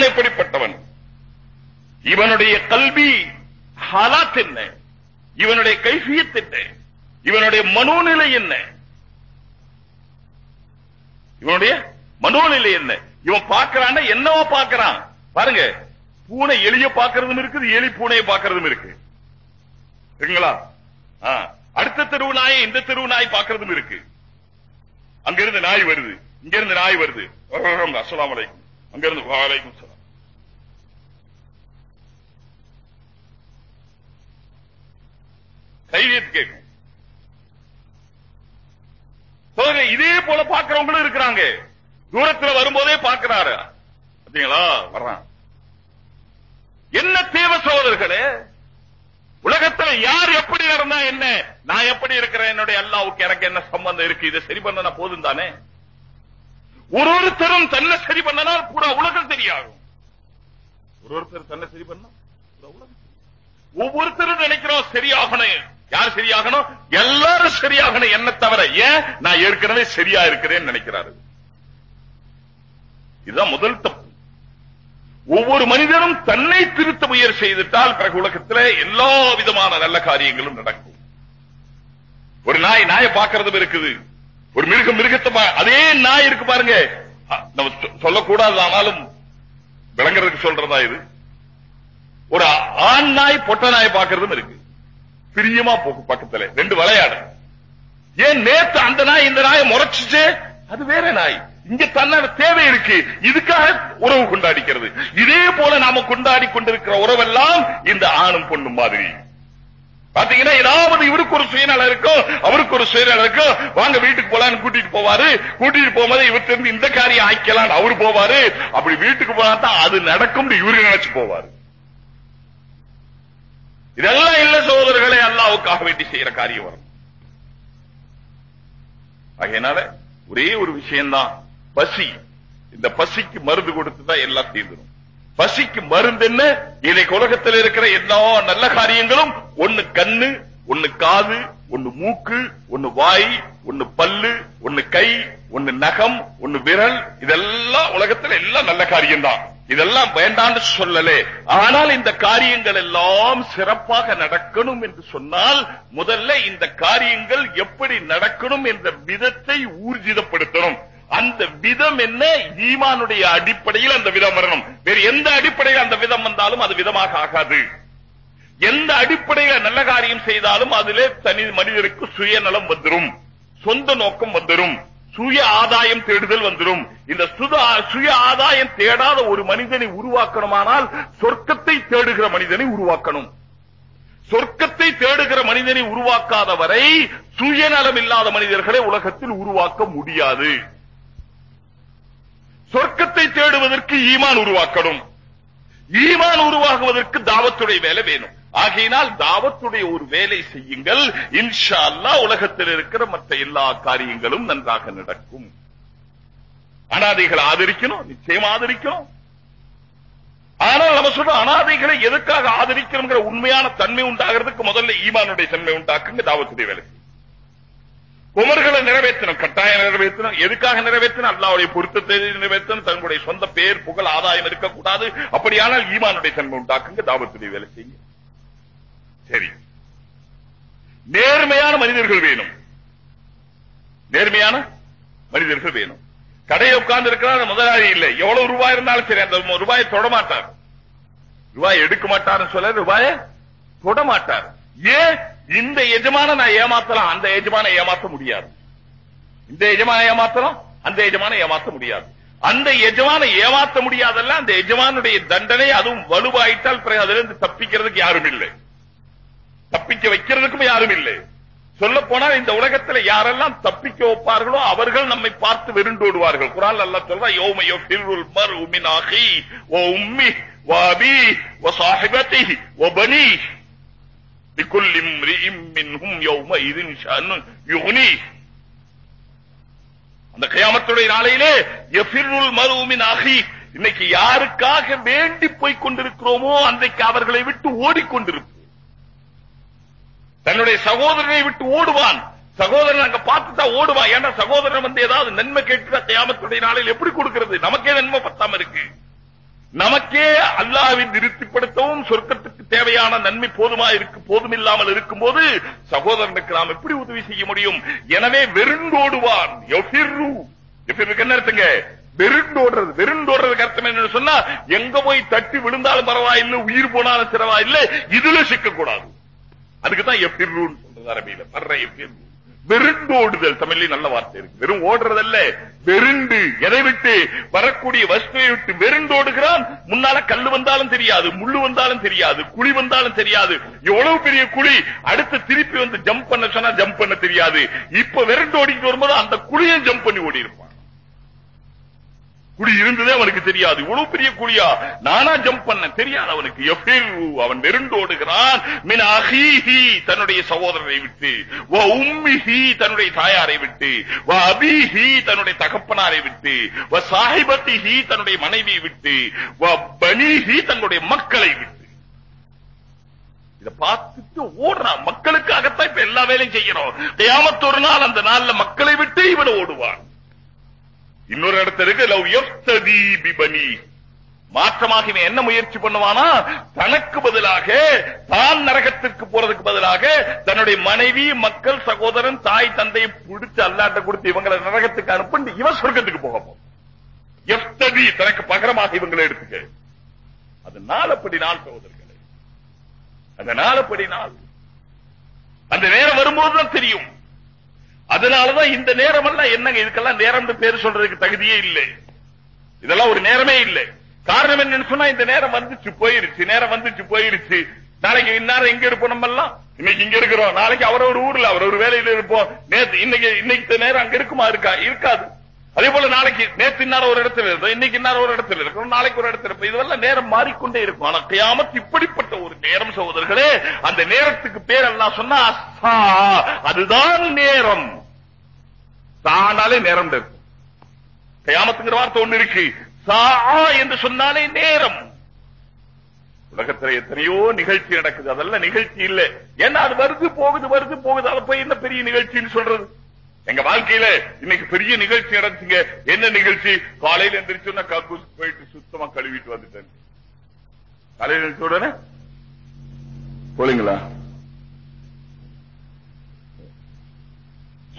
இவன் எப்படிப்பட்டவன்? இவனுடைய கல்வி ஹாலாத் என்ன? இவனுடைய கைஃபியத் என்ன? இவனுடைய மனோநிலை என்ன? இவனுடைய மனோநிலை என்ன? இவன் பார்க்கிறான் என்னவோ பார்க்கிறான். பாருங்க பூனை எலிய பார்க்கறதும் இருக்குது எலி பூனையை பார்க்கறதும் இருக்கு. சரிங்களா அடுத்த தெருவு நாயை இந்த தெருவு நாய் பார்க்கறதும் இருக்கு. அங்கிருந்து நாய் வருது இங்க இருந்து நாய் வருது. அஸ்லாம் வலைக்கும் அங்க இருந்து வலைக்கும் சலாம் கேட்கும் இதே போல பாக்குறவங்களும் இருக்கிறாங்க. தூரத்துல வரும்போதே பாக்குறாரு பாத்தீங்களா? வர்றான். என்ன தேவை சோதர்களே? உலகத்துல யார் எப்படி இருந்தா என்ன? நான் எப்படி இருக்கிறேன்? என்னுடைய அல்லாவுக்கு எனக்கு என்ன சம்பந்தம் இருக்கு? இதை சரி பண்ணனா போதும் தானே? ஒரு ஒருத்தரும் தன்னை சரி பண்ணனால் பூரா உலகம் தெரியாகும். ஒரு ஒருத்தர் தன்னை சரி பண்ணா ஒவ்வொருத்தரும் நினைக்கிறோம் சரியாகணும். யார் சரியாகணும்? எல்லாரும் சரியாகணும். என்ன தவிர ஏன்? நான் ஏற்கனவே சரியா இருக்கிறேன்னு நினைக்கிறாரு. இதுதான் முதல் தப்பு. ஒவ்வொரு மனிதனும் தன்னை திருத்த முயற்சி செய்துட்டால் பிறகு உலகத்தில் எல்லா விதமான நல்ல காரியங்களும் நடக்கும். ஒரு நாய் நாயை பார்க்கறதும் இருக்குது. ஒரு மிருகம் மிருகத்தை அதே நாய் இருக்கு பாருங்க. நம்ம சொல்லக்கூடாது ஆனாலும் விளங்குறதுக்கு சொல்றதா இது? ஒரு ஆண் நாய் பொட்ட நாய் பார்க்கறதும் இருக்கு. பிரியமா போகும் பக்கத்துல. ரெண்டு விளையாடு ஏன் நேத்து அந்த நாய் இந்த நாயை முறைச்சிச்சு? அது வேற நாய். இங்க தன்னோட தேவை இருக்கு. இதுக்காக உறவு கொண்டாடிக்கிறது. இதே போல நாம கொண்டாடி கொண்டிருக்கிற உறவெல்லாம் இந்த ஆணும் பொண்ணும் மாதிரி. பாத்தீங்கன்னா ஏதாவது இவருக்கு ஒரு சுயநலம் இருக்கும் அவருக்கு ஒரு சுயநலம் இருக்கும் வாங்க வீட்டுக்கு போலான்னு கூட்டிட்டு போவாரு. கூட்டிட்டு போகும்போது இவர்கிட்ட இருந்து இந்த காரியம் ஆய்க்கலாம் அவரு போவாரு. அப்படி வீட்டுக்கு போனா தான் அது நடக்கும் இவரு நினைச்சு போவாரு. இதெல்லாம் இல்ல சகோதரர்களே அல்லாவுக்காக வேண்டி செய்யற காரியம் வரும் ஆகையினால ஒரே ஒரு விஷயம்தான் பசி. இந்த பசிக்கு மருந்து கொடுத்துதான் எல்லாம் தீர்ந்துடும் பசிக்கு மருந்து என்ன? இன்னைக்கு உலகத்தில் இருக்கிற எல்லா நல்ல காரியங்களும் ஒண்ணு கண்ணு ஒண்ணு காது ஒண்ணு மூக்கு ஒண்ணு வாய் ஒண்ணு பல்லு ஒண்ணு கை ஒண்ணு நகம் ஒண்ணு விரல் இதெல்லாம் உலகத்துல எல்லாம் நல்ல காரியம்தான். இதெல்லாம் வேண்டான்னு சொல்லலே. ஆனால் இந்த காரியங்கள் எல்லாம் சிறப்பாக நடக்கணும் என்று சொன்னால் முதல்ல இந்த காரியங்கள் எப்படி நடக்கணும் என்ற விதத்தை ஊர்ஜிதப்படுத்தணும். அந்த விதம் என்ன? ஈமானுடைய அடிப்படையில் அந்த விதம் வரணும். வேறு எந்த அடிப்படையில் அந்த விதம் வந்தாலும் அது விதமாக ஆகாது. எந்த அடிப்படையில் நல்ல காரியம் செய்தாலும் அதிலே தனி மனிதருக்கு சுயநலம் வந்துரும். சொந்த நோக்கம் வந்துடும் சுய ஆதாயம் தேடுதல் வந்துடும் இந்த சுய ஆதாயம் தேடாத ஒரு மனிதனை உருவாக்கணுமானால் சொர்க்கத்தை தேடுகிற மனிதனை உருவாக்கணும். சொர்க்கத்தை தேடுகிற மனிதனை உருவாக்காத வரை சுயநலம் இல்லாத மனிதர்களை உலகத்தில் உருவாக்க முடியாது. சொர்க்கத்தை தேடுவதற்கு ஈமான் உருவாக்கணும். ஈமான் உருவாகுவதற்கு தாவத்துடைய வேலை வேணும். ஆகையினால் தாவத்துடைய ஒரு வேலை செய்யுங்கள். இன்ஷா அல்லாஹ் உலகத்தில் இருக்கிற மற்ற எல்லா காரியங்களும் நன்றாக நடக்கும். அனாதைகளை ஆதரிக்கணும் நிச்சயம் ஆதரிக்கணும். ஆனால் நம்ம சொல்றோம் அனாதைகளை எதுக்காக ஆதரிக்கிறோங்கிற உண்மையான தன்மை உண்டாகிறதுக்கு முதல்ல ஈமானுடைய தன்மை உண்டாக்குங்க தாவத்துடைய வேலை. செய்யுங்க. குமர்களை நிறைவேற்றணும் கட்டாயம் நிறைவேற்றணும். எதுக்காக நிறைவேற்றணும்? அல்லாவுடைய பொருத்தத்தை நிறைவேற்றணும். தங்களுடைய சொந்த பேர் புகழ் ஆதாயம் இருக்கக்கூடாது. அப்படியானால் ஈமானுடைய தன்மை உண்டாக்குங்க தாவத்துடைய வேலை செய்யுங்க. சரி நேர்மையான மனிதர்கள் வேணும். நேர்மையான மனிதர்கள் வேணும். கடையை உட்கார்ந்து இருக்கிறார் முதலாளி இல்லை. எவ்வளவு ரூபாய் இருந்தாலும் சரி அந்த ரூபாயை தொடமாட்டார். ரூபாய் எடுக்க மாட்டார்னு சொல்ல ரூபாயை தொடமாட்டார். ஏன்? இந்த எஜமான நான் ஏமாத்தலாம் அந்த எஜமான ஏமாத்த முடியாது. இந்த எஜமான ஏமாத்தலாம் அந்த எஜமான ஏமாத்த முடியாது. அந்த எஜமான ஏமாத்த முடியாதல்ல அந்த எஜமானுடைய தண்டனை அதுவும் வலுவாயிட்டால் பிறகு அதுல இருந்து தப்பிக்கிறதுக்கு யாரும் இல்லை. தப்பிக்க வைக்கிறதுக்கும் யாரும் இல்லை சொல்ல போனால் இந்த உலகத்துல யாரெல்லாம் தப்பிக்க வைப்பார்களோ அவர்கள் நம்மை பார்த்து வெருண்டோடுவார்கள் குரான் அல்லாஹ் சொல்றா யௌம யஃபிருல் மர்உ மின் அஹி வ உம்மி வ அபி வ ஸாஹிபதிஹி வ பனி لكل امرئ منهم يومئذ شأن يغنيه அந்த கியாமத்துடைய நாளையிலே எஃபிருல் மருமின் அகி இன்னைக்கு யாருக்காக வேண்டி போய் கொண்டிருக்கிறோமோ அன்றைக்கு அவர்களை விட்டு ஓடிக்கொண்டிருப்போம் தன்னுடைய சகோதரனை விட்டு ஓடுவான். சகோதரன் அங்க பார்த்துட்டா ஓடுவான் ஏன்னா சகோதரன் வந்து ஏதாவது நன்மை கேட்கிற கியாமத்துடைய நாளில் எப்படி கொடுக்கிறது? நமக்கே நன்மை பத்தாம இருக்கு. நமக்கே அல்லாவை திருப்திப்படுத்தவும் சொர்க்கத்துக்கு தேவையான நன்மை போதுமா இருக்கு போதுமில்லாமல் இருக்கும்போது சகோதரனுக்கு நாம் எப்படி உதவி செய்ய முடியும்? எனவே வெறுண்டோடுவான். எஃபிர்ரு. எஃபிர்ருக்கு என்ன அர்த்தங்க? வெறுண்டோடுறது. வெறுண்டோடுறதுக்கு அர்த்தம் என்னன்னு சொன்னா எங்க போய் தட்டி விழுந்தாலும் பரவாயில்லை உயிர் போனாலும் பரவாயில்லை இதுல சிக்க கூடாது அதுக்கு சொல்றது அரபியில பர்ற வெறுண்டோடுதல் தமிழ்ல நல்ல வார்த்தை இருக்கு. வெறும் ஓடுறதல்ல. வெறுண்டு எதை விட்டு வரக்கூடிய வஸ்துவை விட்டு வெறுண்டோடுகிறான் முன்னால கல்லு வந்தாலும் தெரியாது முள்ளு வந்தாலும் தெரியாது குழி வந்தாலும் தெரியாது. எவ்வளவு பெரிய குழி? அடுத்து திருப்பி வந்து ஜம்ப் பண்ண சொன்னா ஜம்ப் பண்ண தெரியாது. இப்ப வெறுண்டோடிட்டு வரும்போது அந்த குழியும் ஜம்ப் பண்ணி ஓடி இருப்பான் குழி இருந்ததே அவனுக்கு தெரியாது. இவ்வளவு பெரிய குழியா நானா ஜம்ப் பண்ண தெரியாது அவனுக்கு. எஃபிரு அவன் வெறுண்டோடுகிறான் மின் அஹீஹி தன்னுடைய சகோதரரை விட்டு. வ உம்மிஹி தன்னுடைய தாயாரை விட்டு. வ அபிஹி தன்னுடைய தகப்பனாரை விட்டு. வ சாஹிபத்திஹி தன்னுடைய மனைவியை விட்டு. வ பனிஹி தன்னுடைய மக்களை விட்டு. இத பார்த்துட்டு ஓடுறான். மக்களுக்காகத்தான் இப்ப எல்லா வேலையும் செய்யணும் கியாமத் நாள் அந்த நாள்ல மக்களை விட்டு இவன் ஓடுவான். இன்னொரு இடத்துல இருக்கு லவ் எஃப்ததி பிபனி. மாற்றமாக இவன் என்ன முயற்சி பண்ணுவானா? தனக்கு பதிலாக தான் நரகத்திற்கு போறதுக்கு பதிலாக தன்னுடைய மனைவி மக்கள் சகோதரன் தாய் தந்தையை பிடிச்சு அல்லாட்ட கொடுத்து இவங்களை நரகத்துக்கு அனுப்பி இவன் சொர்க்கத்துக்கு போக போறான். எஃப்ததி தனக்கு பகரமாக இவங்களை எடுத்துக்க. அதனால நாளப்படி நாள் சகோதரர்களே. அந்த நாளப்படி நாள். அந்த நேரம் வரும்போதுதான் தெரியும். அதனாலதான் இந்த நேரம் எல்லாம் என்னங்க இதுக்கெல்லாம் நேரம் பேர் சொல்றதுக்கு தகுதியே இல்லை. இதெல்லாம் ஒரு நேரமே இல்லை. காரணம் என்னன்னு சொன்னா இந்த நேரம் வந்துச்சு போயிருச்சு நேரம் வந்துச்சு போயிருச்சு. நாளைக்கு இந்நேரம் எங்க இருப்போம் நம்ம எல்லாம் இன்னைக்கு இங்க இருக்கிறோம். நாளைக்கு அவர் ஒரு ஊர்ல அவர் ஒரு வேலையில இருப்போம். நேத்து இன்னைக்கு இன்னைக்கு நேரம் அங்க இருக்குமா இருக்கா? இருக்காது. அதே போல நாளைக்கு நேத்து இன்னார ஒரு இடத்துல இருக்கும் இன்னைக்கு இன்னார ஒரு இடத்துல இருக்கும் நாளைக்கு ஒரு இடத்துல இருக்கும் இதெல்லாம் நேரம் மாறிக்கொண்டே இருக்கும். ஆனா கியாமத் இப்படிப்பட்ட ஒரு நேரம் சகோதரர்களே அந்த நேரத்துக்கு பேர் எல்லாம் சொன்னா அதுதான் நேரம். சானாலே நேரம் இருக்கும் கயாமத்துங்கிற வார்த்தை ஒண்ணு இருக்கு. சா என்று சொன்னாலே நேரம். உலகத்துல எத்தனையோ நிகழ்ச்சி நடக்குது. அதெல்லாம் நிகழ்ச்சி இல்ல. ஏன்னா அது வருது போகுது வருது போகுது. அதை போய் என்ன பெரிய நிகழ்ச்சின்னு சொல்றது? எங்க வாழ்க்கையில இன்னைக்கு பெரிய நிகழ்ச்சி நடந்துச்சுங்க. என்ன நிகழ்ச்சி? காலையில எந்திரிச்சோன்னா கக்கூஸ் போயிட்டு சுத்தமா கழுவிட்டு வந்துட்டேன். காலையில உடனே போலீங்களா?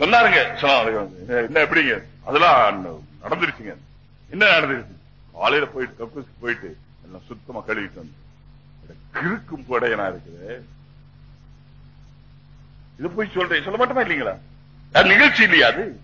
சொன்னாருங்க சொன்னாருங்க. என்ன எப்படிங்க? அதெல்லாம் நடந்துருச்சுங்க. என்ன நடந்துருச்சு? காலையில போயிட்டு கக்கூஸ்க்கு போயிட்டு எல்லாம் சுத்தமா கழுவிட்டு வந்து. கிறுக்கும் புடையனா இருக்குது. இது போய் சொல்றேன். சொல்ல மாட்டோமா இல்லீங்களா? அது நிகழ்ச்சி இல்லையா அது?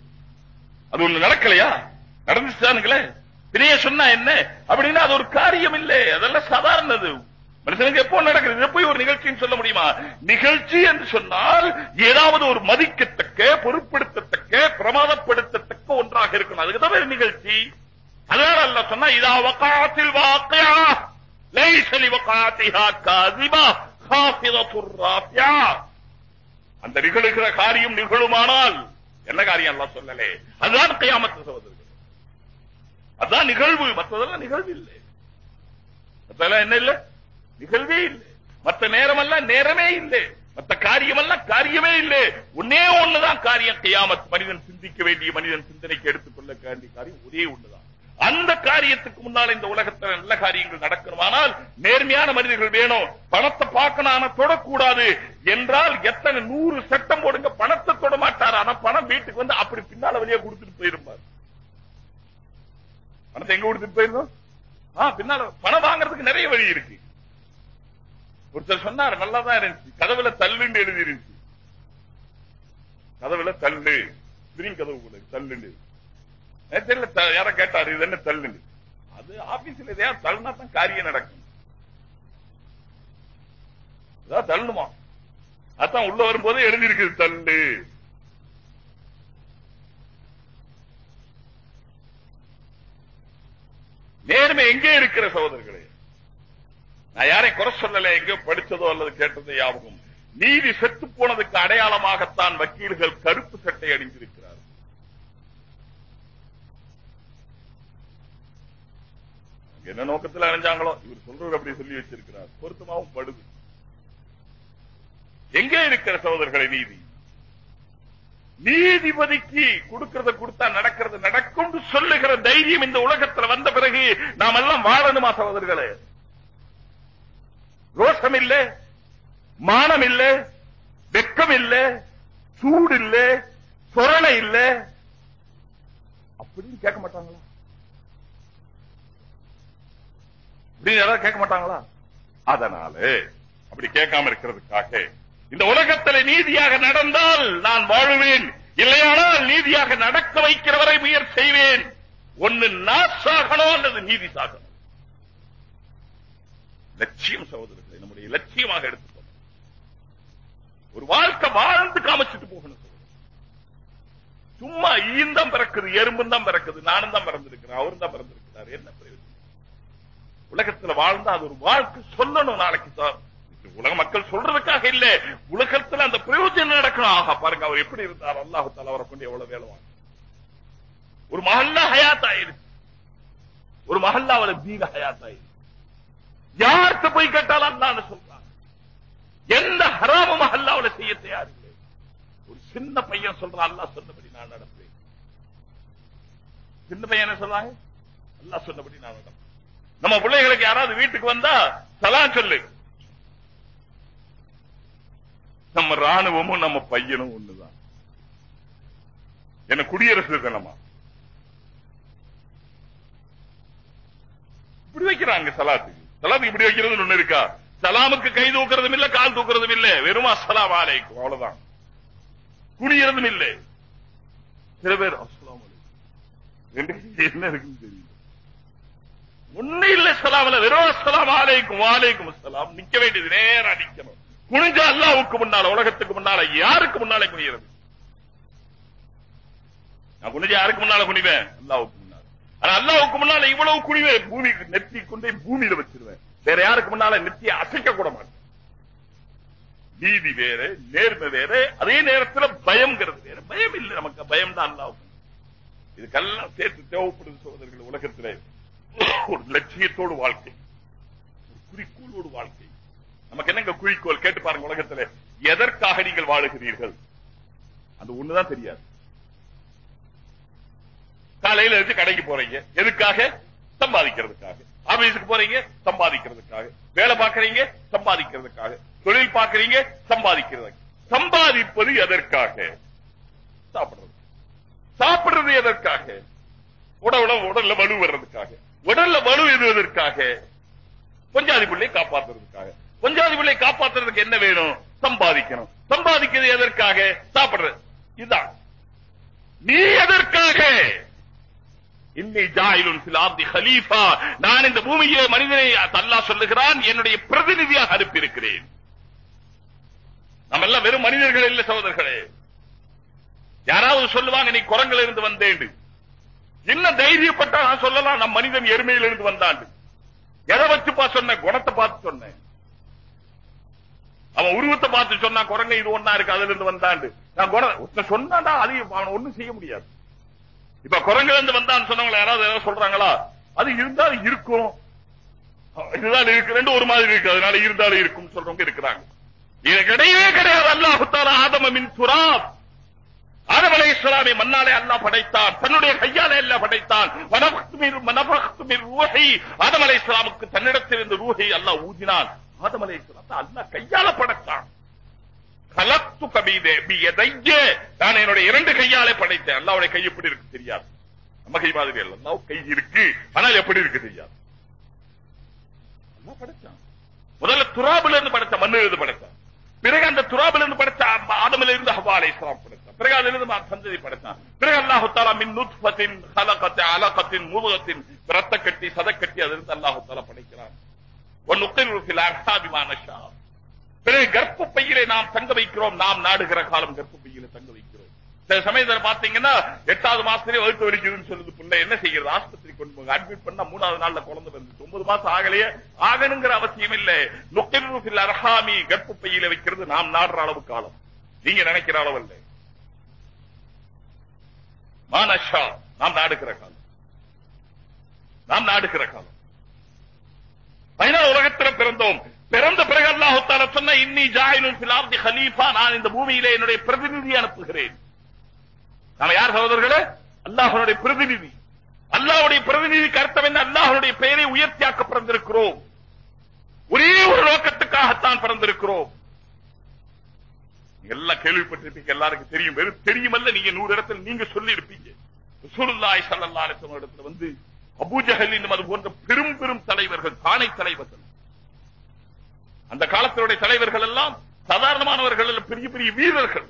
அது ஒண்ணு நடக்கலையா? நடந்துச்சுதானுங்களே. பிரிய சொன்னா என்ன? அப்படின்னா அது ஒரு காரியம் இல்லை. அதெல்லாம் சாதாரணது. மனுஷனுக்கு எப்போ நடக்குது போய் ஒரு நிகழ்ச்சின்னு சொல்ல முடியுமா? நிகழ்ச்சி என்று சொன்னால் ஏதாவது ஒரு மதிக்கத்தக்க பொருட்படுத்தத்தக்க பிரமாதப்படுத்தத்தக்க ஒன்றாக இருக்கணும். அதுக்கு தான் நிகழ்ச்சி. அதனால அல்ல சொன்னா இதா வகாத்தில் வாக்கியா லைசலி வகாத்திஹா காதிபா ஹாஃபிதத்துர் ராஃபியா. அந்த நிகழுகிற காரியம் நிகழுமானால் என்ன காரியம் எல்லாம் சொல்லலே? அதுதான் கையாமத்து சகோதரர்கள் அதுதான் நிகழ்வு. மற்றதெல்லாம் நிகழ்வு இல்லை மற்றதெல்லாம் என்ன இல்லை? நிகழ்வே இல்லை. மற்ற நேரமெல்லாம் நேரமே இல்லை. மற்ற காரியமெல்லாம் காரியமே இல்லை. ஒன்னே ஒண்ணுதான் காரியம். கையாமத் மனிதன் சிந்திக்க வேண்டிய மனிதன் சிந்தனைக்கு எடுத்துக்கொள்ள வேண்டிய காரியம் ஒரே ஒண்ணுதான். அந்த காரியத்துக்கு முன்னால் இந்த உலகத்துல நல்ல காரியங்கள் நடக்கணுமானால் நேர்மையான மனிதர்கள் வேணும். பணத்தை பார்க்கணும் ஆனா தொடக்கூடாது என்றால் எத்தனை நூறு சட்டம் போடுங்க பணத்தை தொட மாட்டார். ஆனா பணம் வீட்டுக்கு வந்து அப்படி பின்னால வழியா கொடுத்துட்டு போயிருப்பார். பணத்தை எங்க கொடுத்துட்டு போயிருந்தோம்? பின்னால பணம் வாங்குறதுக்கு நிறைய வழி இருக்கு. ஒருத்தர் சொன்னார் நல்லாதான் இருந்துச்சு. கதவுல தள்ளுண்டு எழுதி இருந்துச்சு கதவுல தள்ளு. ஸ்பிரிங் கதவு கூட தள்ளுண்டு தெரியல த- யாரோ கேட்டாரு இது என்ன தள்ளுண்டு அது ஆபீஸ்ல இதையா தள்ளுனா தான் காரியம் நடக்கும். அதான் தள்ளுமா? அதான் உள்ள வரும்போது எழுதி இருக்குது தள்ளு. நேர்மை எங்கே இருக்கிற சகோதரர்களே? நான் யாரையும் குறை சொல்லல எங்கேயோ படிச்சதோ அல்லது கேட்டதோ ஞாபகம் நீதி செத்து போனதுக்கு அடையாளமாகத்தான் வக்கீல்கள் கருப்பு சட்டை அணிந்திருக்கிறார் என்ன நோக்கத்தில் அணிஞ்சாங்களோ? இவர் சொல்றது அப்படி சொல்லி வச்சிருக்கிறார். பொருத்தமாவும் படுது. எங்கே இருக்கிற சகோதரர்களை நீதி? நீதிபதிக்கு கொடுக்கறத கொடுத்தா நடக்கிறது நடக்கும் சொல்லுகிற தைரியம் இந்த உலகத்துல வந்த பிறகு நாம் எல்லாம் வாழணுமா சகோதரர்களே? ரோஷம் இல்ல மானம் இல்ல வெக்கம் இல்ல சூடு இல்ல சொரணை இல்ல அப்படின்னு கேட்க மாட்டாங்களா? அப்படின்னு யாராவது கேட்க மாட்டாங்களா? அதனால அப்படி கேட்காம இருக்கிறதுக்காக இந்த உலகத்தில் நீதியாக நடந்தால் நான் வாழுவேன். இல்லையானால் நீதியாக நடக்க வைக்கிறவரை முயற்சி செய்வேன். ஒன்னு நாசாகணும் அல்லது நீதி சாகணும். லட்சியம் சகோதரர் இலட்சியமாக லட்சியமாக எடுத்துக்கணும் ஒரு வாழ்க்கை வாழ்ந்து காமிச்சிட்டு போகணும். சும்மா ஈந்தம் பிறக்குது எறும்பும் தான் பிறக்குது நானும் தான் பிறந்திருக்கிறேன் அவரும் தான் பிறந்திருக்கிறார் என்ன பிரயோஜனம்? உலகத்துல வாழ்ந்தா அது ஒரு வாழ்க்கை சொல்லணும் நாளைக்கு சார். உலக மக்கள் சொல்றதுக்காக இல்ல உலகத்துல அந்த பிரயோஜனம் நடக்கணும்? ஆகா பாருங்க அவர் எப்படி இருந்தார்? அல்லாஹு தாலா அவரை கொண்டு எவ்வளவு வேலை வாங்க ஒரு மஹல்லா ஹயாத் ஆயிடுச்சு. ஒரு மஹல்லாவில தீன ஹயாத் ஆயிடுச்சு. யார்கிட்ட போய் கேட்டாலும் அல்லான்னு சொல்றாங்க எந்த ஹராம மஹல்லாவில செய்ய தயார் இல்லை. ஒரு சின்ன பையன் சொல்றான் அல்லாஹ் சொன்னபடி நான் நடப்பேன். சின்ன பையன் என்ன சொல்றாங்க? அல்லாஹ் சொன்னபடி நான் நடப்பேன். நம்ம பிள்ளைகளுக்கு யாராவது வீட்டுக்கு வந்தா சலாம் சொல்லு. நம்ம ராணுவமும் நம்ம பையனும் ஒண்ணுதான். என்ன குடியரசு தினமா? இப்படி வைக்கிறாங்க சலாத்துக்கு. சலாம் இப்படி வைக்கிறது ஒண்ணு இருக்கா? சலாமுக்கு கை தூக்குறதும் இல்ல கால் தூக்குறதும் இல்ல. வெறும் அஸ்ஸலாம் ஆலைக்கும் அவ்வளவுதான். குனியறதும் இல்லை. சில பேர் அஸ்ஸலாமு என்ன இருக்குன்னு தெரியல. ஒண்ணு இல்ல சலாம்ல வெறும் அஸ்ஸலாம் ஆலைக்கும் வாலைக்கும் அஸ்ஸலாம். நிக்க வேண்டியது நேரா நிக்கணும். குனிஞ்ச அல்லாவுக்கு முன்னால உலகத்துக்கு முன்னால யாருக்கு முன்னாலே குனியறது? நான் குனிஞ்ச யாருக்கு முன்னால குனிவேன்? அல்லாவுக்கு அல்லாவுக்கு முன்னால இவ்வளவு குழிவை பூமி நெத்தி கொண்டே பூமியில வச்சிருவேன். வேற யாருக்கு முன்னால நெத்தியை அசைக்க கூட மாட்டேன். நீதி வேற நேர்மை வேற அதே நேரத்துல பயம்ங்கிறது வேற. பயம் இல்லை நமக்கு பயம் தான் அல்லாவுக்கு. இதுக்கெல்லாம் சேர்த்து தேவைப்படுது சோதர்கள் உலகத்திலே ஒரு லட்சியத்தோடு வாழ்க்கை ஒரு குறிக்கோளோடு வாழ்க்கை. நமக்கு என்னங்க குறிக்கோள்? கேட்டு பாருங்க உலகத்துல. எதற்காக நீங்கள் வாழுகிறீர்கள்? அந்த ஒண்ணுதான் தெரியாது. காலையில இருந்து கடைக்கு போறீங்க. எதுக்காக? சம்பாதிக்கிறதுக்காக. ஆபீஸுக்கு போறீங்க சம்பாதிக்கிறதுக்காக. வேலை பார்க்கறீங்க சம்பாதிக்கிறதுக்காக. தொழில் பார்க்கறீங்க சம்பாதிக்கிறதுக்கு சம்பாதிப்பது எதற்காக? சாப்பிடுறது. சாப்பிடுறது எதற்காக? உடவுல உடல்ல வலு வர்றதுக்காக. உடல்ல வலு எதுவதற்காக கொஞ்சாதி பிள்ளை காப்பாத்துறதுக்காக. கொஞ்சாதி பிள்ளை காப்பாத்துறதுக்கு என்ன வேணும்? சம்பாதிக்கணும். சம்பாதிக்கிறது எதற்காக? சாப்பிடுறது. இதுதான். நீ எதற்காக இன்னி ஜாயிலுன் ஃபில் ஆர்தி ஹலீஃபா நான் இந்த பூமியிலே மனிதனை அல்லாஹ் சொல்லுகிறான் என்னுடைய பிரதிநிதியாக அனுப்பியிருக்கிறேன். நம்ம எல்லாம் வெறும் மனிதர்கள் இல்ல சகோதரர்களே. யாராவது சொல்லுவாங்க நீ குரங்கில இருந்து வந்தேன் என்ன தைரியப்பட்டா நான் சொல்லலாம் நம் மனிதன் எருமையில இருந்து வந்தாண்டு. எதை வச்சுப்பா சொன்ன? குணத்தை பார்த்து சொன்னேன். அவன் உருவத்தை பார்த்து சொன்னா குரங்க இது ஒன்னா இருக்கு அதுல இருந்து வந்தாண்டு. நான் குணம் சொன்னாடா அது அவன் ஒண்ணும் செய்ய முடியாது. இப்ப குரங்குல இருந்து வந்தான்னு சொன்னவங்க யாராவது யாராவது சொல்றாங்களா? அது இருந்தாலும் இருக்கும். இதுதான் இருக்கு. ரெண்டு ஒரு மாதிரி இருக்கு. அதனால இருந்தாலும் இருக்கும் சொல்றவங்க இருக்கிறாங்க. இது கிடையவே கிடையாது. அல்லாஹு ஆதம மின் துராப். ஆதம் அலை இஸ்லாமை மண்ணாலே அல்லாஹ் படைத்தான். தன்னுடைய கையாலே அல்லாஹ் படைத்தான். வனபக்து மின் மனபக்து ஆதம் அலை இஸ்லாமுக்கு தன்னிடத்தில் இருந்த ரூஹை அல்லாஹ் ஊதினான். ஆதம் அலை இஸ்லாத்தை அல்லாஹ் கையால படைத்தான். கலத்து கபீதே பி எதைய. நான் என்னுடைய இரண்டு கையாலே படைத்தேன். அல்லாவுடைய கை எப்படி இருக்கு தெரியாது. நம்ம கை மாதிரி அல்ல. அல்லாஹ் கை இருக்கு. ஆனால் எப்படி இருக்கு தெரியாது. படைச்சான் முதல்ல துராபுல இருந்து படைச்ச மண்ணில் இருந்து படைத்தான். பிறகு அந்த துராபில் இருந்து படைச்ச ஆதமில் இருந்து ஹவா அலை இஸ்லாம் படைத்தான். பிறகு அதிலிருந்து மா- சந்ததி படைத்தான். பிறகு அல்லாஹு தாலா மின் நுத்பத்தின் ஹலகத்தி அலகத்தின் முதுகத்தின் ரத்த கட்டி சதக்கட்டி அதிலிருந்து அல்லாஹு தாலா படைக்கிறான். ஒன்னுக்கில் ஃபில் அர்ஹாபி மா பிறகு கர்ப்ப பையிலே நாம் தங்க வைக்கிறோம். நாம் நாடுகிற காலம் கர்ப்ப பையிலே தங்க வைக்கிறோம். சில சமயத்தில் பாத்தீங்கன்னா எட்டாவது மாசத்திலே வகுத்து வலிக்குதுன்னு சொல்லுது பிள்ளை. என்ன செய்யறது ஆஸ்பத்திரி கொண்டு அட்மிட் பண்ணா மூணாவது நாள்ல குழந்தை வந்து ஒன்பது மாசம் ஆகலையே. ஆகணுங்கிற அவசியம் இல்லை. நுக்கில் அரகாமி கர்ப்ப பையில வைக்கிறது நாம் நாடுற அளவு காலம். நீங்க நினைக்கிற அளவு இல்லை. மானஷா நாம் நாடுகிற காலம். நாம் நாடுகிற காலம். பதினாறு உலகத்தில் பிறந்தோம். பிறந்த பிறகு அல்லாஹு சொன்ன இன்னி ஜாயினுல் ஃபில் ஹலீஃபா நான் இந்த பூமியிலே என்னுடைய பிரதிநிதி அனுப்புகிறேன். நாம யார் சகோதரர்களே? அல்லாஹனுடைய பிரதிநிதி. அல்லாஹுடைய பிரதிநிதி அர்த்தம் என்ன? அல்லாஹனுடைய பெயரை உயர்த்தியாக்க பிறந்திருக்கிறோம். ஒரே ஒரு நோக்கத்துக்காகத்தான் பிறந்திருக்கிறோம். எல்லாம் கேள்விப்பட்டிருப்பீங்க எல்லாருக்கும் தெரியும். வெறும் தெரியுமல்ல நீங்க நூறு இடத்துல நீங்க சொல்லி இருப்பீங்க ரசூலுல்லாஹி ஸல்லல்லாஹு இடத்துல வந்து அபூஜஹல் இன்னும் அது போன்ற பெரும் பெரும் தலைவர்கள் தானை தலைவர்கள் அந்த காலத்தினுடைய தலைவர்கள் எல்லாம் சாதாரணமானவர்கள் பெரிய பெரிய வீரர்கள்.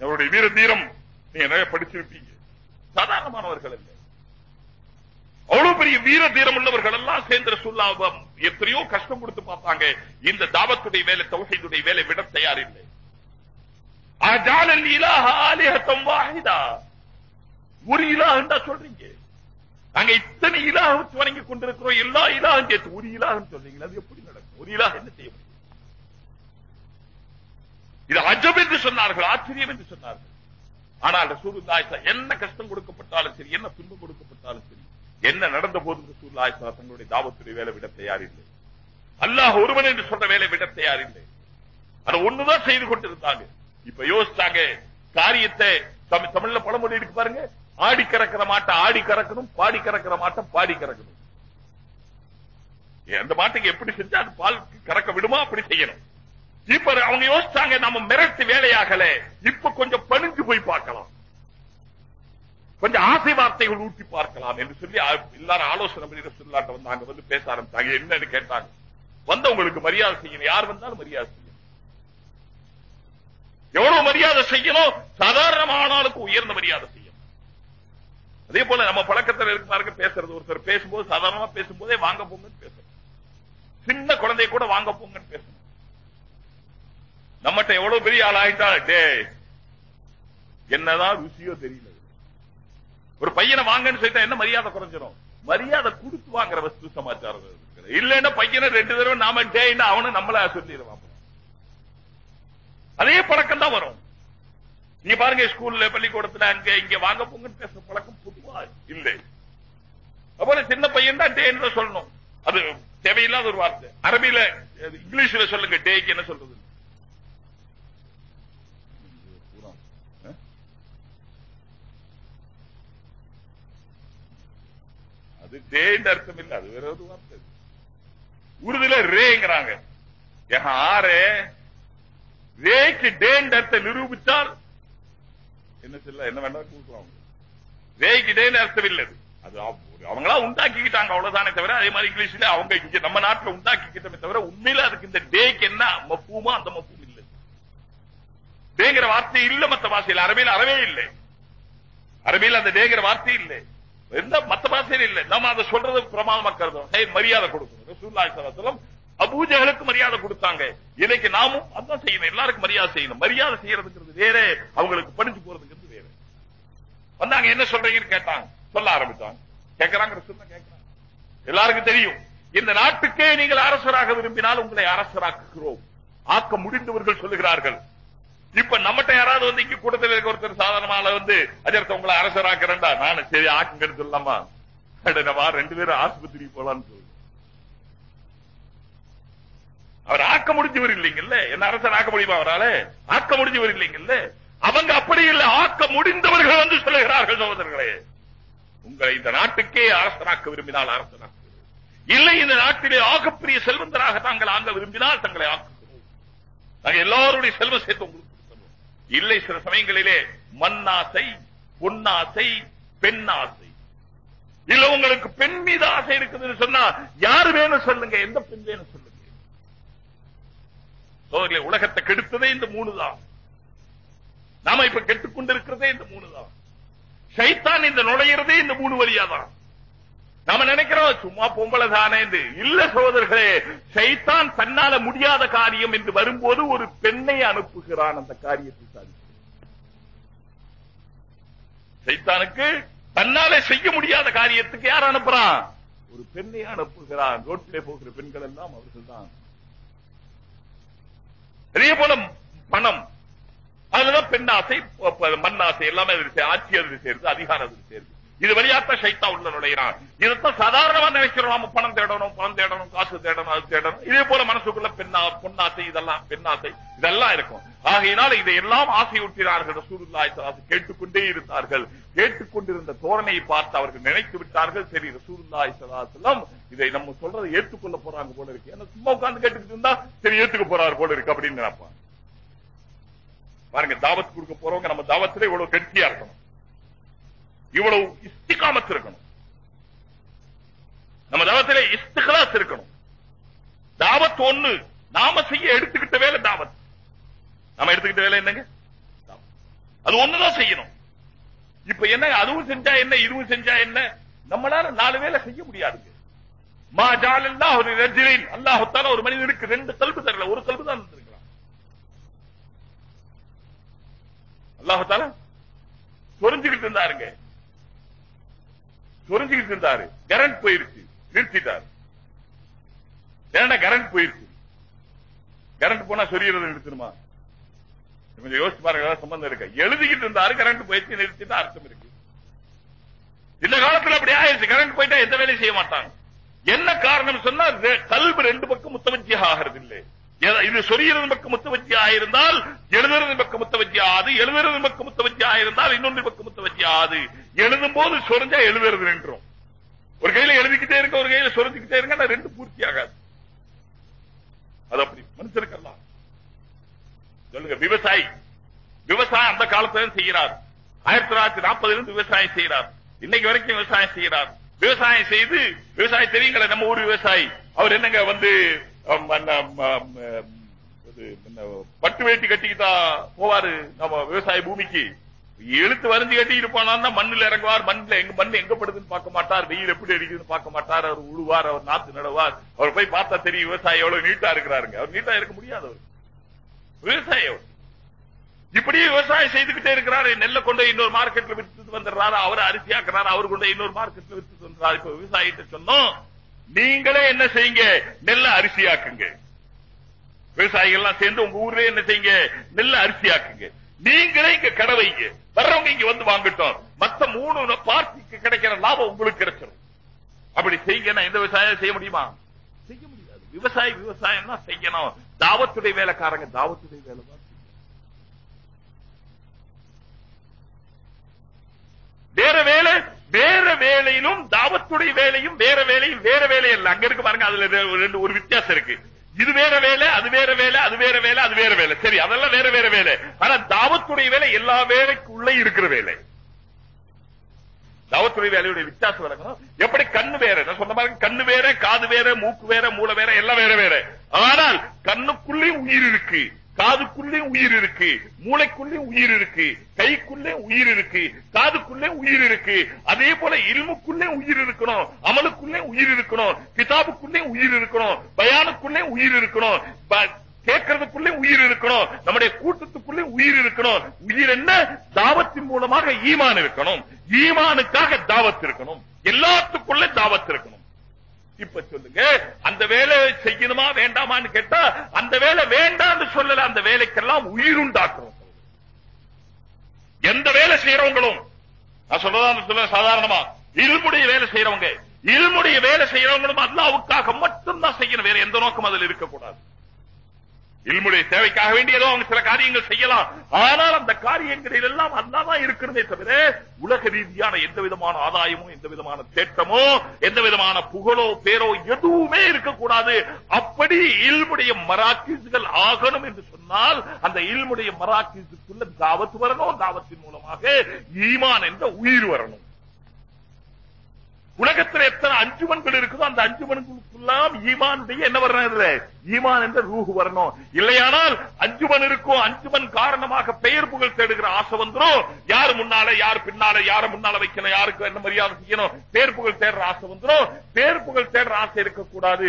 அவருடைய வீர தீரம் நீங்க நிறைய படிச்சிருப்பீங்க. சாதாரணமானவர்கள் இல்லை அவ்வளவு பெரிய வீர தீரம் உள்ளவர்கள் எல்லாம் சேர்ந்த சுல்லாபம் எத்தனையோ கஷ்டம் கொடுத்து பார்த்தாங்க இந்த தாவத்துடைய வேலை தௌசைதுடைய வேலை விட தயார் இல்லை. ஒரு இலா வாஹிதா சொல்றீங்க. நாங்க இத்தனை இலாஹ் வணங்கி கொண்டிருக்கிறோம். எல்லா இலாஹும் சேர்த்து ஒரு இலாஹ்னு சொல்றீங்க அது எப்படி நடக்கும்? ஒரு இலாஹ் என்ன செய்ய முடியும் இது அஜம் என்று சொன்னார்கள் ஆச்சரியம் என்று சொன்னார்கள். ஆனால் ரசூலுல்லாஹி என்ன கஷ்டம் கொடுக்கப்பட்டாலும் சரி என்ன துன்பம் கொடுக்கப்பட்டாலும் சரி என்ன நடந்த போதும் ரசூலுல்லாஹி தங்களுடைய தாவத்துடைய வேலை விட தயாரில்லை. அல்லாஹ் ஒருவன் என்று சொல்ற வேலை விட தயார் இல்லை அதை ஒண்ணுதான் செய்து கொண்டிருந்தாங்க. இப்ப யோசிச்சாங்க காரியத்தை தமிழ் தமிழ்ல பழமொழி இருக்கு பாருங்க ஆடி கறக்கிற மாட்டை ஆடி கறக்கணும் பாடி கறக்கிற மாட்டை பாடி கறக்கணும். அந்த மாட்டுக்கு எப்படி செஞ்சா அது பால் கறக்க விடுமா? அப்படி செய்யணும். இப்ப அவங்க யோசிச்சாங்க நம்ம மிரட்டு வேலையாகல. இப்ப கொஞ்சம் பணிஞ்சு போய் பார்க்கலாம். கொஞ்சம் ஆசை வார்த்தைகள் ஊட்டி பார்க்கலாம் என்று சொல்லி எல்லாரும் ஆலோசனை பண்ணி வந்து அங்க வந்து பேச ஆரம்பிச்சாங்க. என்னன்னு கேட்டாங்க. வந்தவங்களுக்கு மரியாதை செய்யணும். யார் வந்தாலும் மரியாதை செய்யணும். எவ்வளவு மரியாதை செய்யணும்? சாதாரணமானாலுக்கு உயர்ந்த மரியாதை செய்யணும். அதே போல நம்ம பழக்கத்தில் இருக்கு பேசுறது. ஒருத்தர் பேசும்போது சாதாரணமா பேசும்போதே வாங்க போங்கன்னு பேசணும் சின்ன குழந்தைய கூட வாங்க போங்கன்னு பேசணும் நம்மகிட்ட எவ்வளவு பெரிய ஆள் ஆயிட்டா டே என்னதான் ருசியோ தெரியல. ஒரு பையனை வாங்கன்னு சொல்லிட்டா என்ன மரியாதை குறைஞ்சிடும் மரியாதை கொடுத்து வாங்குற வஸ்து சமாச்சாரம் இல்லைன்னா பையனை ரெண்டு தடவை நாம டேன்னா அவனு நம்மள சொல்லிடுவான் அதே பழக்கம் தான் வரும். நீங்க பாருங்க ஸ்கூல்ல பள்ளிக்கூடத்துல அங்க இங்க வாங்க போங்கன்னு பேசுற பழக்கம் இல்லை. அப்புறம் சின்ன பையன் தான் டே என்று சொல்லணும். அது தேவையில்லாத ஒரு வார்த்தை. அரபியில இங்கிலீஷ்ல சொல்லுங்க டேக்கு என்ன சொல்றது? அது டேன்னு அர்த்தம் இல்ல அது வேற ஒரு வார்த்தை. உருதுல ரேங்கிறாங்க. ஆரே ரேக்கு டேன்னு அர்த்தம் நிரூபித்தால் என்ன சொல்ல என்ன வேண்டாம் கொடுக்கலாம் வேகிடேன்னு அர்த்தமில்லை அது. அவங்களா உண்டாக்கிக்கிட்டாங்க அவ்வளவுதானே தவிர அதே மாதிரி இங்கிலீஷ்ல அவங்க இங்க நம்ம நாட்டுல உண்டாக்கிக்கிட்டமே தவிர உண்மையில அதுக்கு இந்த டேக்கு என்ன மப்பூமா அந்த மப்பூம் இல்ல. டேங்கிற வார்த்தை இல்ல மத்த பாசையில் அரபியில் அறவே இல்லை. அரபியில் அந்த டேங்கிற வார்த்தை இல்லை. எந்த மத்த பாசையில் இல்ல. நம்ம அதை சொல்றது பிரமாதமா கருதும் மரியாதை கொடுக்கணும். ரசூலுல்லாஹி ஸல்லல்லாஹு மரியாதை கொடுத்தாங்க. இன்னைக்கு நாமும் அதான் செய்யணும். எல்லாருக்கும் மரியாதை செய்யணும். மரியாதை செய்யறதுங்கிறது வேற. அவங்களுக்கு படிச்சு போறதுக்கு வந்தாங்க என்ன சொல்றீங்கன்னு கேட்டாங்க சொல்ல ஆரம்பிச்சாங்க கேட்கறாங்க ரசூல்லா எல்லாருக்கும் தெரியும் இந்த நாட்டுக்கே நீங்கள் அரசராக விரும்பினால் உங்களை அரசராக்குகிறோம். ஆக்க முடிந்தவர்கள் சொல்லுகிறார்கள். இப்ப நம்மகிட்ட யாராவது வந்து இங்க கூட்டத்தில் இருக்க ஒருத்தர் சாதாரணமால வந்து அதற்கு உங்களை அரசராக்குறேன்டா. நானு சரி ஆக்குங்கன்னு சொல்லலாமா? அட, நம்ம ரெண்டு பேரும் ஆஸ்பத்திரி போலான்னு சொல்லு. அவர் ஆக்க முடிஞ்சவர் இல்லைங்கல்ல? என்ன அரசர் ஆக்க முடியுமா அவரால? ஆக்க முடிஞ்சவர் இல்லைங்கல்ல? அவங்க அப்படி இல்லை ஆக்க முடிந்தவர்கள் வந்து சொல்லுகிறார்கள் சகோதரர்களே. உங்களை இந்த நாட்டுக்கே அரசனாக்க விரும்பினால் அரசராக்க இல்லை இந்த நாட்டிலே ஆகப்பெரிய செல்வந்தராக தாங்கள் ஆங்க விரும்பினால் தங்களை ஆக்குகிறோம். நாங்கள் எல்லாருடைய செல்வம் சேர்த்து உங்களுக்கு இல்லை சில சமயங்களிலே மண்ணாசை பொன்னாசை பெண்ணாசை. இல்ல உங்களுக்கு பெண் மீது ஆசை இருக்குதுன்னு சொன்னா யாரு வேணும் சொல்லுங்க எந்த பெண் வேணும் சொல்லுங்க. உலகத்தை கெடுத்ததே இந்த மூணு தான் நாம இப்ப கெட்டுக் கொண்டிருக்கிறதே இந்த மூணு தான் சைத்தான் இந்த நுழையிறதே இந்த மூணு வழியா தான் நாம நினைக்கிறோம் சும்மா பொம்பளை தானே இல்ல சோதர்களே சைத்தான் தன்னால முடியாத காரியம் என்று வரும்போது ஒரு பெண்ணை அனுப்புகிறான் அந்த காரியத்தை சாதிக்க சைத்தானுக்கு தன்னால செய்ய முடியாத காரியத்துக்கு யார் அனுப்புறான்? ஒரு பெண்ணை அனுப்புகிறான். ரோட்டிலே போகிற பெண்கள் எல்லாம் அவர்கள் தான் போல பணம். அதுலதான் பெண் ஆசை மண் ஆசை எல்லாமே அதில் ஆட்சி அதில் சேருது அதிகாரம் அதில் சேருது. இது வழியாத்தான் சைத்தா உள்ள நுழைகிறான் இதைத்தான் சாதாரணமா நினைக்கிறோம். நம்ம பணம் தேடணும் பணம் தேடணும் காசு தேடணும் அது தேடணும். இதே போல மனசுக்குள்ள பெண்ணா பொன்னாசை இதெல்லாம் பெண்ணாசை இதெல்லாம் இருக்கும். ஆகையினால் இதையெல்லாம் ஆசையூட்டினார்கள் ரசூலுல்லாஹி ஸல்லல்லாஹு கேட்டுக்கொண்டே இருந்தார்கள். கேட்டுக்கொண்டிருந்த தோரணையை பார்த்து அவர்கள் நினைத்து விட்டார்கள். சரி ரசூலுல்லாய் ஸல்லல்லாஹு இதை நம்ம சொல்றதை ஏற்றுக்கொள்ள போறாங்க போல இருக்கு. ஏன்னா சும்மா உட்கார்ந்து கேட்டுக்கிட்டு இருந்தா சரி ஏத்துக்க போறாரு போல இருக்கு அப்படின்னு நினைப்பாங்க. பாருங்க தாவத் கொடுக்க போறவங்க நம்ம தாவத்துல இவ்வளவு கெட்டியா இருக்கணும். இவ்வளவு இஸ்திகாமத்து இருக்கணும். நம்ம தாவத்திலே இஸ்திகலாஸ் இருக்கணும். தாவத் ஒண்ணு நாம செய்ய எடுத்துக்கிட்ட வேலை தாவத். நாம எடுத்துக்கிட்ட வேலை என்னங்க? அது ஒண்ணுதான் செய்யணும். இப்ப என்ன அதுவும் செஞ்சா என்ன இதுவும் செஞ்சா என்ன? நம்மளால நாலு வேலை செய்ய முடியாதுங்க. மா அல்லாஹ் ஒரு ரஜிலின் அல்லாஹத்தால ஒரு மனிதனுக்கு ரெண்டு கல்பு தரல. ஒரு கல்பு தான் இருந்திருக்கலாம் அல்லாஹால சொரிஞ்சுக்கிட்டு இருந்தாருங்க. சொரிஞ்சுக்கிட்டு இருந்தாரு. கரண்ட் போயிருச்சு. நிறுத்திட்டாரு. ஏன்னா கரண்ட் போயிருச்சு. கரண்ட் போனா சொரியறதை நிறுத்தணுமா? கொஞ்சம் யோசிச்சு பாருங்க சம்பந்தம் இருக்கு? எழுதிக்கிட்டு இருந்தாரு கரண்ட் போயிடுச்சு நிறுத்திட்டு அர்த்தம் இருக்கு. இந்த காலத்துல அப்படி ஆயிடுச்சு கரண்ட் போயிட்டா எந்த வேலையும் செய்ய மாட்டாங்க. என்ன காரணம் சொன்னா கல்வி ரெண்டு பக்கம் முத்தவஜ்ஜியாக ஆகிறது இல்லை இது சொரியிறது பக்கம் முத்தவஜ்ஜி ஆயிருந்தால் எழுதுறது பக்கம் முத்தவஜ்ஜி ஆகுது எழுதுறது பக்கம் முத்தவஜ்ஜி ஆயிருந்தால் இன்னொன்று பக்கம் முத்தவஜ்ஜி ஆகுது எழுதும் போது சொரிஞ்சா எழுதுறது நின்றோம் ஒரு கையில எழுதிக்கிட்டே இருக்க ஒரு கையில சொரிஞ்சுக்கிட்டே இருக்க ரெண்டு பூர்த்தி ஆகாது. அது அப்படி மனுஷருக்கெல்லாம். சொல்லுங்க விவசாயி. விவசாயம் அந்த காலத்துல செய்கிறார். ஆயிரத்தி தொள்ளாயிரத்தி நாற்பதுல இருந்து விவசாயம் செய்கிறார். இன்னைக்கு வரைக்கும் விவசாயம் செய்கிறார். விவசாயம் செய்து விவசாயம் தெரியுங்களே நம்ம ஊர் விவசாயி. அவர் என்னங்க வந்து இது, என்ன, பட்டு வேட்டி கட்டிக்கிட்டா போவாரு. நம்ம விவசாய பூமிக்கு. எழுத்து வரைஞ்சு கட்டி இருப்பானா மண்ணில் இறங்குவார். மண்ணுல எங்க மண் எங்க படுதுன்னு பார்க்க மாட்டார். வெயில் எப்படி அடிக்குதுன்னு பார்க்க மாட்டார். அவர் உழுவார் அவர் நாத்து நடவார். அவர் போய் பார்த்தா தெரியும் விவசாயி எவ்வளவு நீட்டா இருக்கிறாருங்க. அவர் நீட்டா இருக்க முடியாது அவர். விவசாயி அவர். இப்படியே விவசாயம் செய்துகிட்டே இருக்கிறாரு. நெல்லை கொண்டு இன்னொரு மார்க்கெட்ல வித்துட்டு வந்துடுறாரு. அவர் அரிசியாக்குறாரு. அவர் கொண்டு இன்னொரு மார்க்கெட்ல வித்துட்டு வந்துறாரு இப்ப விவசாயிட்ட சொன்னோம் நீங்களே என்ன செய்யுங்க? நெல்ல அரிசியாக்குங்க. விவசாயிகள் எல்லாம் சேர்ந்து உங்க ஊர்ல என்ன செய்யுங்க? நெல்ல அரிசியாக்குங்க. நீங்களே இங்க கடை வைங்க. வர்றவங்க இங்க வந்து வாங்கட்டும். மத்த மூணு பார்ட்டிக்கு கிடைக்கிற லாபம் உங்களுக்கு கிடைச்சிடும் அப்படி செய்யுங்க எந்த விவசாயம் செய்ய முடியுமா? செய்ய முடியாது. விவசாயி விவசாயம் தான் செய்யணும். தாவத்துடைய வேலைக்காரங்க தாவத்துடைய வேலை தான் செய்யணும். வேற வேலை வேற வேலையிலும் தாவத்துடைய வேலையும் வேற வேலையும் வேற வேலை இல்ல. அங்க இருக்கு பாருங்க அதுல ரெண்டு ஒரு வித்தியாசம் இருக்கு. இது வேற வேலை அது வேற வேலை அது வேற வேலை அது வேற வேலை. சரி அதெல்லாம் வேற வேற வேலை. ஆனா தாவத்துடைய வேலை எல்லா வேலைக்குள்ள இருக்கிற வேலை. தாவத்துடைய வேலையுடைய வித்தியாசம் விளக்கணும் எப்படி கண்ணு வேற? நான் சொன்ன மாதிரி கண்ணு வேற காது வேற மூக்கு வேற மூளை வேற எல்லாம் வேற வேற. ஆனால் கண்ணுக்குள்ளேயும் உயிர் இருக்கு. காதுக்குள்ளே உயிர் இருக்கு மூளைக்குள்ளேயும் உயிர் இருக்கு கைக்குள்ளே உயிர் இருக்கு காதுக்குள்ளே உயிர் இருக்கு. அதே போல இல்முக்குள்ளே உயிர் இருக்கணும் அமலுக்குள்ளே உயிர் இருக்கணும் கிதாபுக்குள்ளே உயிர் இருக்கணும் பயானுக்குள்ளே உயிர் இருக்கணும் கேட்கறதுக்குள்ளே உயிர் இருக்கணும் நம்முடைய கூட்டத்துக்குள்ளே உயிர் இருக்கணும். உயிர் என்ன? தாவத்தின் மூலமாக ஈமான் இருக்கணும். ஈமானுக்காக தாவத் இருக்கணும். எல்லாத்துக்குள்ளே தாவத் இருக்கணும். இப்ப சொல்லுங்க அந்த வேலை செய்யணுமா வேண்டாமான்னு கேட்டா அந்த வேலை வேண்டாம்னு சொல்லல அந்த வேலைக்கெல்லாம் உயிருண்டாக்குறோம் எந்த வேலை செய்யறவங்களும் நான் சொல்றதா சொல்ல சாதாரணமா இருமுடைய வேலை செய்யறவங்க இருமுடைய வேலை செய்யறவங்களும் அல்லாவுக்காக மட்டும்தான் செய்யணும் வேற எந்த நோக்கம் அதில் இருக்கக்கூடாது. இல்முடைய தேவைக்காக வேண்டிய ஏதோ அவங்க சில காரியங்கள் செய்யலாம். ஆனால் அந்த காரியங்களில் எல்லாம் அல்லாதான் இருக்கிறதே தவிர உலக ரீதியான எந்த விதமான ஆதாயமோ எந்த விதமான தேட்டமோ எந்த விதமான புகழோ பேரோ எதுவுமே இருக்கக்கூடாது. அப்படி இல்முடைய மராக்கீசுகள் ஆகணும் என்று சொன்னால் அந்த இல்முடைய மராக்கீசுக்குள்ள தாவத்து வரணும் தாவத்தின் மூலமாக ஈமான் என்ற உயிர் வரணும். உலகத்தில் எத்தனை அஞ்சுமன்கள் இருக்குதோ அந்த அஞ்சுமனுக்குள்ளாம் ஈமானுடைய என்ன வரணும் இதுல ஈமான் என்ற ரூஹு வரணும். இல்லையானால் அஞ்சுமன் இருக்கும் அஞ்சுமன் காரணமாக பெயர் புகழ் தேடுகிற ஆசை வந்துடும் யாரு முன்னால யார் பின்னால யார முன்னால வைக்கணும் யாருக்கு என்ன மரியாதை செய்யணும்? பேர் புகழ் தேடுற ஆசை வந்துடும் பேர் புகழ் தேடுற ஆசை இருக்கக்கூடாது.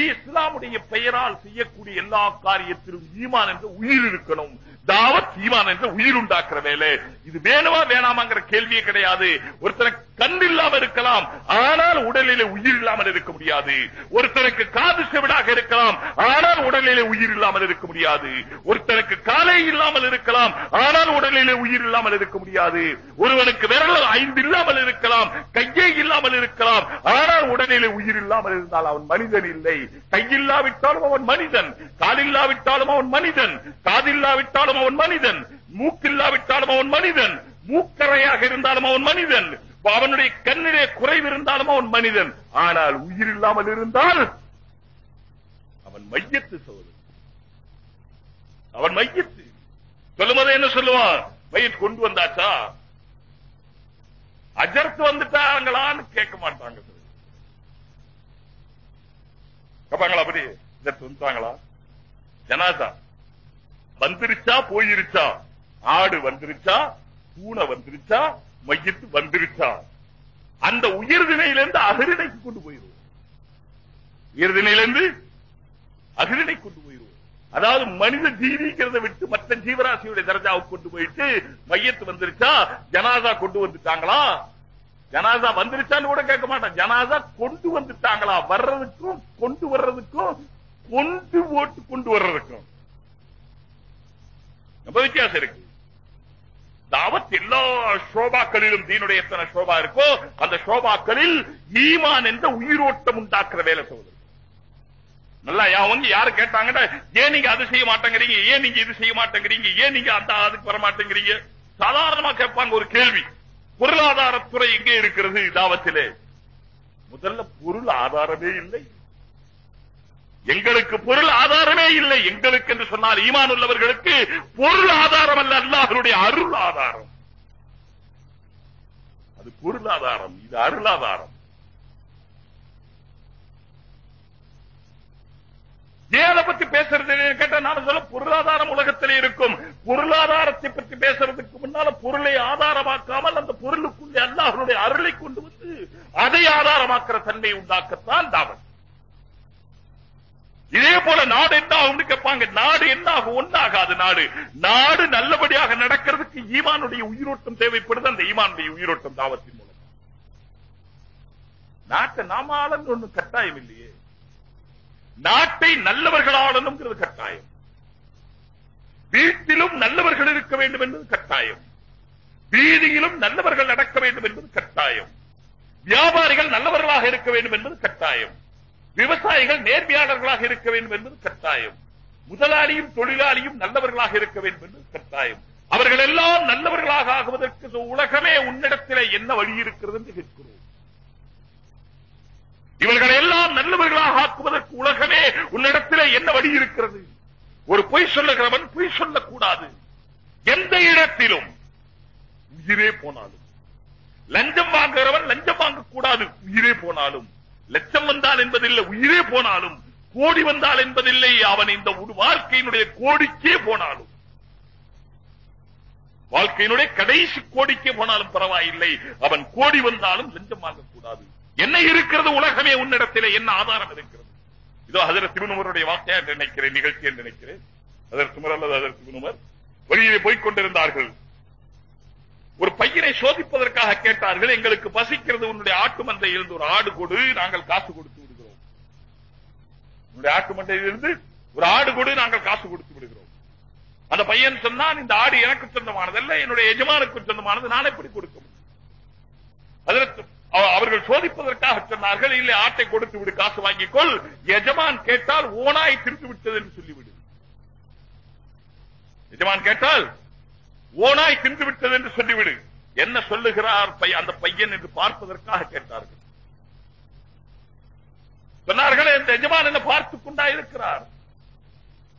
இஸ்லாமுடைய பெயரால் செய்யக்கூடிய எல்லா காரியத்திலும் ஈமான் என்ற உயிர் இருக்கணும். தாவத் ஈமான் என்ற உயிர் உண்டாக்குற வேலை. இது வேணுமா வேணாமாங்கிற கேள்வியே கிடையாது. ஒருத்தனுக்கு கண் இல்லாமல் இருக்கலாம் ஆனால் உடலிலே உயிர் இல்லாமல் இருக்க முடியாது. ஒருத்தனுக்கு காது செவிடாக இருக்கலாம் ஆனால் உடலிலே உயிர் இல்லாமல் இருக்க முடியாது. ஒருத்தனுக்கு காலை இல்லாமல் இருக்கலாம் ஆனால் உடலிலே உயிர் இல்லாமல் இருக்க முடியாது. ஒருவனுக்கு விரல் ஐந்து இல்லாமல் இருக்கலாம் கையே இல்லாமல் இருக்கலாம் ஆனால் உடலிலே உயிர் இல்லாமல் இருந்தால் அவன் மனிதன் இல்லை. கையில்லாவிட்டாலும் அவன் மனிதன் காலில்லாவிட்டாலும் அவன் மனிதன் காதில்லாவிட்டாலும் இருந்தாலும் அவன் மனிதன். மூக்கில்லாவிட்டாலும் அவன் மனிதன். மூக்கரையாக இருந்தாலும் அவன் மனிதன். அவனுடைய கண்ணிலே குறைவு இருந்தாலும் அவன் மனிதன். ஆனால் உயிர் இல்லாமல் இருந்தால் அவன் மையத்து சோதனை அவன் மையத்து. சொல்லும்போது என்ன சொல்லுவான்? மையத்து கொண்டு வந்தாச்சா? அஜர்த்து வந்துட்டாங்களான்னு கேட்க மாட்டாங்க. கேட்பாங்களா அப்படி? அஜர்த்து வந்துட்டாங்களா? ஜனாதா வந்துருச்சா போயிருச்சா? ஆடு வந்துருச்சா? பூனை வந்துருச்சா? மையத்து வந்துருச்சா? அந்த உயிர்தினையிலிருந்து அகிரிணைக்கு கொண்டு போயிருவோம் உயிர்தினையிலிருந்து அகிரிணை கொண்டு போயிருவோம் அதாவது மனித ஜீவிக்கிறத விட்டு மற்ற ஜீவராசியுடைய தரஜாவுக்கு கொண்டு போயிட்டு மையத்து வந்துருச்சா? ஜனாதா கொண்டு வந்துட்டாங்களா? ஜனாதா வந்துருச்சான்னு கூட கேட்க மாட்டான். ஜனாதா கொண்டு வந்துட்டாங்களா? வர்றதுக்கும் கொண்டு வர்றதுக்கும் கொண்டு ஓட்டு கொண்டு வர்றது ரொம்ப வித்தியாசம் இருக்கு தாவத் எல்லா சோபாக்களிலும் தீனுடைய எத்தனை சோபா இருக்கோ அந்த சோபாக்களில் ஈமான் என்ற உயிரோட்டம் உண்டாக்குற வேலை சோதரி நல்லா அவங்க யாரு கேட்டாங்கன்னா ஏன் நீங்க அது செய்ய மாட்டேங்கிறீங்க? ஏன் நீங்க இது செய்ய மாட்டேங்கிறீங்க? ஏன் நீங்க அந்த அதுக்கு வர மாட்டேங்கிறீங்க? சாதாரணமா கேட்பாங்க ஒரு கேள்வி. பொருளாதாரத்துறை எங்கே இருக்கிறது தாவத்திலே முதல்ல பொருள் ஆதாரமே இல்லை. எங்களுக்கு பொருள் ஆதாரமே இல்லை. எங்களுக்கு என்று சொன்னால் ஈமான் உள்ளவர்களுக்கு பொருள் ஆதாரம் அல்ல அல்லாஹருடைய அருள் ஆதாரம். அது பொருளாதாரம் இது அருளாதாரம். ஏன் அதை பத்தி பேசுறது கேட்டா நான் சொல்ல பொருளாதாரம் உலகத்தில் இருக்கும். பொருளாதாரத்தை பற்றி பேசுறதுக்கு முன்னால பொருளை ஆதாரமாக்காமல் அந்த பொருளுக்குள்ளே அல்லாஹனுடைய அருளை கொண்டு வந்து அதை ஆதாரமாக்குற தன்மை உண்டாக்கத்தான் தாவன் இதே போல நாடு என்ன ஆகும்னு கேட்பாங்க. நாடு என்ன ஆகும்? ஒன்னாகாது நாடு. நாடு நல்லபடியாக நடக்கிறதுக்கு ஈமானுடைய உயிரோட்டம் தேவைப்படுது. அந்த ஈமானுடைய உயிரோட்டம் தாவத்தின் மூலம். நாட்டை நாம ஒண்ணு கட்டாயம் இல்லையே. நாட்டை நல்லவர்கள் ஆளணுங்கிறது கட்டாயம். வீட்டிலும் நல்லவர்கள் இருக்க வேண்டும் என்பது கட்டாயம். வீதியிலும் நல்லவர்கள் நடக்க வேண்டும் என்பது கட்டாயம். வியாபாரிகள் நல்லவர்களாக இருக்க வேண்டும் என்பது கட்டாயம். விவசாயிகள் நேர்மையாளர்களாக இருக்க வேண்டும் என்பது கட்டாயம். முதலாளியும் தொழிலாளியும் நல்லவர்களாக இருக்க வேண்டும் என்பது கட்டாயம். அவர்கள் எல்லாம் நல்லவர்களாக ஆகுவதற்கு உலகமே உன்னிடத்திலே என்ன வழி இருக்கிறது என்று கேட்கிறோம். இவர்களை எல்லாம் நல்லவர்களாக ஆக்குவதற்கு உலகமே உன்னிடத்திலே என்ன வழி இருக்கிறது? ஒரு பொய் சொல்லுகிறவன் பொய் சொல்லக்கூடாது. எந்த இடத்திலும் உயிரே போனாலும். லஞ்சம் வாங்குகிறவன் லஞ்சம் வாங்கக்கூடாது. உயிரே போனாலும். லட்சம் வந்தால் என்பதில்லை உயிரே போனாலும் கோடி வந்தால் என்பதில்லை அவன் இந்த வாழ்க்கையினுடைய கோடிக்கே போனாலும். வாழ்க்கையினுடைய கடைசி கோடிக்கே போனாலும் பரவாயில்லை அவன் கோடி வந்தாலும் லஞ்சம் வாங்கக்கூடாது. என்ன இருக்கிறது உலகமே உன்னிடத்திலே என்ன ஆதாரம் இருக்கிறது? இதோ அதர் திருநுமருடைய வார்த்தையா நினைக்கிறேன் நிகழ்ச்சி என்று நினைக்கிறேன். அதர் முர் அல்லது அதர் திருநுமர் வழியிலே போய்க் கொண்டிருந்தார்கள். ஒரு பையனை சோதிப்பதற்காக கேட்டார்கள் எங்களுக்கு பசிக்கிறது உன்னுடைய ஆட்டு மந்தையிலிருந்து ஒரு ஆடு கொடு நாங்கள் காசு கொடுத்து விடுகிறோம். உன்னுடைய ஆட்டு மந்தையிலிருந்து ஒரு ஆடு கொடு நாங்கள் காசு கொடுத்து விடுகிறோம். அந்த பையன் சொன்னான் இந்த ஆடு எனக்கு சொந்தமானதல்ல என்னுடைய எஜமானுக்கு சொந்தமானது நான் எப்படி கொடுக்க முடியும்? அதற்கு அவ- அவர்கள் சோதிப்பதற்காக சொன்னார்கள் இல்லை ஆட்டை கொடுத்து விடு காசு வாங்கிக்கொள். எஜமான் கேட்டால் ஓனாய் திருத்து விட்டது என்று சொல்லிவிடு. எஜமான் கேட்டால் ஓனாய் தின்று விட்டது என்று சொல்லிவிடு. என்ன சொல்லுகிறார் அந்த பையன் என்று பார்ப்பதற்காக கேட்டார்கள். சொன்னார்கள் இந்த எஜமான் என்ன பார்த்துக் கொண்டா இருக்கிறார்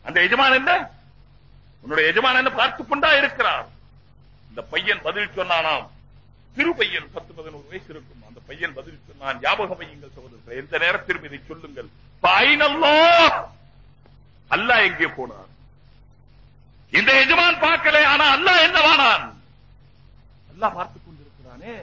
அந்த எஜமான் என்ன? உன்னுடைய எஜமான் என்ன பார்த்துக் கொண்டா இருக்கிறார் இந்த பையன் பதில் சொன்னானாம். சிறு பையன் பத்து பதினோரு வயசு இருக்கும். அந்த பையன் பதில் சொன்னான் ஞாபகம் வையுங்கள் சகோதரர் எந்த நேரத்திலும் இதை சொல்லுங்கள். பைனல்லோ! அல்லாஹ் எங்கே போனார் இந்த எஜமான் பார்க்கல ஆனா அல்லாஹ் என்னவானான்? அல்லாஹ் பார்த்துக் கொண்டிருக்கிறானே.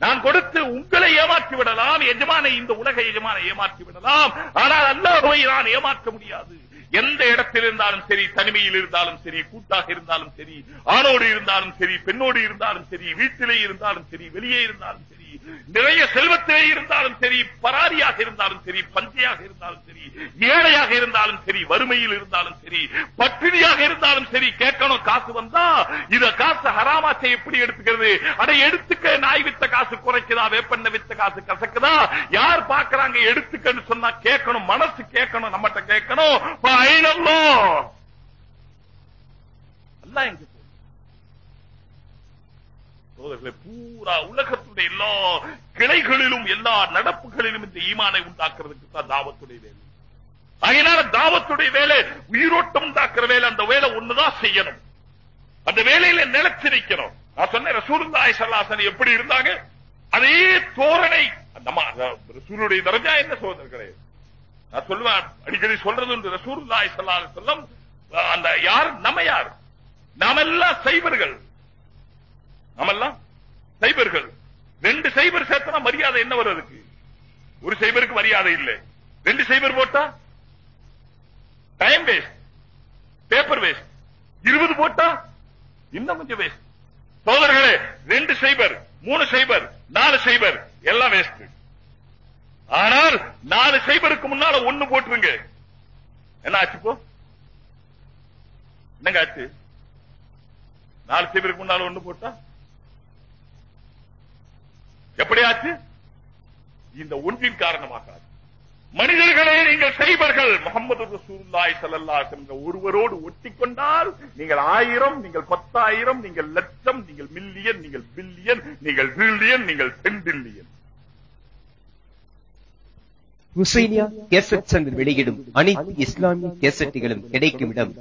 நான் கொடுத்து உங்களை ஏமாற்றி விடலாம் எஜமானை இந்த உலக எஜமானை ஏமாற்றி விடலாம். ஆனால் அல்லாஹ்வை நான் ஏமாற்ற முடியாது. எந்த இடத்தில் இருந்தாலும் சரி தனிமையில் இருந்தாலும் சரி கூட்டாக இருந்தாலும் சரி ஆணோடு இருந்தாலும் சரி பெண்ணோடு இருந்தாலும் சரி வீட்டிலே இருந்தாலும் சரி வெளியே இருந்தாலும் சரி. நிறைய செல்வத்திலே இருந்தாலும் சரி பராரியாக இருந்தாலும் சரி பஞ்சையாக இருந்தாலும் சரி ஏழையாக இருந்தாலும் சரி வறுமையில் இருந்தாலும் சரி பட்டினியாக இருந்தாலும் சரி கேட்கணும் காசு வந்தா இத காசு ஹராமாச்சை எப்படி எடுத்துக்கிறது? அதை எடுத்துக்க நாய் வித்த காசு குறைக்குதா வேப்பண்ண வித்த காசு கசக்குதா? யார் பாக்குறாங்க எடுத்துக்கன்னு சொன்னா கேட்கணும் மனசு கேட்கணும் நம்மகிட்ட கேட்கணும். அல்ல எங்க சோதர்களை பூரா உலகத்துடைய எல்லா கிளைகளிலும் எல்லா நடப்புகளிலும் இந்த ஈமானை உண்டாக்குறதுக்கு தான் தாவத்துடைய வேலை. அதனால தாவத்துடைய வேலை உயிரோட்டம் உண்டாக்குற வேலை அந்த வேலை ஒண்ணுதான் செய்யணும். அந்த வேலையில நிலைச்சு நிற்கணும் நான் சொன்னேன் ரசூலுல்லாய் சல்லாசன் எப்படி இருந்தாங்க? அதே தோரணை. நம்ம ரசூலுடைய தரஜா என்ன சோதர்களே நான் சொல்லுவேன் அடிக்கடி சொல்றது உண்டு. ரசூலுல்லாஹி ஸல்லல்லாஹு செல்லம் அந்த யார்? நம்ம யார்? நாமெல்லாம் சைபர்கள். நாமெல்லாம் சைபர்கள். ரெண்டு சைபர் சேர்த்தனா மரியாதை என்ன வரும் அதுக்கு? ஒரு சைபருக்கு மரியாதை இல்லை. ரெண்டு சைபர் போட்டா? டைம் வேஸ்ட் பேப்பர் வேஸ்ட் இருபது போட்டா? இன்னும் கொஞ்சம் வேஸ்ட் சோதர்களே ரெண்டு சைபர் மூணு சைபர் நாலு சைபர் எல்லாம் வேஸ்ட் ஆனால் நாலு சைபருக்கு முன்னால ஒண்ணு போட்டுருங்க. என்ன ஆச்சு போ என்னங்க ஆச்சு? நாலு சைபருக்கு முன்னால ஒண்ணு போட்டா? எப்படியாச்சு? இந்த ஒன்றின் காரணமாக மனிதர்களே நீங்கள் சைபர்கள். முகமது ரசூல்லாய் சல்லா என்ற ஒருவரோடு ஒட்டிக்கொண்டால் நீங்கள் ஆயிரம் நீங்கள் பத்தாயிரம் நீங்கள் லட்சம் நீங்கள் மில்லியன் நீங்கள் பில்லியன் நீங்கள் பில்லியன் நீங்கள் தென்பில்லியன் ஹுசைனியா கேசட் சென்டர் வெளியிடும் அனைத்து இஸ்லாமிய கேசட்டுகளும் கிடைக்கும் இடம்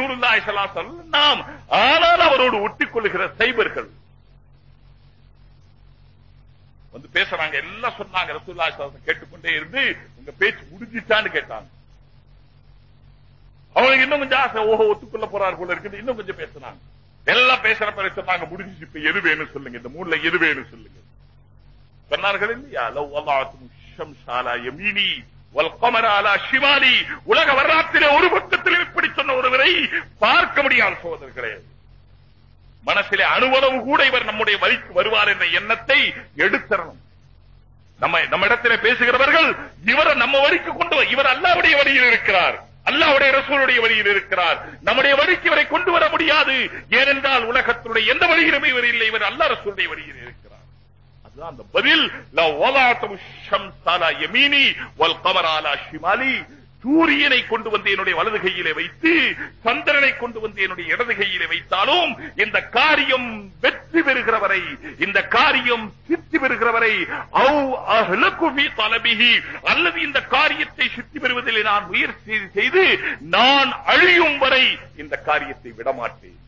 ரசூலுல்லாஹி ஸல்லல்லாஹு நாம் ஆனால் அவரோடு ஒட்டிக் கொள்ளுகிற சைபர்கள். வந்து பேசுறாங்க எல்லாம் சொன்னாங்க ரசூலுல்லாஹி ஸல்லல்லாஹு கேட்டுக்கொண்டே இருந்து உங்க பேச்சு முடிஞ்சிட்டான்னு கேட்டாங்க. அவங்களுக்கு இன்னும் கொஞ்சம் ஆசை ஓஹோ ஒத்துக்கொள்ள போறாரு போல இருக்குது இன்னும் கொஞ்சம் பேசுனாங்க. எல்லாம் பேசுற பிறகு சொன்னாங்க முடிஞ்சிச்சு இப்ப எது வேணும் சொல்லுங்க இந்த மூணுல எது வேணும் சொல்லுங்க. சொன்னார்கள் இல்லையா? லவ் வலாத்தும் ஷம்ஷாலா யமீனி. வல்கமராலா உலக வரலாற்றிலே ஒரு பக்கத்தில் இப்படி சொன்ன ஒருவரை பார்க்க முடியாத சோதர்களே மனசிலே அணுவளவு கூட இவர் நம்முடைய வழிக்கு வருவார் என்ற எண்ணத்தை எடுத்தரணும். நம்ம நம்ம இடத்திலே பேசுகிறவர்கள் இவரை நம்ம வழிக்கு கொண்டு இவர் அல்லாவுடைய வழியில் இருக்கிறார். அல்லாவுடைய ரசூலுடைய வழியில் இருக்கிறார். நம்முடைய வழிக்கு இவரை கொண்டு வர முடியாது. ஏனென்றால் உலகத்துடைய எந்த வழியிலுமே இவர் இல்லை. இவர் அல்லா ரசூலுடைய வழியில் இருக்கிறார். அதுதான் அந்த பதில். வல் ஷிமாலி. சூரியனை கொண்டு வந்து என்னுடைய வலது கையிலே வைத்து சந்திரனை கொண்டு வந்து என்னுடைய இடது கையிலே வைத்தாலும் இந்த காரியம் வெற்றி பெறுகிற வரை இந்த காரியம் சித்தி பெறுகிற வரை அல்லது இந்த காரியத்தை சித்தி பெறுவதில் நான் முயற்சி செய்து நான் அழியும் வரை இந்த காரியத்தை விடமாட்டேன்.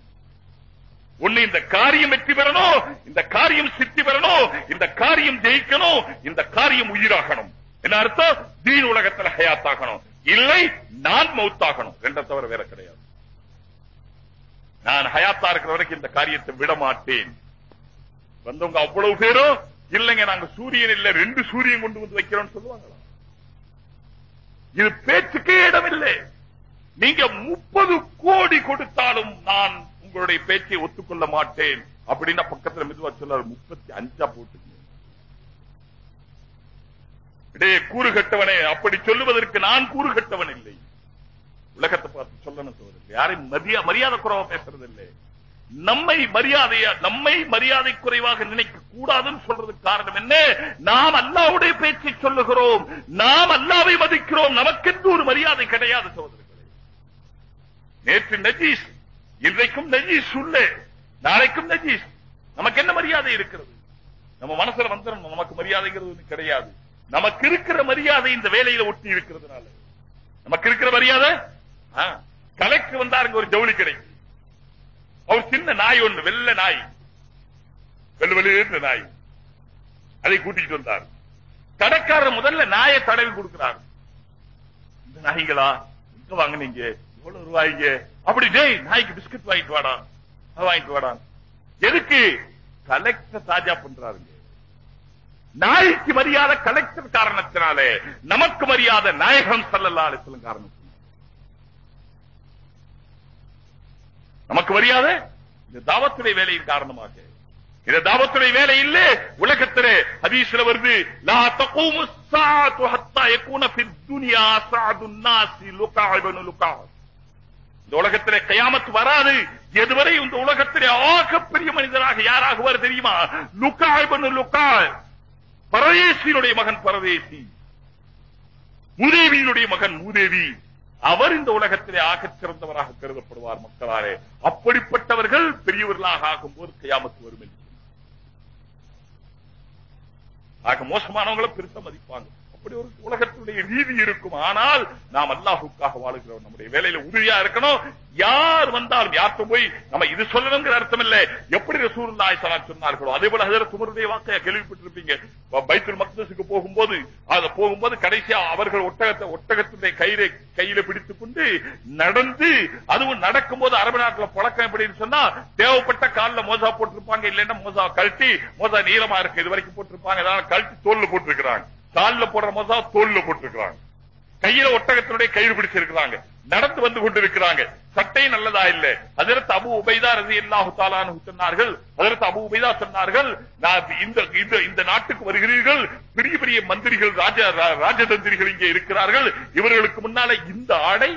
ஒண்ணு இந்த காரியம் வெற்றி பெறணும் இந்த காரியம் சித்தி பெறணும் இந்த காரியம் ஜெயிக்கணும் இந்த காரியம் உயிராகணும். என்ன அர்த்தம்? தீன் உலகத்துல ஹயாத்தாகணும். இல்லை நான் மௌத்தாகணும். ரெண்ட தவிர வேற கிடையாது. நான் ஹயாத்தா இருக்கிற வரைக்கும் இந்த காரியத்தை விட மாட்டேன். வந்தவங்க அவ்வளவு பேரும் இல்லைங்க நாங்க சூரியன் இல்ல ரெண்டு சூரியன் கொண்டு வந்து வைக்கிறோம்னு சொல்லுவாங்களா? இது பேச்சுக்கே இடமில்லை. நீங்க முப்பது கோடி கொடுத்தாலும் நான் உங்களுடைய பேச்சை ஒத்துக்கொள்ள மாட்டேன். அப்படின்னா பக்கத்துல மெதுவா சொல்லாரு முப்பத்தி அஞ்சா போட்டுங்க இடையே கூறு கட்டவனே அப்படி சொல்லுவதற்கு நான் கூறு கட்டவன் இல்லை. உலகத்தை பார்த்து சொல்லணும் சொல்றது யாரையும் மரியாதை குறைவா பேசுறது இல்லை. நம்மை மரியாதையா நம்மை மரியாதை குறைவாக நினைக்க கூடாதுன்னு சொல்றதுக்கு காரணம் என்ன? நாம் அல்லாவுடைய பேச்சை சொல்லுகிறோம். நாம் அல்லாவை மதிக்கிறோம். நமக்கென்று ஒரு மரியாதை கிடையாது சோதரர்களே நேற்று நஜீஸ் இன்றைக்கும் நஜீஸ் உள்ள நாளைக்கும் நஜீஸ் நமக்கு என்ன மரியாதை இருக்கிறது? நம்ம மனசுல வந்துடும் நமக்கு மரியாதைங்கிறது கிடையாது. நமக்கு இருக்கிற மரியாதை இந்த வேலையில ஒட்டி இருக்கிறதுனால. நமக்கு இருக்கிற மரியாதை கலைக்கு வந்தா வந்தாருங்க ஒரு ஜவுளி கிடைக்கும் அவர் சின்ன நாய் ஒண்ணு வெள்ளை நாய். வெள்ள வெளியேற்ற நாய். அதை கூட்டிட்டு வந்தார். கடைக்காரர் முதல்ல நாயை தடவி கொடுக்கிறார். இந்த நாய்களா? எங்க வாங்குனீங்க? எவ்வளவு ரூபாய்ங்க அப்படி டேய் நாய்க்கு பிஸ்கட் வாங்கிட்டு வாடா. வாங்கிட்டு வாடா. எதுக்கு கலெக்டர் தாஜா பண்றாருங்க? நாய்க்கு மரியாதை கலெக்டர் காரணத்தினாலே நமக்கு மரியாதை நாயகம் சல்லல்லா அலிஸ்லம் காரணத்தினால. நமக்கு மரியாதை இந்த தாவத்துடைய வேலையின் காரணமாக. இந்த தாவத்துடைய வேலை இல்ல உலகத்திலே ஹதீஸ்ல வருது லா தகூமு ஸாஅத்து ஹத்தா யகூன ஃபித் துன்யா ஸஅதுன் الناس லுகா இப்னு லுகா இந்த உலகத்திலே கயாமத் வராது. எதுவரை இந்த உலகத்திலே ஆகப்பெரிய மனிதராக யாராகுவார் தெரியுமா? லுக்காய் இப்னு லுகா பரதேசியினுடைய மகன் பரதேசி. மூதேவியினுடைய மகன் மூதேவி. அவர் இந்த உலகத்திலே ஆகச் சிறந்தவராக கருதப்படுவார் மக்களாலே அப்படிப்பட்டவர்கள் பெரியவர்களாக ஆகும்போது கயாமத்து வரும் என்று. ஆக மோசமானவங்களை பெருத்த மதிப்பாங்க. அப்படி ஒரு உலகத்துடைய நீதி இருக்கும். ஆனால் நாம் அல்லாஹுக்காக வாழுகிறோம். நம்முடைய வேலையில உறுதியா இருக்கணும். யார் வந்தாலும் யார்கிட்ட போய் நம்ம இது சொல்லணுங்கிற அர்த்தம் இல்ல எப்படி ரசூல்லாய் சொன்னார்களோ? அதே போல ஹஜரத் உமருடைய வாக்கைய கேள்விப்பட்டிருப்பீங்க. பைத்துல் மக்தஸுக்கு போகும்போது அத போகும்போது கடைசியா அவர்கள் ஒட்டகத்தை ஒட்டகத்துடைய கயிறை கையில பிடித்துக் கொண்டு நடந்து அதுவும் நடக்கும்போது அரபு நாட்டுல பழக்கம் எப்படின்னு சொன்னா தேவைப்பட்ட கால்ல மோசா போட்டிருப்பாங்க இல்லைன்னா மோசா கழட்டி மோசா நீளமா இருக்கு இது வரைக்கும் போட்டிருப்பாங்க. அதனால கழட்டி தோல்ல போட்டிருக்கிறாங்க. கால்ல போடுற மோசா தோல்ல போட்டிருக்கிறாங்க. கையில ஒட்டகத்தினுடைய கயிறு பிடிச்சிருக்கிறாங்க. நடந்து வந்து கொண்டிருக்கிறாங்க. சட்டை நல்லதா இல்ல? அதற்கு அபு உபைதா ரசி அல்லாஹு தாலான்னு சொன்னார்கள். அதற்கு அபு உபைதா சொன்னார்கள் இந்த இந்த இந்த நாட்டுக்கு வருகிறீர்கள். பெரிய பெரிய மந்திரிகள் ராஜ ராஜதந்திரிகள் இங்கே இருக்கிறார்கள். இவர்களுக்கு முன்னால இந்த ஆடை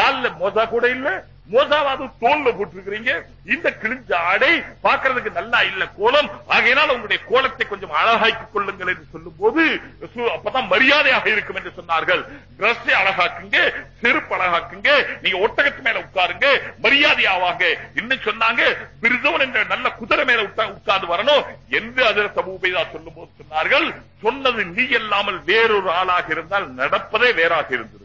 காலில் மோசா கூட இல்ல மோசாவாது தோல்ல போட்டிருக்கிறீங்க. இந்த கிழிஞ்ச ஆடை பாக்குறதுக்கு நல்லா இல்ல கோலம். ஆகையினால் உங்களுடைய கோலத்தை கொஞ்சம் அழகாக்கிக் கொள்ளுங்கள் என்று சொல்லும் போது அப்பதான் மரியாதையாக இருக்கும் என்று சொன்னார்கள். டிரெஸ் அழகாக்குங்க செருப்பு அழகாக்குங்க நீங்க ஒட்டகத்து மேல உட்காருங்க மரியாதையாவாங்க. இன்னும் சொன்னாங்க? பிரிதவன் என்ற நல்ல குதிரை மேல உட்கா- உட்கார்ந்து வரணும் என்று அதில் சமூபைதா சொல்லும் போது சொன்னார்கள். சொன்னது நீ அல்லாமல் வேறொரு ஆளாக இருந்தால் நடப்பதே வேறாக இருந்தது.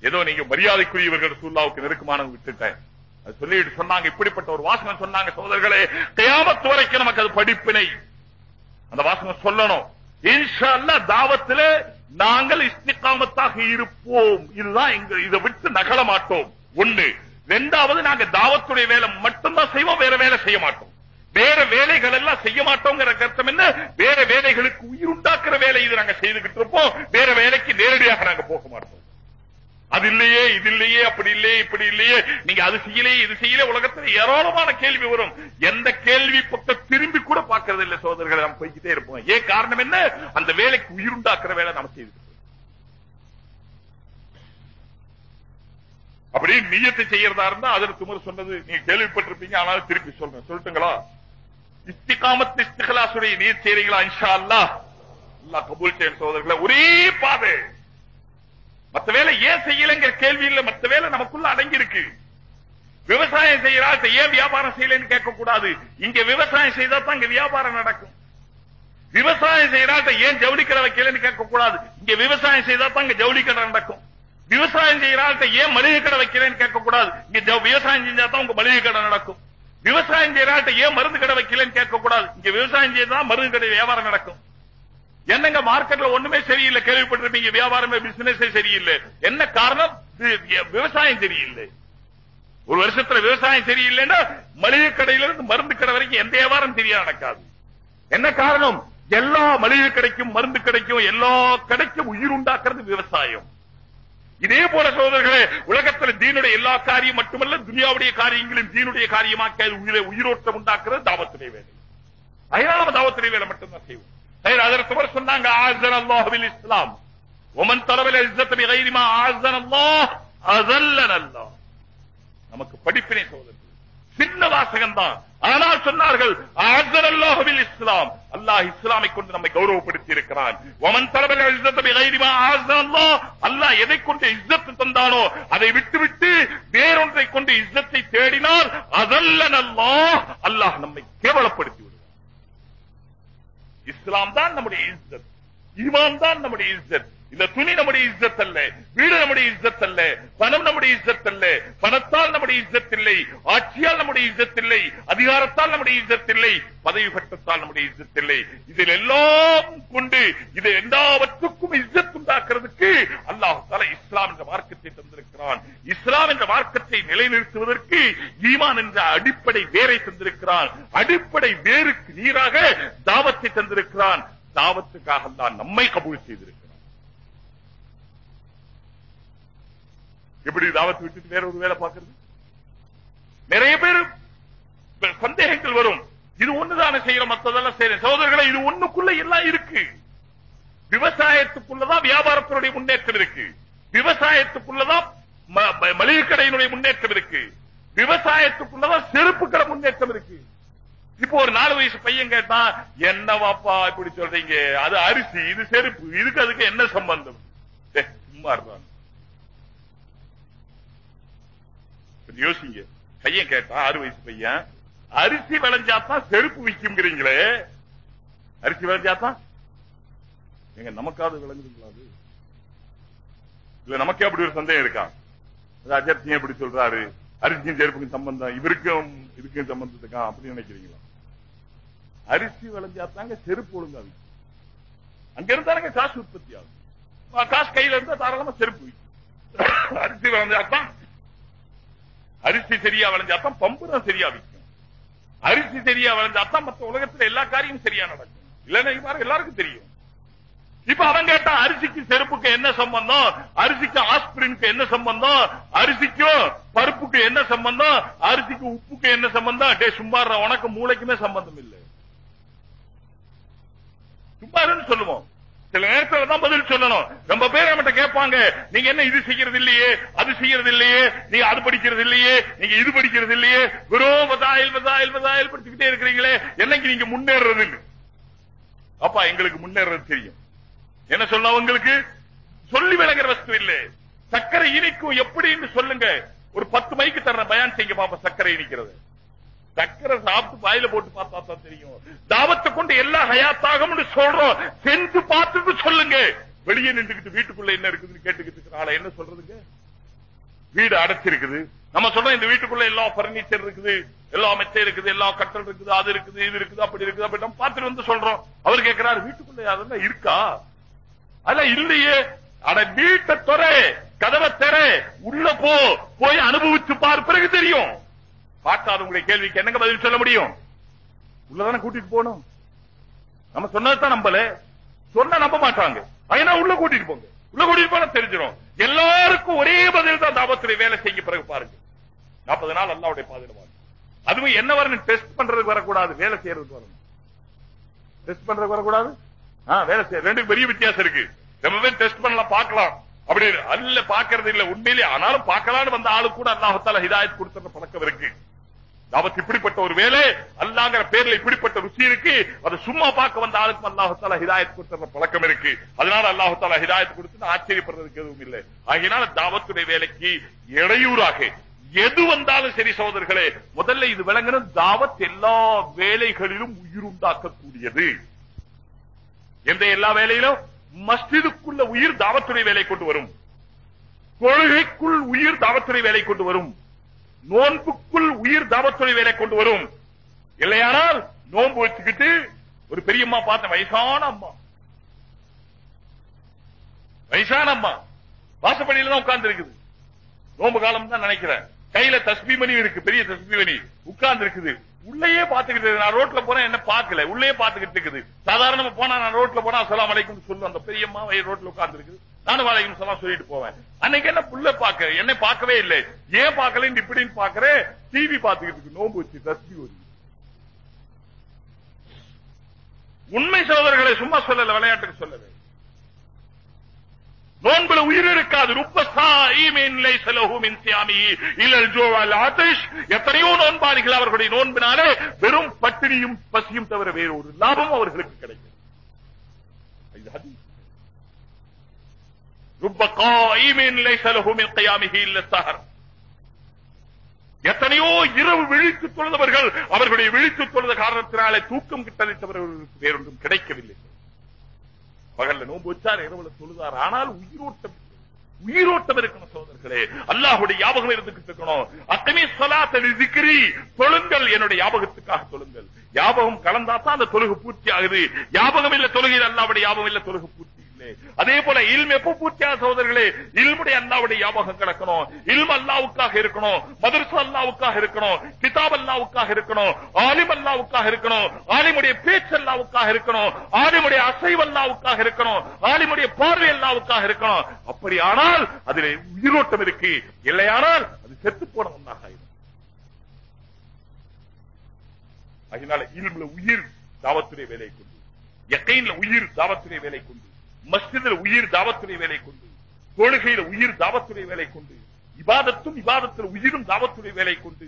ஏதோ நீங்க மரியாதைக்குரியவர்கள் சூல்லாவுக்கு நெருக்கமான விட்டுட்டேன். சொல்லிட்டு சொன்னாங்க இப்படிப்பட்ட ஒரு வாசகம் சொன்னாங்க சோதர்களே கயாமத்து வரைக்கும் நமக்கு அது படிப்பினை. அந்த வாசகம் சொல்லணும். இன்ஷால்ல அல்லாஹ் தாவத்துல நாங்கள் இஸ்திகாமத்தாக இருப்போம். இதுதான் எங்க இதை விட்டு நகல மாட்டோம். ஒண்ணு ரெண்டாவது நாங்க தாவத்துடைய வேலை மட்டும்தான் செய்வோம் வேற வேலை செய்ய மாட்டோம். வேற வேலைகள் எல்லாம் செய்ய மாட்டோங்கிற கருத்தம் என்ன? வேற வேலைகளுக்கு உயிருண்டாக்குற வேலை இது நாங்க செய்துகிட்டு இருப்போம். வேற வேலைக்கு நேரடியாக நாங்க போக மாட்டோம். அது இல்லையே இது இல்லையே அப்படி இல்லையே இப்படி இல்லையே. நீங்க அது செய்யலையே இது செய்யல உலகத்துல ஏராளமான கேள்வி வரும். எந்த கேள்வி பக்கம் திரும்பி கூட பாக்குறது இல்ல சோதரர்களை நம்ம போய்கிட்டே இருப்போம். ஏன் காரணம் என்ன? அந்த வேலைக்கு உயிருண்டாக்குற வேலை நம்ம செய்து அப்படி நீயத்தை செய்யறதா இருந்தா அதில் துமர் சொன்னது நீங்க கேள்விப்பட்டிருப்பீங்க ஆனாலும் திருப்பி சொல்றேன். சொல்லட்டுங்களா? இஸ்திகாமத்து இஸ்திகலாசுடைய நீர் செய்றீங்களா இன்ஷா அல்லா அல்லாஹ் கபூல் செய்யும் சோதர்களை ஒரே பாதை. மத்த வேலை ஏன் செய்யலங்கிற கேள்வி இல்ல மத்த வேலை நமக்குள்ள அடங்கி இருக்கு விவசாயம் செய்யறா ஏன் வியாபாரம் செய்யலன்னு கேட்க கூடாது இங்க விவசாயம் செய்தா தான் இங்க வியாபாரம் நடக்கும். விவசாயம் செய்யறா ஏன் ஜவுளி கடை வைக்கலன்னு கேட்க கூடாது இங்க விவசாயம் செய்தா தான் இங்க ஜவுளி கடை நடக்கும். விவசாயம் செய்யறா ஏன் மளிகை கடை வைக்கலன்னு கேட்க கூடாது இங்க ஜவு- விவசாயம் செஞ்சா தான் உங்க மளிகை கடை நடக்கும். விவசாயம் செய்யறா ஏன் மருந்து கடை வைக்கலன்னு கேட்க கூடாது இங்க விவசாயம் செய்தா மருந்து கடை வியாபாரம் நடக்கும். என்னங்க மார்க்கெட்ல ஒண்ணுமே சரியில்லை? கேள்விப்பட்டிருப்பீங்க வியாபாரமே பிசினஸ் சரியில்லை. என்ன காரணம்? விவசாயம் சரியில்லை. ஒரு வருஷத்துல விவசாயம் சரியில்லைன்னா மளிகை கடையில இருந்து மருந்து கடை வரைக்கும் எந்த வியாபாரம் சரியா நடக்காது. என்ன காரணம்? எல்லா மளிகை கடைக்கும் மருந்து கடைக்கும் எல்லா கடைக்கும் உயிர் உண்டாக்குறது விவசாயம். இதே போல சோதர்களே உலகத்துல தீனுடைய எல்லா காரியம் மட்டுமல்ல துனியாவுடைய காரியங்களும் தீனுடைய காரியமாக்கி அது உயிரை உயிரோட்டம் உண்டாக்குறது தாவத்துடைய வேலை. அதனால நம்ம தாவத்துடைய வேலை மட்டும்தான் செய்வோம் அதற்கு சொன்னாங்க ஆசன் அல்லாஹுவில் இஸ்லாம். ஒமன் தலவில் இஸ்ஸத் பிகைரி மா ஆசன் அல்லாஹ் அஸல்லன அல்லாஹ் நமக்கு படிப்பினை சோதனை சின்ன வாசகம் தான். ஆனால் சொன்னார்கள் ஆசன் அல்லாஹுவில் இஸ்லாம். அல்லாஹ் இஸ்லாமை கொண்டு நம்மை கௌரவப்படுத்தி இருக்கிறான். ஒமன் தலவில் இஸ்ஸத் பிகைரி மா ஆசன் அல்லாஹ் அல்லாஹ் எதை கொண்டு இஸ்ஸத்து தந்தானோ அதை விட்டுவிட்டு வேறொன்றை கொண்டு இஸ்ஸத்தை தேடினால் அதல்லன் அல்லாஹ் அல்லாஹ் நம்மை கேவலப்படுத்தி இஸ்லாம் தான் நம்முடைய இஸ்ஸத் ஈமான் தான் நம்முடைய இஸ்ஸத் இந்த துணி நம்முடைய இஸ்ஸத் அல்ல வீடு நம்முடைய இஸ்ஸத் அல்ல பணம் நம்முடைய இஸ்ஸத் அல்ல பணத்தால் நம்முடைய இஸ்ஸத் இல்லை ஆட்சியால் நம்முடைய இஸ்ஸத் இல்லை அதிகாரத்தால் நம்முடைய இஸ்ஸத் இல்லை பதவி பட்டத்தால் நம்முடைய இஸ்ஸத் இல்லை இதில் எல்லாம் கொண்டு இது எல்லாவற்றுக்கும் இஸ்ஸத் உண்டாக்குறதுக்கு அல்லாஹ் இஸ்லாம் என்ற மார்க்கத்தை தந்திருக்கிறான். இஸ்லாம் என்ற மார்க்கத்தை நிலைநிறுத்துவதற்கு ஈமான் என்ற அடிப்படை வேரை தந்திருக்கிறான். அடிப்படை வேருக்கு நீராக தாவத்தை தந்திருக்கிறான். தாவத்துக்காக தான் நம்மை கபூல் செய்திருக்கிறான். எப்படி தாவத்து விட்டு வேற ஒரு வேலை பார்க்கறது? நிறைய பேர் சந்தேகங்கள் வரும். இது ஒண்ணுதானே செய்யற மத்ததெல்லாம் செய்யற சகோதரர்களை இது ஒண்ணுக்குள்ள எல்லாம் இருக்கு. விவசாயத்துக்குள்ளதான் வியாபாரத்தினுடைய முன்னேற்றம் இருக்கு. விவசாயத்துக்குள்ளதான் ம- மளிகை கடையினுடைய முன்னேற்றம் இருக்கு. விவசாயத்துக்குள்ளதான் செருப்பு கடை முன்னேற்றம் இருக்கு. இப்போ ஒரு நாலு வயசு பையன் கேட்டான் என்னவாப்பா இப்படி சொல்றீங்க? அது அரிசி இது செருப்பு இதுக்கு அதுக்கு என்ன சம்பந்தம்? டேய், சும்மா இருப்பான் யோசிங்க. பையன் கேட்டா ஆறு வயசு பையன் அரிசி விளைஞ்சாத்தான் செருப்பு விக்குங்கிறீங்களே அரிசி விளைஞ்சாத்தான் எங்க நமக்காவது விளங்குதுங்களா அது? இல்ல நமக்கே அப்படி ஒரு சந்தேகம் இருக்கா? அஜர்த்தியும் எப்படி சொல்றாரு? அரிசியும் செருப்புக்கும் சம்பந்தம் இவருக்கும் இதுக்கும் சம்பந்தத்துக்கா அப்படின்னு நினைக்கிறீங்களா? அரிசி விளைஞ்சாத்தாங்க செருப்பு ஒழுங்கா அங்க இருந்தாங்க காசு உற்பத்தி ஆகும். காசு கையில இருந்தா தாராளமா செருப்பு அரிசி விளைஞ்சாத்தான் அரிசி சரியா விளைஞ்சாத்தான் பம்புரம் சரியா விக்கும் அரிசி சரியா விளைஞ்சாத்தான் மத்த உலகத்துல எல்லா காரியமும் சரியா நடக்கும். இல்லன்னா எல்லாருக்கும் தெரியும். இப்ப அவன் கேட்டா அரிசிக்கு செருப்புக்கு என்ன சம்பந்தம்? அரிசிக்கு ஆஸ்பிரின்க்கு என்ன சம்பந்தம்? அரிசிக்கும் பருப்புக்கு என்ன சம்பந்தம்? அரிசிக்கு உப்புக்கு என்ன சம்பந்தம்? டே சும்மாற உனக்கு மூளைக்குமே சம்பந்தம் இல்லை. சும்மாருன்னு சொல்லுவோம். சில நேரத்துல தான் பதில் சொல்லணும். ரொம்ப பேர் நம்மகிட்ட கேட்பாங்க நீங்க என்ன இது செய்யறது இல்லையே அது செய்யறது இல்லையே நீங்க அது படிக்கிறது இல்லையே நீங்க இது படிக்கிறது இல்லையே வெறும் மதாயில் வதாயில் வதாயில் படிச்சுக்கிட்டே இருக்கிறீங்களே என்னைக்கு நீங்க முன்னேறது இல்லை அப்பா எங்களுக்கு முன்னேறது தெரியும். என்ன சொல்ல உங்களுக்கு? சொல்லி விளங்குற வஸ்து இல்லை. சர்க்கரை இனிக்கும் எப்படின்னு சொல்லுங்க. ஒரு பத்து மைக்கு தர்ற பயான் செய்ய பாப்பா சர்க்கரை இனிக்கிறது. சக்கரை சாப்பிட்டு வாயில போட்டு பார்த்தா தான் தெரியும். தாவத்தை கொண்டு எல்லா ஹயாத்தாகும்னு சொல்றோம். செஞ்சு பார்த்துட்டு சொல்லுங்க. வெளியே நின்றுகிட்டு வீட்டுக்குள்ள என்ன இருக்குதுன்னு கேட்டுக்கிட்டு இருக்கிற ஆளை என்ன சொல்றதுங்க? வீடு அடைச்சிருக்குது. நம்ம சொல்றோம் இந்த வீட்டுக்குள்ள எல்லா பர்னிச்சர் இருக்குது. எல்லா மெத்தை இருக்குது எல்லா கட்டல் இருக்குது அது இருக்குது இது இருக்குது அப்படி இருக்குது அப்படி நம்ம பார்த்துட்டு வந்து சொல்றோம். அவர் கேட்கிறாரு வீட்டுக்குள்ள அதெல்லாம் இருக்கா? அதெல்லாம் இல்லையே. அட வீட்டை துறை கதவை தர உள்ள போ போய் அனுபவிச்சு பார் பிறகு தெரியும். பார்க்காதவங்களுடைய கேள்விக்கு என்னங்க பதில் சொல்ல முடியும்? உள்ளதான கூட்டிட்டு போகணும். நம்ம சொன்னதுதான் நம்பல. சொன்ன நம்ப மாட்டாங்க. அதனா உள்ள கூட்டிட்டு போங்க. உள்ள கூட்டிட்டு போனா தெரிஞ்சிடும். எல்லாருக்கும் ஒரே பதில் தான் தாபத்துல வேலை செய்ய பிறகு பாருங்க. நாற்பது நாள் அல்லாவுடைய பாதுகாப்பு அதுவும் என்ன வரணும்? டெஸ்ட் பண்றதுக்கு வரக்கூடாது. வேலை செய்யறதுக்கு வரணும். டெஸ்ட் பண்றதுக்கு வரக்கூடாது? வேலை செய்ய. ரெண்டு பெரிய வித்தியாசம் இருக்கு. ரொம்ப பேர் டெஸ்ட் பண்ணலாம் பார்க்கலாம். அப்படி அல்ல பாக்குறது இல்ல. உண்மையிலே ஆனாலும் பார்க்கலாம்னு வந்த ஆளு கூட அல்லாஹத்தால ஹிதாயத் கொடுத்துற பழக்கம் இருக்கு. தாவத் இப்படிப்பட்ட ஒரு வேலை அல்லாங்கிற பேர்ல இப்படிப்பட்ட ருசி இருக்கு. அதை சும்மா பார்க்க வந்த ஆளுக்கும் அல்லாஹால ஹிதாயத் கொடுத்துற பழக்கம் இருக்கு. அதனால அல்லாஹால ஹிதாயத் கொடுத்து ஆச்சரியப்படுறதுக்கு எதுவும் இல்லை. ஆகினால தாவத்துடைய வேலைக்கு இடையூறாக எது வந்தாலும் சரி சகோதரர்களே முதல்ல இது விளங்கணும் தாவத் எல்லா வேலைகளிலும் உயிருண்டாக்கக்கூடியது. எந்த எல்லா வேலையிலும்? மஸ்ஜிதுக்குள்ள உயிர் தாவத்துறை வேலை கொண்டு வரும். கொள்கைக்குள் உயிர் தாவத்துறை வேலை கொண்டு வரும். நோன்புக்குள் உயிர் தாபத்துறை வேலை கொண்டு வரும். இல்லையானால் நோன்பு வச்சுக்கிட்டு ஒரு பெரியம்மா பார்த்த வயசான அம்மா. வயசான அம்மா. வாசப்படியில தான் உட்கார்ந்து இருக்குது நோம்பு காலம் தான் நினைக்கிறேன். கையில தஸ்பி மணி இருக்கு பெரிய தஸ்பி மணி. உட்கார்ந்து இருக்குது உள்ளேயே பாத்துக்கிட்டு நான் ரோட்ல போனா என்ன பாக்கல உள்ளே பாத்துக்கிட்டு இருக்குது. சாதாரணமா போனா நான் ரோட்ல போனா அசலாம் அலைக்கும் சொல்லுவேன் அந்த பெரியம்மா ரோட்ல உட்கார்ந்து இருக்குது நானும் வலைக்கும் சொல்லிட்டு போவேன். அன்னைக்கு என்ன புள்ள பாக்க என்ன பார்க்கவே இல்லை. ஏன் பார்க்கலன்னு இப்படின்னு பாக்குறேன் டிவி பாத்துக்கிட்டு நோம்பு வச்சு தஸ்தி வருது உண்மை சோதர்களை சும்மா சொல்லல விளையாட்டுக்கு சொல்லல. நோன்புல உயிர் இருக்காது. ருப்ப சாயிமின் மின் எத்தனையோ நோன்பாளிகள் அவர்களுடைய நோன்பினாலே வெறும் பட்டினியும் பசியும் தவிர வேறு ஒரு லாபம் அவர்களுக்கு கிடைக்கும் இல்ல எத்தனையோ இரவு விழித்து தொழுதவர்கள் அவர்களுடைய விழித்து தொழுத காரணத்தினாலே தூக்கம் கிட்டளித்தவர்களுக்கு அவர்களுக்கு வேறொன்றும் கிடைக்கவில்லை. பகல்ல நோன்பு வச்சார் இரவுல தொழுதார். ஆனால் உயிரோட்டம் உயிரோட்டம் இருக்கணும் சோதர்களே அல்லாஹுடைய ஞாபகம் இருந்துகிட்டு இருக்கணும். அத்தனை சொலாத்தலி சிக்கிரி தொழுங்கள் என்னுடைய ஞாபகத்துக்காக தொழுங்கள். ஞாபகம் கலந்தா தான் அந்த தொழுகு பூர்த்தி ஆகுது. ஞாபகம் இல்ல தொழுகையில் அல்லாவுடைய ஞாபகம் இல்ல தொழுகு பூர்த்தி அதே போல இல்ம எப்ப பூர்த்தியா சகோதரர்களே இல்முடைய அல்லாவுடைய ஞாபகம் கிடக்கணும். இல்ம அல்லாவுக்காக இருக்கணும். மதரசா அல்லாவுக்காக இருக்கணும். கிதாப் அல்லாவுக்காக இருக்கணும். ஆலிம் அல்லாவுக்காக இருக்கணும். ஆலிமுடைய பேச்சு அல்லாவுக்காக இருக்கணும். ஆலிமுடைய அசைவு அல்லாவுக்காக இருக்கணும். ஆலிமுடைய பார்வை அல்லாவுக்காக இருக்கணும். அப்படி ஆனால் அதில் உயிரோட்டம் இருக்கு. இல்லையானால் அது செத்து போன ஒன்றாக ஆயிடும். அதனால இல்முல உயிர் தாவத்துடைய வேலை கொண்டு எக்கைன்ல உயிர் தாவத்துடைய வேலை கொண்டு மஸ்ஜிதில் உயிர் தாவத்துடைய வேலை கொண்டு தொழுகையில உயிர் தாவத்துடைய வேலை கொண்டு இபாதத்தும் இபாதத்தில் உயிரும் தாவத்துடைய வேலை கொண்டு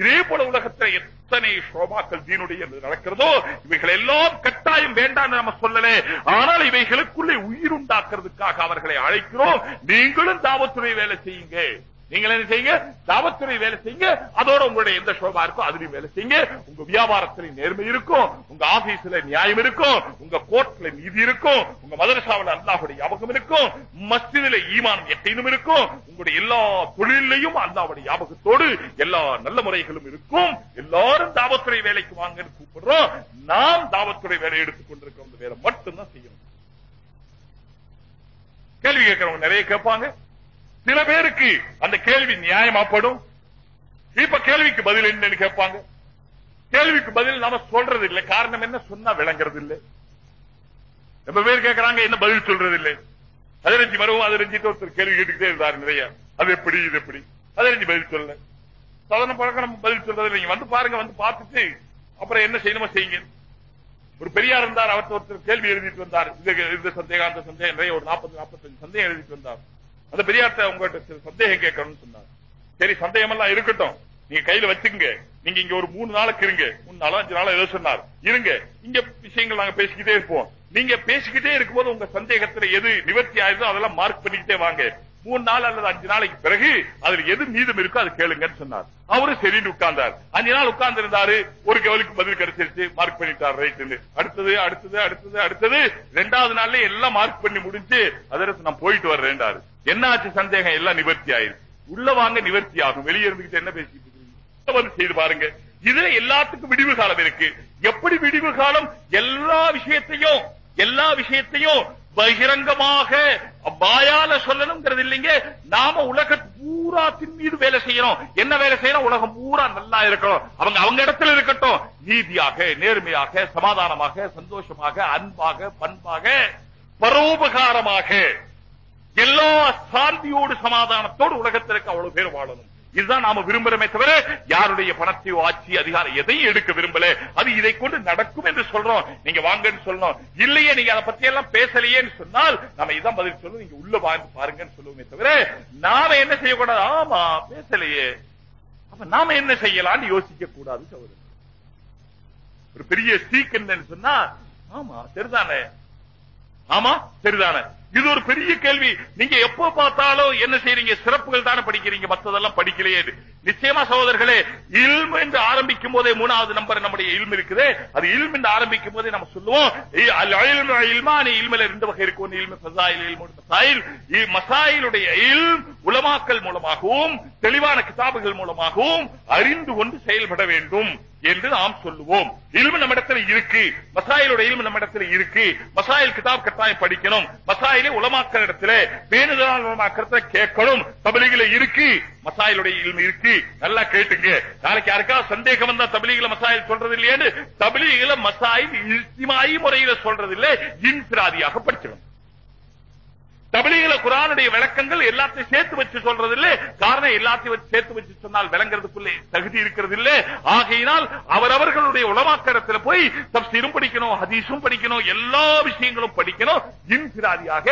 இதே போல உலகத்தில் எத்தனை சோபாக்கள் தீனுடைய நடக்கிறதோ இவைகள் எல்லாம் கட்டாயம் வேண்டாம் நம்ம சொல்லல. ஆனால் இவைகளுக்குள்ளே உயிர் உண்டாக்குறதுக்காக அவர்களை அழைக்கிறோம். நீங்களும் தாவத்துறை வேலை செய்யுங்க. நீங்கள் என்ன செய்யுங்க? தாவத்துறை வேலை செய்யுங்க. அதோட உங்களுடைய எந்த சோபா இருக்கோ அதுலயும் வேலை செய்யுங்க. உங்க வியாபாரத்துல நேர்மை இருக்கும். உங்க ஆபீஸ்ல நியாயம் இருக்கும். உங்க கோர்ட்ல நீதி இருக்கும். உங்க மதரசாவில் அல்லாஹுடைய ஞாபகம் இருக்கும். மஸ்தில ஈமான் எட்டையிலும் இருக்கும். உங்களுடைய எல்லா தொழிலையும் அல்லாவுடைய ஞாபகத்தோடு எல்லா நல்ல முறைகளும் இருக்கும். எல்லாரும் தாவத்துறை வேலைக்கு வாங்கன்னு கூப்பிடுறோம். நாம் தாவத்துறை வேலை எடுத்துக் கொண்டிருக்கிற வேலை மட்டும்தான் செய்யணும். கேள்வி கேட்கிறவங்க நிறைய கேட்பாங்க. சில பேருக்கு அந்த கேள்வி நியாயமாப்படும் இப்ப கேள்விக்கு பதில் என்னன்னு கேட்பாங்க. கேள்விக்கு பதில் நாம சொல்றது இல்லை காரணம் என்ன? சொன்னா விளங்குறது இல்லை ரொம்ப பேர் கேட்கறாங்க என்ன பதில் சொல்றது இல்லை அதிரஞ்சி மரவும் அதிரஞ்சிட்டு ஒருத்தர் கேள்வி கேட்டுக்கிட்டே இருந்தாரு நிறைய. அது எப்படி இது எப்படி? அதிரஞ்சி பதில் சொல்லல. சாதாரண பழக்கம் நம்ம பதில் சொல்றது இல்லைங்க வந்து பாருங்க வந்து பார்த்துட்டு அப்புறம் என்ன செய்யணுமோ செய்யுங்க. ஒரு பெரியார் இருந்தார் அவர் ஒருத்தர் கேள்வி எழுதிட்டு வந்தார். இந்த சந்தேகம் அந்த சந்தேகம் நிறைய ஒரு நாற்பது நாற்பத்தஞ்சு சந்தேகம் எழுதிட்டு வந்தார். அந்த பெரியார்ட்ட உங்ககிட்ட சந்தேகம் கேட்கணும்னு சொன்னார். சரி சந்தேகம் எல்லாம் இருக்கட்டும். நீங்க கையில வச்சுக்கங்க. நீங்க இங்க ஒரு மூணு நாளைக்கு இருங்க. மூணு நாளோ அஞ்சு நாளா ஏதோ சொன்னார். இருங்க. இங்க விஷயங்கள் நாங்க பேசிக்கிட்டே இருப்போம். நீங்க பேசிக்கிட்டே இருக்கும்போது உங்க சந்தேகத்துல எது நிவர்த்தி ஆயிருந்தோ அதெல்லாம் மார்க் பண்ணிக்கிட்டே வாங்க. மூணு நாள் அல்லது அஞ்சு நாளைக்கு பிறகு அதுல எது மீதம் இருக்கோ அது கேளுங்கன்னு சொன்னார். அவரு சரின்னு உட்கார்ந்தார். அஞ்சு நாள் உட்கார்ந்து இருந்தாரு ஒரு கவலுக்கு பதில் கிடைச்சிருச்சு. மார்க் பண்ணிட்டார். ரைட்டு அடுத்தது அடுத்தது அடுத்தது அடுத்தது. ரெண்டாவது நாள்ல எல்லாம் மார்க் பண்ணி முடிஞ்சு அதற்கு நான் போயிட்டு வர்றேன்டாரு. என்னாச்சு சந்தேகம்? எல்லாம் நிவர்த்தி ஆயிருக்கு. உள்ள வாங்க நிவர்த்தி ஆகும். வெளியே இருந்துகிட்டு என்ன பேசிட்டு இருக்கீங்க? வந்து செய்து பாருங்க. இதுல எல்லாத்துக்கும் விடிவு காலம் இருக்கு. எப்படி விடிவு காலம்? எல்லா விஷயத்தையும் எல்லா விஷயத்தையும் பகிரங்கமாக வாயால சொல்லணுங்கிறது இல்லைங்க. நாம உலக பூராத்தின் மீது வேலை செய்யணும் என்ன வேலை செய்யணும் உலகம் பூரா நல்லா இருக்கணும். அவங்க அவங்க இடத்துல இருக்கட்டும். நீதியாக நேர்மையாக சமாதானமாக சந்தோஷமாக அன்பாக பண்பாக பரோபகாரமாக எல்லா சாந்தியோடு சமாதானத்தோடு உலகத்திற்கு அவ்வளவு பேர் வாழணும். இதுதான் நாம விரும்புறமே தவிர யாருடைய பணத்தையோ ஆட்சி அதிகாரம் எதையும் எடுக்க விரும்பல. அது இதை கொண்டு நடக்கும் என்று சொல்றோம். நீங்க வாங்கன்னு சொல்லணும். இல்லையே நீங்க அதை பத்தி எல்லாம் பேசலையேன்னு சொன்னால் நம்ம இதான் பதில் சொல்லணும் நீங்க உள்ள வாழ்ந்து பாருங்கன்னு சொல்லுவோமே தவிர நாம என்ன செய்யக்கூடாது? ஆமா பேசலையே. அப்ப நாம என்ன செய்யலாம்னு யோசிக்க கூடாது சகோதரர் ஒரு பெரிய ஸ்டீக் என்னன்னு சொன்னா ஆமா சரிதானே. ஆமா சரிதானே. இது ஒரு பெரிய கேள்வி. நீங்க எப்ப பார்த்தாலும் என்ன செய்றீங்க? சிறப்புகள் தானே படிக்கிறீங்க. மத்ததெல்லாம் படிக்கலையே நிச்சயமா சகோதரர்களே இல்மு என்று ஆரம்பிக்கும் போதே மூணாவது நம்பர் நம்முடைய இல்மு இருக்குது. அது இல்மு என்று ஆரம்பிக்கும் போதே நம்ம சொல்லுவோம் இல்மானி இல்மில ரெண்டு வகை இருக்கும் இல்மு ஃபசாயில் இல்மு மசாயில் மசாயிலுடைய இல்ம் உலமாக்கல் மூலமாகவும் தெளிவான கிதாபுகள் மூலமாகவும் அறிந்து கொண்டு செயல்பட வேண்டும். என்று நாம் சொல்லுவோம். இல்மு நம்மிடத்தில் இருக்கு. மசாயிலுடைய இல்மு நம்மிடத்தில் இருக்கு. மசாயில் கிதாப் கட்டாயம் படிக்கணும். மசாயிலே உலமாக்கல் இடத்துல பேணுதலால் உலமாக்கிறத கேட்கணும். தபிலிகில இருக்கு. மசாயிலுடைய இல்மு இருக்கு. நல்லா கேட்டுங்க. நாளைக்கு யாருக்கா சந்தேகம் வந்தா தபிலிகில மசாயில் சொல்றது இல்லையான்னு தபிலிகில மசாயில் இஸ்திமாயி முறையில சொல்றது இல்லை இன்பிராதியாக படிக்கணும் தமிழில குரானுடைய விளக்கங்கள் எல்லாத்தையும் சேர்த்து வச்சு சொல்றது இல்ல காரணம் எல்லாத்தையும் வச்சு சேர்த்து வச்சு சொன்னால் விளங்குறதுக்குள்ளே தகுதி இருக்கிறது இல்ல ஆகையினால் அவரவர்களுடைய உலமாக்கரத்துல போய் தப்சீரும் படிக்கணும் ஹதீஸும் படிக்கணும் எல்லா விஷயங்களும் படிக்கணும். இன்சிராதியாக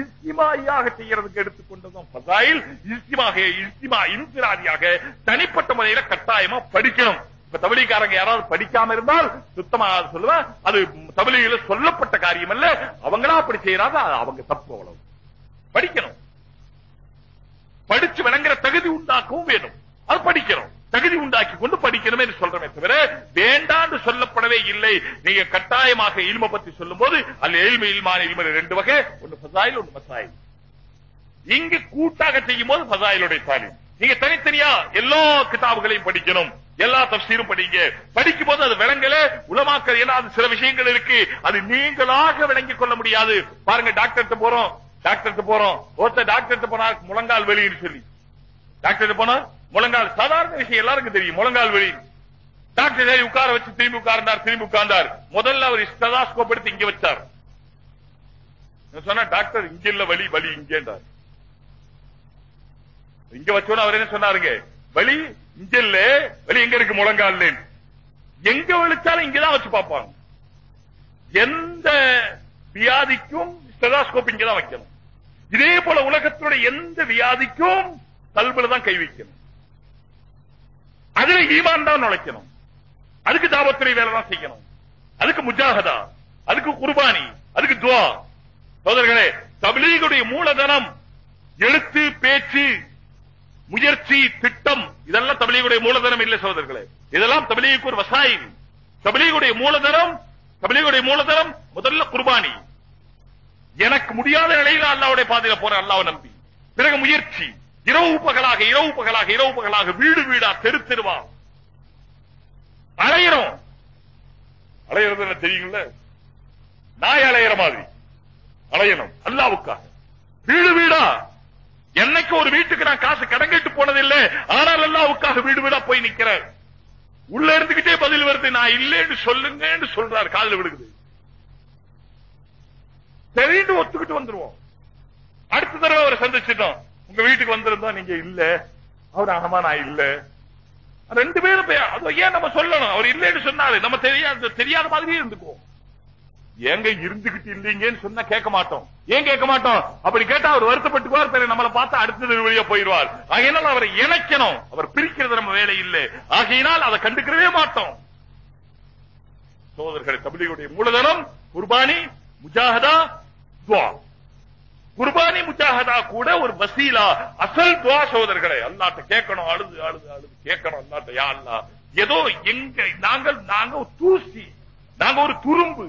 இஸ்திமாயாக செய்யறதுக்கு எடுத்துக்கொண்டதும் பசாயில் இஸ்திமாக இஸ்திமா இன்சிராதியாக தனிப்பட்ட முறையில கட்டாயமா படிக்கணும். இப்ப தமிழிக்காரங்க யாராவது படிக்காம இருந்தால் சுத்தமா சொல்லுவேன் அது தமிழில சொல்லப்பட்ட காரியம் அல்ல அவங்களா அப்படி செய்யறாங்க அவங்க தப்பு அவ்வளவு. படிக்கணும். படிச்சு விளங்குற தகுதி உண்டாக்கவும் வேணும். அது படிக்கிறோம் தகுதி உண்டாக்கி கொண்டு படிக்கணுமே சொல்றமே தவிர வேண்டாண்டு சொல்லப்படவே இல்லை. நீங்க கட்டாயமாக இல்ம பத்தி சொல்லும் போது அல்ல எல்ம இல்மான இல்ம ரெண்டு வகை ஒன்னு பசாயில் ஒன்னு மசாயில். இங்கு கூட்டாக செய்யும் போது பசாயிலுடைய தாலீம் நீங்க தனித்தனியா எல்லா கிதாபுகளையும் படிக்கணும். எல்லா தப்சீரும் படிங்க. படிக்கும் போது அது விளங்கல உலமாக்கல் ஏன்னா அது சில விஷயங்கள் இருக்கு. அது நீங்களாக விளங்கிக் கொள்ள முடியாது. பாருங்க டாக்டர்கிட்ட போறோம். டாக்டர்கிட்ட போறோம். ஒருத்தர் டாக்டர்கிட்ட போனா முழங்கால் வெளின்னு சொல்லி. டாக்டர் போனா முழங்கால் சாதாரண விஷயம் எல்லாருக்கும் தெரியும் முழங்கால் வெளி டாக்டர் சரி உட்கார வச்சு திரும்பி உட்கார்ந்தார் திரும்பி உட்கார்ந்தார். முதல்ல அவர் ஸ்டெதாஸ்கோப் எடுத்து இங்க வச்சார். சொன்னா டாக்டர் இங்க இல்ல வலி வலி இங்கேண்டார் இங்க வச்சோன்னு அவர் என்ன சொன்னாருங்க? வலி இங்க இல்ல வலி எங்க இருக்கு முழங்கால் எங்க வலிச்சாலும் இங்கதான் வச்சு பார்ப்பாங்க. எந்த வியாதிக்கும் ஸ்டெதாஸ்கோப் இங்கதான் வைக்கணும். இதே போல உலகத்தினுடைய எந்த வியாதிக்கும் கல்வில தான் கை வைக்கணும். அதுல ஈமான் தான் நுழைக்கணும். அதுக்கு தாபத்துறை வேலை தான் செய்யணும். அதுக்கு முஜாகதா அதுக்கு குர்பானி அதுக்கு துவா. சோதர்களே தபிலீகுடைய மூலதனம் எழுத்து பேச்சு முயற்சி திட்டம் இதெல்லாம் தபிலீகுடைய மூலதனம் இல்லை சோதர்களே. இதெல்லாம் தபிலீகுக்கு ஒரு வசாயின். தபிலீகுடைய மூலதனம் தபிலீகுடைய மூலதனம் முதல்ல குர்பானி. எனக்கு முடியாத நிலையில அல்லாவுடைய பாதையில போற அல்லாவை நம்பி. பிறகு முயற்சி. இரவு பகலாக இரவு பகலாக இரவு பகலாக வீடு வீடா தெரு தெருவா. அலையிறோம். அலையிறது என்ன தெரியுங்கள? நாய் அலையிற மாதிரி. அலையணும். அல்லாவுக்காக. வீடு வீடா. என்னைக்கு ஒரு வீட்டுக்கு நான் காசு கடங்கிட்டு போனதில்லை ஆனால் அல்லாவுக்காக வீடு வீடா போய் நிக்கிறேன் உள்ள இருந்துகிட்டே பதில் வருது நான் இல்லைன்னு சொல்லுங்கன்னு சொல்றாரு. காதுல விடுக்குது சரின்னு ஒத்துக்கிட்டு வந்துருவோம். அடுத்த தடவை அவரை சந்திச்சிட்டோம். உங்க வீட்டுக்கு வந்திருந்தா நீங்க இல்ல. அவர் ஆமா நான் இல்ல. ரெண்டு பேரும் அது ஏன் நம்ம சொல்லணும்? அவர் இல்லைன்னு சொன்னாரு. நம்ம தெரியாத தெரியாத மாதிரியே இருந்துக்குவோம். ஏங்க இருந்துகிட்டு இல்லீங்கன்னு சொன்னா கேட்க மாட்டோம். ஏன் கேட்க மாட்டோம்? அப்படி கேட்டா அவர் வருத்தப்பட்டுக்குவார். பிறகு நம்மளை பார்த்து அடுத்தது வழியா போயிடுவார். ஆகையினால் அவரை இணைக்கணும். அவர் பிரிக்கிறது நம்ம வேலை இல்லை. ஆகையினால் அதை கண்டுக்கிறவே மாட்டோம். சோதர்களை தபிலியுடைய மூலதனம் குர்பானி முஜாஹதா துவா. குர்பானி முஜாஹதா கூட ஒரு வசீலா அசல் துவா சோதர்களே அல்லாட்ட கேட்கணும் அழுது அழுது அழுது கேட்கணும் அல்லாட்ட யா அல்லா. ஏதோ எங்க நாங்கள் நாங்க ஒரு தூசி நாங்க ஒரு துரும்பு.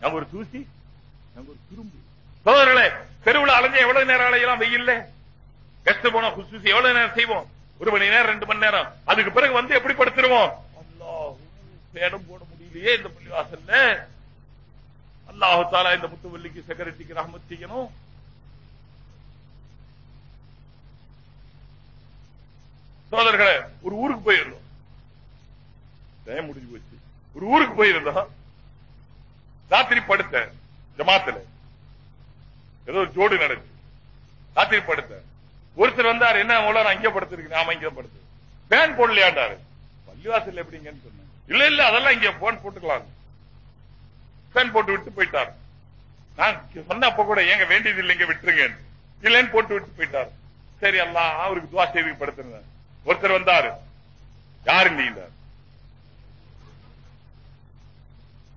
நாங்க ஒரு தூசி நாங்க ஒரு துரும்பு. சோதர்களே தெருவில் அலைஞ்ச எவ்வளவு நேரம் அலையலாம்? வெயில்ல? கஷ்ட போனோம் குசூசி எவ்வளவு நேரம் செய்வோம்? ஒரு மணி நேரம் ரெண்டு மணி நேரம். அதுக்கு பிறகு வந்து எப்படி படுத்துருவோம்? அல்லாஹ் பேடம் போட முடியலையே இந்த பள்ளிவாசல்ல. அல்லாஹு தாலா இந்த முத்துவல்லிக்கு செக்ரட்டரிக்கு ரஹமத் செய்யணும். சோதர்களே ஒரு ஊருக்கு போயிருந்தோம். டைம் முடிஞ்சு போச்சு? ஒரு ஊருக்கு போயிருந்தோம். ராத்திரி படுத்தேன் ஜமாத்துல. ஏதோ ஒரு ஜோடு நடச்சு ராத்திரி படுத்தேன். ஒருத்தர் வந்தார் என்ன மூலம் நான் இங்க படுத்திருக்கு நாம இங்க படுத்து. பேன் போடலையாண்டாரு பள்ளிவாசல் எப்படிங்கன்னு சொன்னேன். இல்ல இல்ல அதெல்லாம் இங்க போன் போட்டுக்கலாம் ஃபேன் போட்டு விட்டு போயிட்டார். நான் சொன்ன அப்ப கூட ஏங்க வேண்டியது இல்லைங்க விட்டுருங்க இல்லைன்னு போட்டு விட்டு போயிட்டார். சரி எல்லாம் அவருக்கு துவா செய்து படுத்திருந்தேன் ஒருத்தர் வந்தாரு. யாரு நீ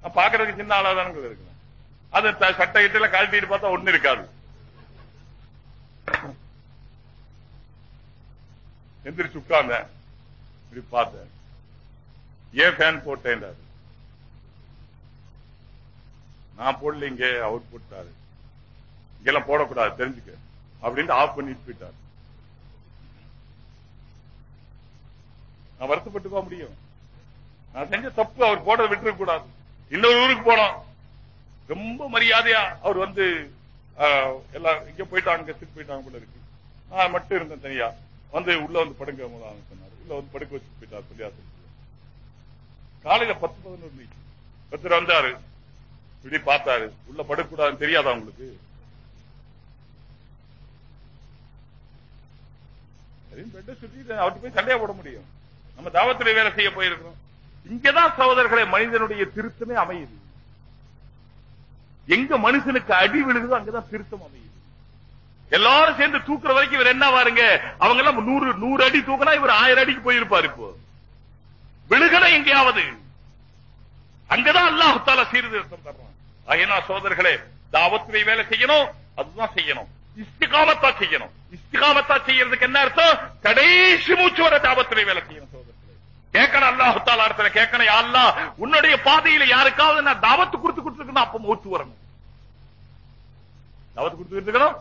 நான் பாக்குறதுக்கு சின்ன ஆளா தானே இருக்கு அது த- கிட்ட கழட்டிட்டு பார்த்தா ஒண்ணு இருக்காது. எந்திரிச்சு உட்கார்ந்த இப்படி பார்த்தேன். ஏன் ஃபேன் போட்டேன் நான் போடலைங்க அவர் போட்டாரு. இங்கெல்லாம் போடக்கூடாது தெரிஞ்சுக்க. அப்படின்ட்டு ஆஃப் பண்ணிட்டு போயிட்டாரு நான் வருத்தப்பட்டு போக முடியும். நான் செஞ்ச தப்பு அவர் போட விட்டுருக்க கூடாது இன்னொரு ஊருக்கு போனோம். ரொம்ப மரியாதையா அவர் வந்து ஆஹ், எல்லாம் இங்க போயிட்டாங்க அங்க போயிட்டாங்க போல இருக்கு. நான் மட்டும் இருந்தேன் தனியா. வந்து உள்ள வந்து படுங்க சொன்னார் சொன்னாரு. உள்ள வந்து படுக்க வச்சு போயிட்டார் சொல்லியாசல் காலையில பத்து பதினொரு மணிக்கு. ஒருத்தர் வந்தாரு இப்படி பார்த்தாரு. உள்ள படுக்கூடாதுன்னு தெரியாதா உங்களுக்கு? அவருக்கு பெட்டை அவர்கிட்ட போய் சண்டையா போட முடியும். நம்ம தாவத்துறை வேலை செய்ய போயிருக்கிறோம். இங்கதான் சகோதரர்களை மனிதனுடைய திருத்தமே அமையுது. எங்க மனுஷனுக்கு அடி விழுகுதோ அங்கதான் திருத்தம் அமையுது. எல்லாரும் சேர்ந்து தூக்குற வரைக்கும் இவர் என்ன வாருங்க? அவங்க எல்லாம் நூறு நூறு அடி தூக்கினா இவர் ஆயிரம் அடிக்கு போயிருப்பார் இப்போ. விழுகணும் எங்கேயாவது. அங்கதான் அல்லாஹால சீர்திருத்தம் தர்றான். ஐயனா சோதர்களே தாவத்துறை வேலை செய்யணும் அதுதான் செய்யணும். இஸ்திகாமத்தா செய்யணும். இஸ்திகாமத்தா செய்யறதுக்கு என்ன அர்த்தம்? கடைசி மூச்சு வர தாவத்துறை வேலை செய்யணும் சோதர்களே. கேட்கணும் அல்லாஹு தாலா இடத்துல கேட்கணும் யா உன்னுடைய பாதையில யாருக்காவது நான் தாவத்து கொடுத்து கொடுத்துருக்கணும் அப்ப மூச்சு வரணும். தாவத்து கொடுத்து இருக்கணும்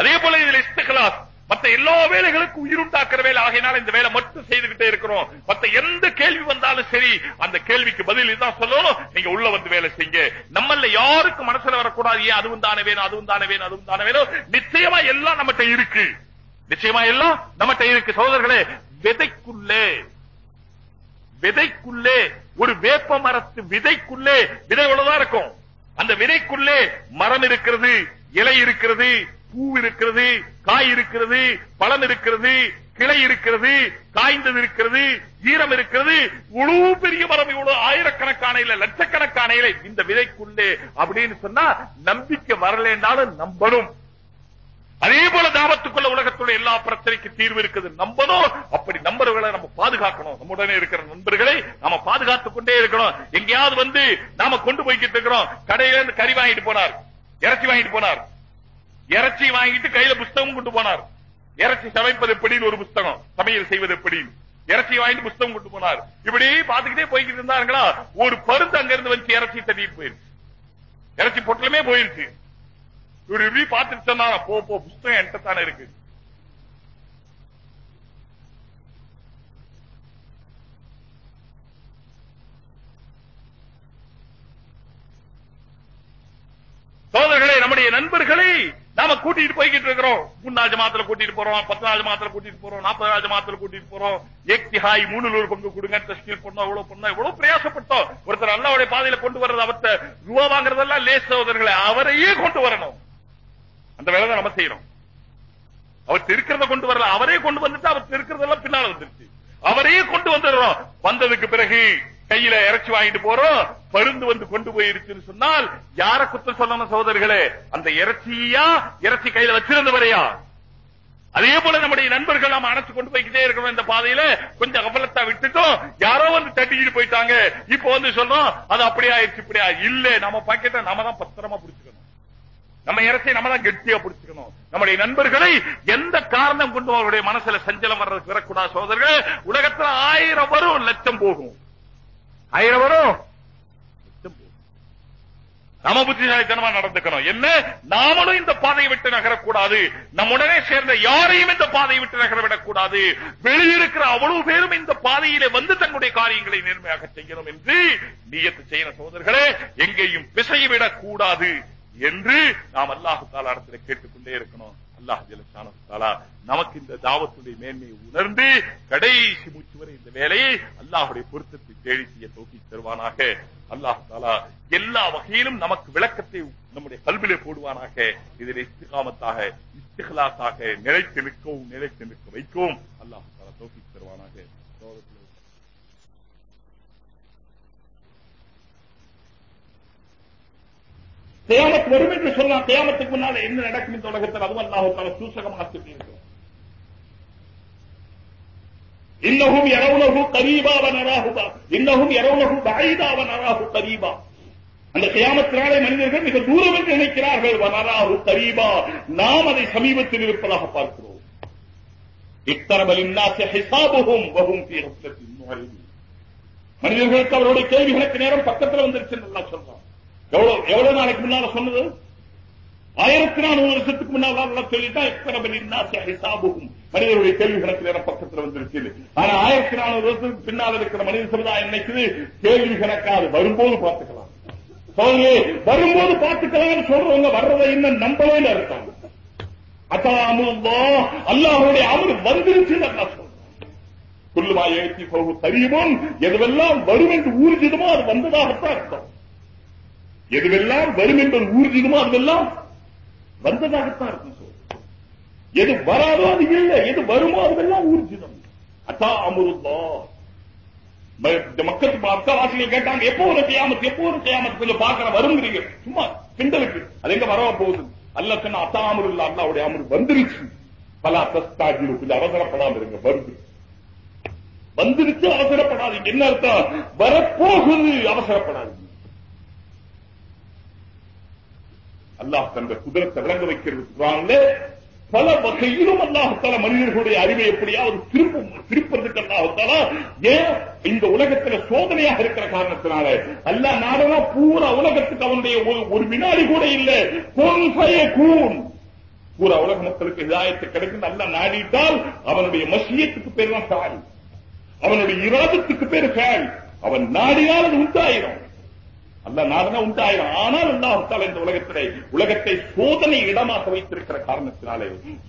அதே போல இதுல இஸ்திகலாஸ் மத்த எல்லா வேலைகளுக்கும் உயிருண்டாக்குற வேலை ஆகையினால இந்த வேலை மட்டும் செய்துகிட்டே இருக்கிறோம். மத்த எந்த கேள்வி வந்தாலும் சரி அந்த கேள்விக்கு பதில் இதான் சொல்லணும். நீங்க உள்ள வந்து வேலை செய்யுங்க. நம்மள யாருக்கு மனசுல வரக்கூடாது. ஏன் அதுவும் தானே வேணும் அதுவும் தானே வேணும் அதுவும் தானே வேணும்? நிச்சயமா எல்லாம் நம்மகிட்ட இருக்கு. நிச்சயமா எல்லாம் நம்மகிட்ட இருக்கு. சகோதரர்களே விதைக்குள்ளே விதைக்குள்ளே ஒரு வேப்ப மரத்து விதைக்குள்ளே விதை இவ்வளவுதான் இருக்கும்? அந்த விதைக்குள்ளே மரம் இருக்கிறது இலை இருக்கிறது பூ இருக்கிறது காய் இருக்கிறது பழம் இருக்கிறது கிளை இருக்கிறது காய்ந்தது இருக்கிறது ஈரம் இருக்கிறது இவ்வளவு பெரிய மரம் இவ்வளவு ஆயிரக்கணக்கான இல்ல லட்சக்கணக்கான இலை. இந்த விதைக்குள்ளே அப்படின்னு சொன்னா நம்பிக்கை வரலன்றாலும் நம்பணும். அதே போல தாபத்துக்குள்ள உலகத்துள்ள எல்லா பிரச்சனைக்கு தீர்வு இருக்குது. நம்பணும். அப்படி நம்பர்களை நம்ம பாதுகாக்கணும். நம்முடனே இருக்கிற நண்பர்களை நாம பாதுகாத்துக் கொண்டே இருக்கணும். எங்கேயாவது வந்து நாம கொண்டு போய்கிட்டு இருக்கிறோம். கடையில இருந்து கறி வாங்கிட்டு போனார். இறச்சி வாங்கிட்டு போனார். இறைச்சி வாங்கிட்டு கையில புஸ்தகம் கொண்டு போனார். இறைச்சி சமைப்பது எப்படின்னு ஒரு புஸ்தகம். சமையல் செய்வது எப்படின்னு. இறைச்சி வாங்கிட்டு புஸ்தகம் கொண்டு போனார். இப்படி பாத்துக்கிட்டே போய்கிட்டு இருந்தாருங்களா? ஒரு பருந்து அங்க இருந்து வந்து இறைச்சி தட்டிட்டு போயிருச்சு இறைச்சி பொட்டலுமே போயிருச்சு இவர் இப்படி பார்த்துட்டு சொன்னா போ போ புஸ்தகம் என்கிட்ட தானே இருக்கு. சோதர்களே நம்முடைய நண்பர்களை நாம கூட்டிட்டு போய்கிட்டு இருக்கிறோம். மூணாவது மாதத்துல கூட்டிட்டு போறோம் பத்தாவது மாதத்துல கூட்டிட்டு போறோம் நாற்பதாவது மாதத்துல கூட்டிட்டு போறோம். ஏக்தி ஹாய் மூணு பங்கு கொடுங்க தஸ்கீல் பண்ணோம் இவ்வளவு பண்ணோம் இவ்வளவு பிரயாசப்பட்டோம். ஒருத்தர் அல்லாவுடைய பாதையில கொண்டு வர்றது அவர்த்த ரூபா வாங்குறதெல்லாம் லேஸ் சகோதரர்களை அவரையே கொண்டு வரணும். அந்த வேலை தான் நம்ம செய்யறோம். அவர் இருக்கிறத கொண்டு வரல அவரே கொண்டு வந்துட்டு அவர் இருக்கிறதெல்லாம் பின்னால் வந்துருச்சு. அவரையே கொண்டு வந்துடுறோம். வந்ததுக்கு பிறகு கையில இறைச்சி வாங்கிட்டு போறோம். பருந்து வந்து கொண்டு போயிருச்சுன்னு சொன்னால் யார குத்தம் சொல்லணும் சகோதரர்களே? அந்த இறைச்சியா இறைச்சி கையில வச்சிருந்தவரையா? அதே போல நம்முடைய நண்பர்கள் நாம அணைச்சு கொண்டு போய்கிட்டே இருக்கிறோம் இந்த பாதையில. கொஞ்சம் கவலத்தா விட்டுட்டோம். யாரோ வந்து தட்டிக்கிட்டு போயிட்டாங்க. இப்போ வந்து சொல்றோம் அது அப்படியே ஆயிடுச்சு இப்படியா? இல்ல நம்ம பாக்கெட்டை நம்ம தான் பத்திரமா பிடிச்சுக்கணும். நம்ம இறச்சை நம்ம தான் கெட்டியா பிடிச்சுக்கணும். நம்முடைய நண்பர்களை எந்த காரணம் கொண்டு அவருடைய மனசுல சஞ்சலம் வர்றதுக்கு வரக்கூடாது சோதர்கள் உலகத்துல ஆயிரம் வரும் லட்சம் போகும். ஆயிரம் வரும் நாம புத்திசாலித்தனமா நடந்துக்கணும். என்ன? நாமளும் இந்த பாதையை விட்டு நகரக்கூடாது. நம்முடனே சேர்ந்த யாரையும் இந்த பாதையை விட்டு நகர விடக்கூடாது. வெளியிருக்கிற அவ்வளவு பேரும் இந்த பாதையிலே வந்து தங்களுடைய காரியங்களை நேர்மையாக செய்யணும் என்று நியத்து செய்யணும் சோதர்களே எங்கேயும் பிசைவிடக் கூடாது என்று நாம் அல்லாஹு தாலா இடத்துல கேட்டுக்கொண்டே இருக்கணும். அல்லாஹ் ஜலசானத்தாலா நமக்கு இந்த தாவத்துடைய மேன்மையை உணர்ந்து கடைசி மூச்சு வரை இந்த வேலையை அல்லாஹுடைய பொருத்தத்தை தேடி செய்ய தோக்கி தருவானாக. அல்லாஹ் தாலா எல்லா வகையிலும் நமக்கு விளக்கத்தை நம்முடைய கல்விலே போடுவானாக. இதில் இஸ்திகாமத்தாக இஸ்திகலாத்தாக நிலைத்து நிற்கவும் நிலைத்து நிற்க வைக்கவும் அல்லாஹ் தாலா தோக்கி தருவானாக சோதரர்களே, தேமத் வரும் என்று சொல்லலாம். தேமத்துக்கு முன்னால் என்ன நடக்கும் இந்த உலகத்தில் அதுவும் அல்லாஹால சூசகமாக சொல்லியிருக்கிறோம் இன்னகும் இரவுலகு கரீபாவ நராகுபா இன்னகும் இரவுலகு பாயிதாவ நராகு கரீபா. அந்த கியாமத்தினாலே மனிதர்கள் மிக தூரம் என்று நினைக்கிறார்கள். வனராகு கரீபா. நாம் அதை சமீபத்தில் இருப்பதாக பார்க்கிறோம். இத்தரபலின் ஹிசாபுகும் வகும் ஃபீ மனிதர்களுக்கு அவருடைய கேள்விகளுக்கு நேரம் பக்கத்துல வந்துருச்சு நல்லா சொல்றான். எவ்வளவு எவ்வளவு நாளைக்கு முன்னால சொன்னது? ஆயிரத்தி நானூறு வருஷத்துக்கு முன்னால சொல்லிட்டா இக்கரபலின் ஹிசாபுகும்? மனிதர்களுடைய கேள்விகளுக்கு பக்கத்தில் பக்கத்துல வந்துருச்சு. ஆனா ஆயிரத்தி நானூறு வருஷத்துக்கு பின்னால் இருக்கிற மனித சமுதாயம் நினைக்குது கேள்வி கணக்காது. வரும்போது பார்த்துக்கலாம். சோதரே வரும்போது பார்த்துக்கலாம்னு சொல்றவங்க வர்றதை இன்னும் நம்பவே இருக்காங்க அத்தாமுல்லா அல்லாஹ்வுடைய அவரு வந்துருச்சு அல்லாஹ் சொல்றான். குல்லுமா ஏற்றி போகு எதுவெல்லாம் வரும் என்று ஊர்ஜிதமோ அது வந்ததாகத்தான் அர்த்தம். எதுவெல்லாம் வரும் என்பது ஊர்ஜிதமோ அதுவெல்லாம் வந்ததாகத்தான் இருக்கும் சொல்றேன். எது வராதோ அது இல்லை. எது வருமோ அதுவெல்லாம் ஊர்ஜிதம். அத்தா அமுருல்லா. மக்கள் மக்கவாசிகள் கேட்டாங்க எப்போ ஒரு கியாமத்து எப்போ ஒரு கியாமத்து கொஞ்சம் பார்க்கிற வருங்கிறீங்க சும்மா கிண்டலுக்கு. அது எங்க வரவ போகுது? அல்ல சொன்ன அத்தா அமருல்லா அல்லாவுடைய அமரு வந்துருச்சு. பல அசஸ்தாஜி கொஞ்சம் அவசரப்படாம இருங்க வருது. வந்துருச்சு அவசரப்படாது. என்ன அர்த்தம்? வரப்போகுது அவசரப்படாது. அல்லாஹ் தன்னுடைய குதிரத்தை விளங்க வைக்கிறது குரான்ல பல வகையிலும் அல்லாஹத்தால மனிதர்களுடைய அறிவை எப்படியாவது திருப்பும் திருப்பதற்கு அல்லாஹத்தால ஏன் இந்த உலகத்துல சோதனையாக இருக்கிற காரணத்தினால? அல்ல நாடனா பூரா உலகத்துக்கு அவனுடைய ஒரு- ஒரு வினாடி கூட இல்ல. கொன்சைய கூன் பூரா உலக மக்களுக்கு இதாயத்து கிடைக்கும் நல்லா நாடிட்டால் அவனுடைய மசியத்துக்கு பேர் தான் ஃபேல் அவனுடைய இராதத்துக்கு பேர் ஃபேல் அவன் நாடினால் அது உண்டாயிரும். அல்ல நாடுனா உண்டாயிரும். ஆனால் அல்லாஹால இந்த உலகத்திலே உலகத்தை சோதனை இடமாக வைத்திருக்கிற காரணத்தினாலே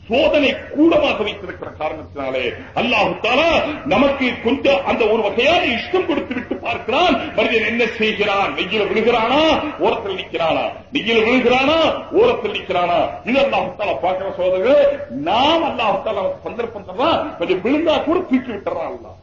சோதனை கூடமாக வைத்திருக்கிற காரணத்தினாலே அல்லாஹு நமக்கு கொஞ்சம் அந்த ஒரு வகையான இஷ்டம் கொடுத்து விட்டு பார்க்கிறான். மனிதன் என்ன செய்கிறான்? நெய்யில விழுகிறானா? ஓரத்தில் நிற்கிறானா? நெய்யில விழுகிறானா? ஓரத்தில் நிற்கிறானா? இது அல்லாஹு பார்க்கிற சோதனை நாம் அல்லாஹு சந்தர்ப்பம் தர்றான் கொஞ்சம் விழுந்தா கூட தூக்கி விட்டுறான் அல்லா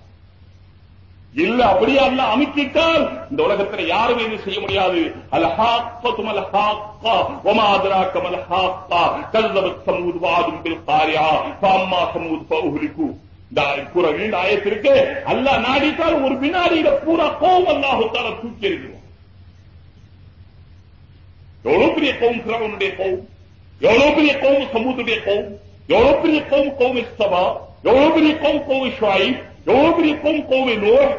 இல்ல அப்படியே அல்ல அமுக்கிட்டால் இந்த உலகத்துல யாரும் இது செய்ய முடியாது. அல்ஹாக்கத்தும் அல்ஹாக்கா வமா அத்ராக்கம் அல்ஹாக்கா கல்லவத் சமூத் வாதும் பில் காரியா ஃபஅம்மா சமூத் ஃபஉஹ்லிகு இந்த பூரா நீண்ட ஆயத்திற்கு அல்லாஹ் நாடித்தால் ஒரு வினாடியில பூரா கோவம் அல்லாஹுத்தால தூக்கி எறிஞ்சிடும் எவ்வளவு பெரிய கோவம் பிறவனுடைய கோவம்? எவ்வளவு பெரிய கோவம் சமூகத்துடைய கோவம்? எவ்வளவு பெரிய கோவம் கோவம் சபா எவ்வளவு பெரிய கோவம் கோவம் ஷுவாய் எவ்வளவு பெரிய கோவம் கோவம் நோய்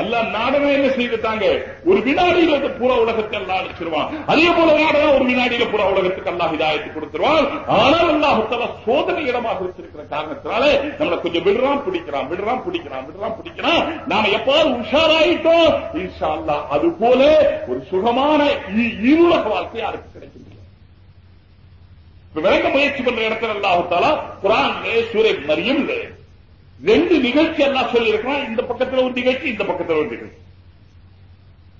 அல்ல நாடகம் என்ன செய்துட்டாங்க? ஒரு வினாடியில இந்த புற உலகத்தை எல்லாம் அழிச்சிருவான் அதே போல நாடகம் ஒரு வினாடியில புற உலகத்துக்கு எல்லாம் இதாயத்து கொடுத்துருவான். ஆனால் அல்லாஹுத்தால சோதனை இடமாக வச்சிருக்கிற காரணத்தினால நம்மளை கொஞ்சம் விடுறான் பிடிக்கிறான் விடுறான் பிடிக்கிறான் விடுறான் பிடிக்கிறான். நாம எப்பாவது உஷாராயிட்டோம். இன்ஷா அல்லா அது போல ஒரு சுகமான இருளக வாழ்க்கை யாருக்கு கிடைக்கும்? இப்ப விளங்க முயற்சி பண்ற இடத்துல அல்லாஹுத்தாலா குரான்ல சூரை மரியம்ல ரெண்டு நிகழ்ச்சி எல்லாம் சொல்லி இந்த பக்கத்துல ஒரு நிகழ்ச்சி இந்த பக்கத்துல ஒரு நிகழ்ச்சி.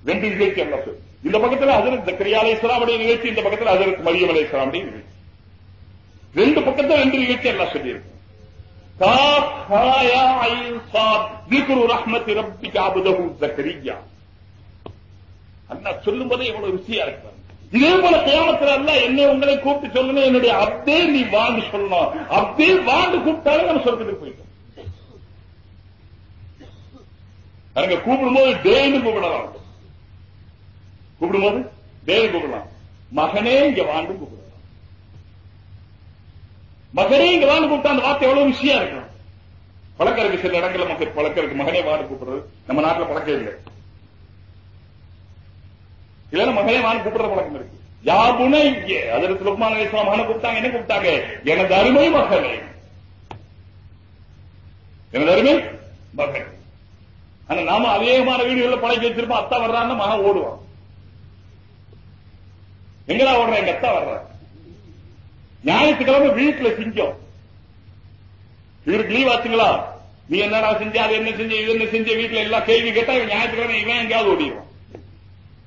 ரெண்டு நிகழ்ச்சி எல்லாம் சொல்லி. இந்த பக்கத்துல ஹஜரத் ஜக்கரியா அலைஹிஸ்ஸலாமுடைய நிகழ்ச்சி இந்த பக்கத்துல அதற்கு மரியம் அலைஹிஸ்ஸலாமுடைய நிகழ்ச்சி. ரெண்டு பக்கத்துல ரெண்டு நிகழ்ச்சி எல்லாம் சொல்லியிருக்கோம் இருக்கு காஃப் ஹா யா ஐன் ஸாத் ذிக்ரு ரஹ்மத் எவ்வளவு ருசியா இருக்கு இதே போல கியாமத்துல அல்லாஹ் என்னை உங்களை கூப்பிட்டு சொல்லணும் என்னுடைய அப்தே நீ வாண்டு சொல்லணும். அப்தே வாண்டு கூப்பிட்டாலும் நம்ம சொல்றதுக்கு போயிட்டோம். பாருங்க கூப்பிடும்போது டேன்னு கூப்பிடலாம் கூப்பிடும்போது டேன்னு கூப்பிடலாம். மகனே இங்க வாண்டு கூப்பிடலாம். மகனே இங்க வாண்டு கூப்பிட்டா அந்த வார்த்தை எவ்வளவு விஷயம் இருக்கும். பழக்கம் இருக்கு சில இடங்கள்ல மக்கள் பழக்கம் இருக்கு. மகனே வாண்டு கூப்பிடுறது. நம்ம நாட்டுல பழக்கம் இல்லை. இல்லைன்னா மகனே வாண்டு கூப்பிடுற பழக்கம் இருக்கு. யாபுனை இங்க. அதற்கு லுக்மான் அலைஹிஸ்ஸலாம் மகனை கூப்பிட்டாங்க. என்ன கூப்பிட்டாங்க? எனது அருமை மகனே. எனது அருமை மகன். ஆனா நாம அநேகமான வீடுகள்ல பழக்கி வச்சிருப்போம் அத்தா வர்றான்னு மகன் ஓடுவான். எங்கடா ஓடுற? எங்க அத்தா வர்ற. ஞாயிற்றுக்கிழமை வீட்டுல சிங்கம். இவருக்கு லீவ் ஆச்சுங்களா? நீ என்னடா செஞ்ச அது என்ன செஞ்ச இது என்ன செஞ்ச? வீட்டுல எல்லாம் கேள்வி கேட்டா இவன் ஞாயிற்றுக்கிழமை இவன் எங்கேயாவது ஓடிடுவான்.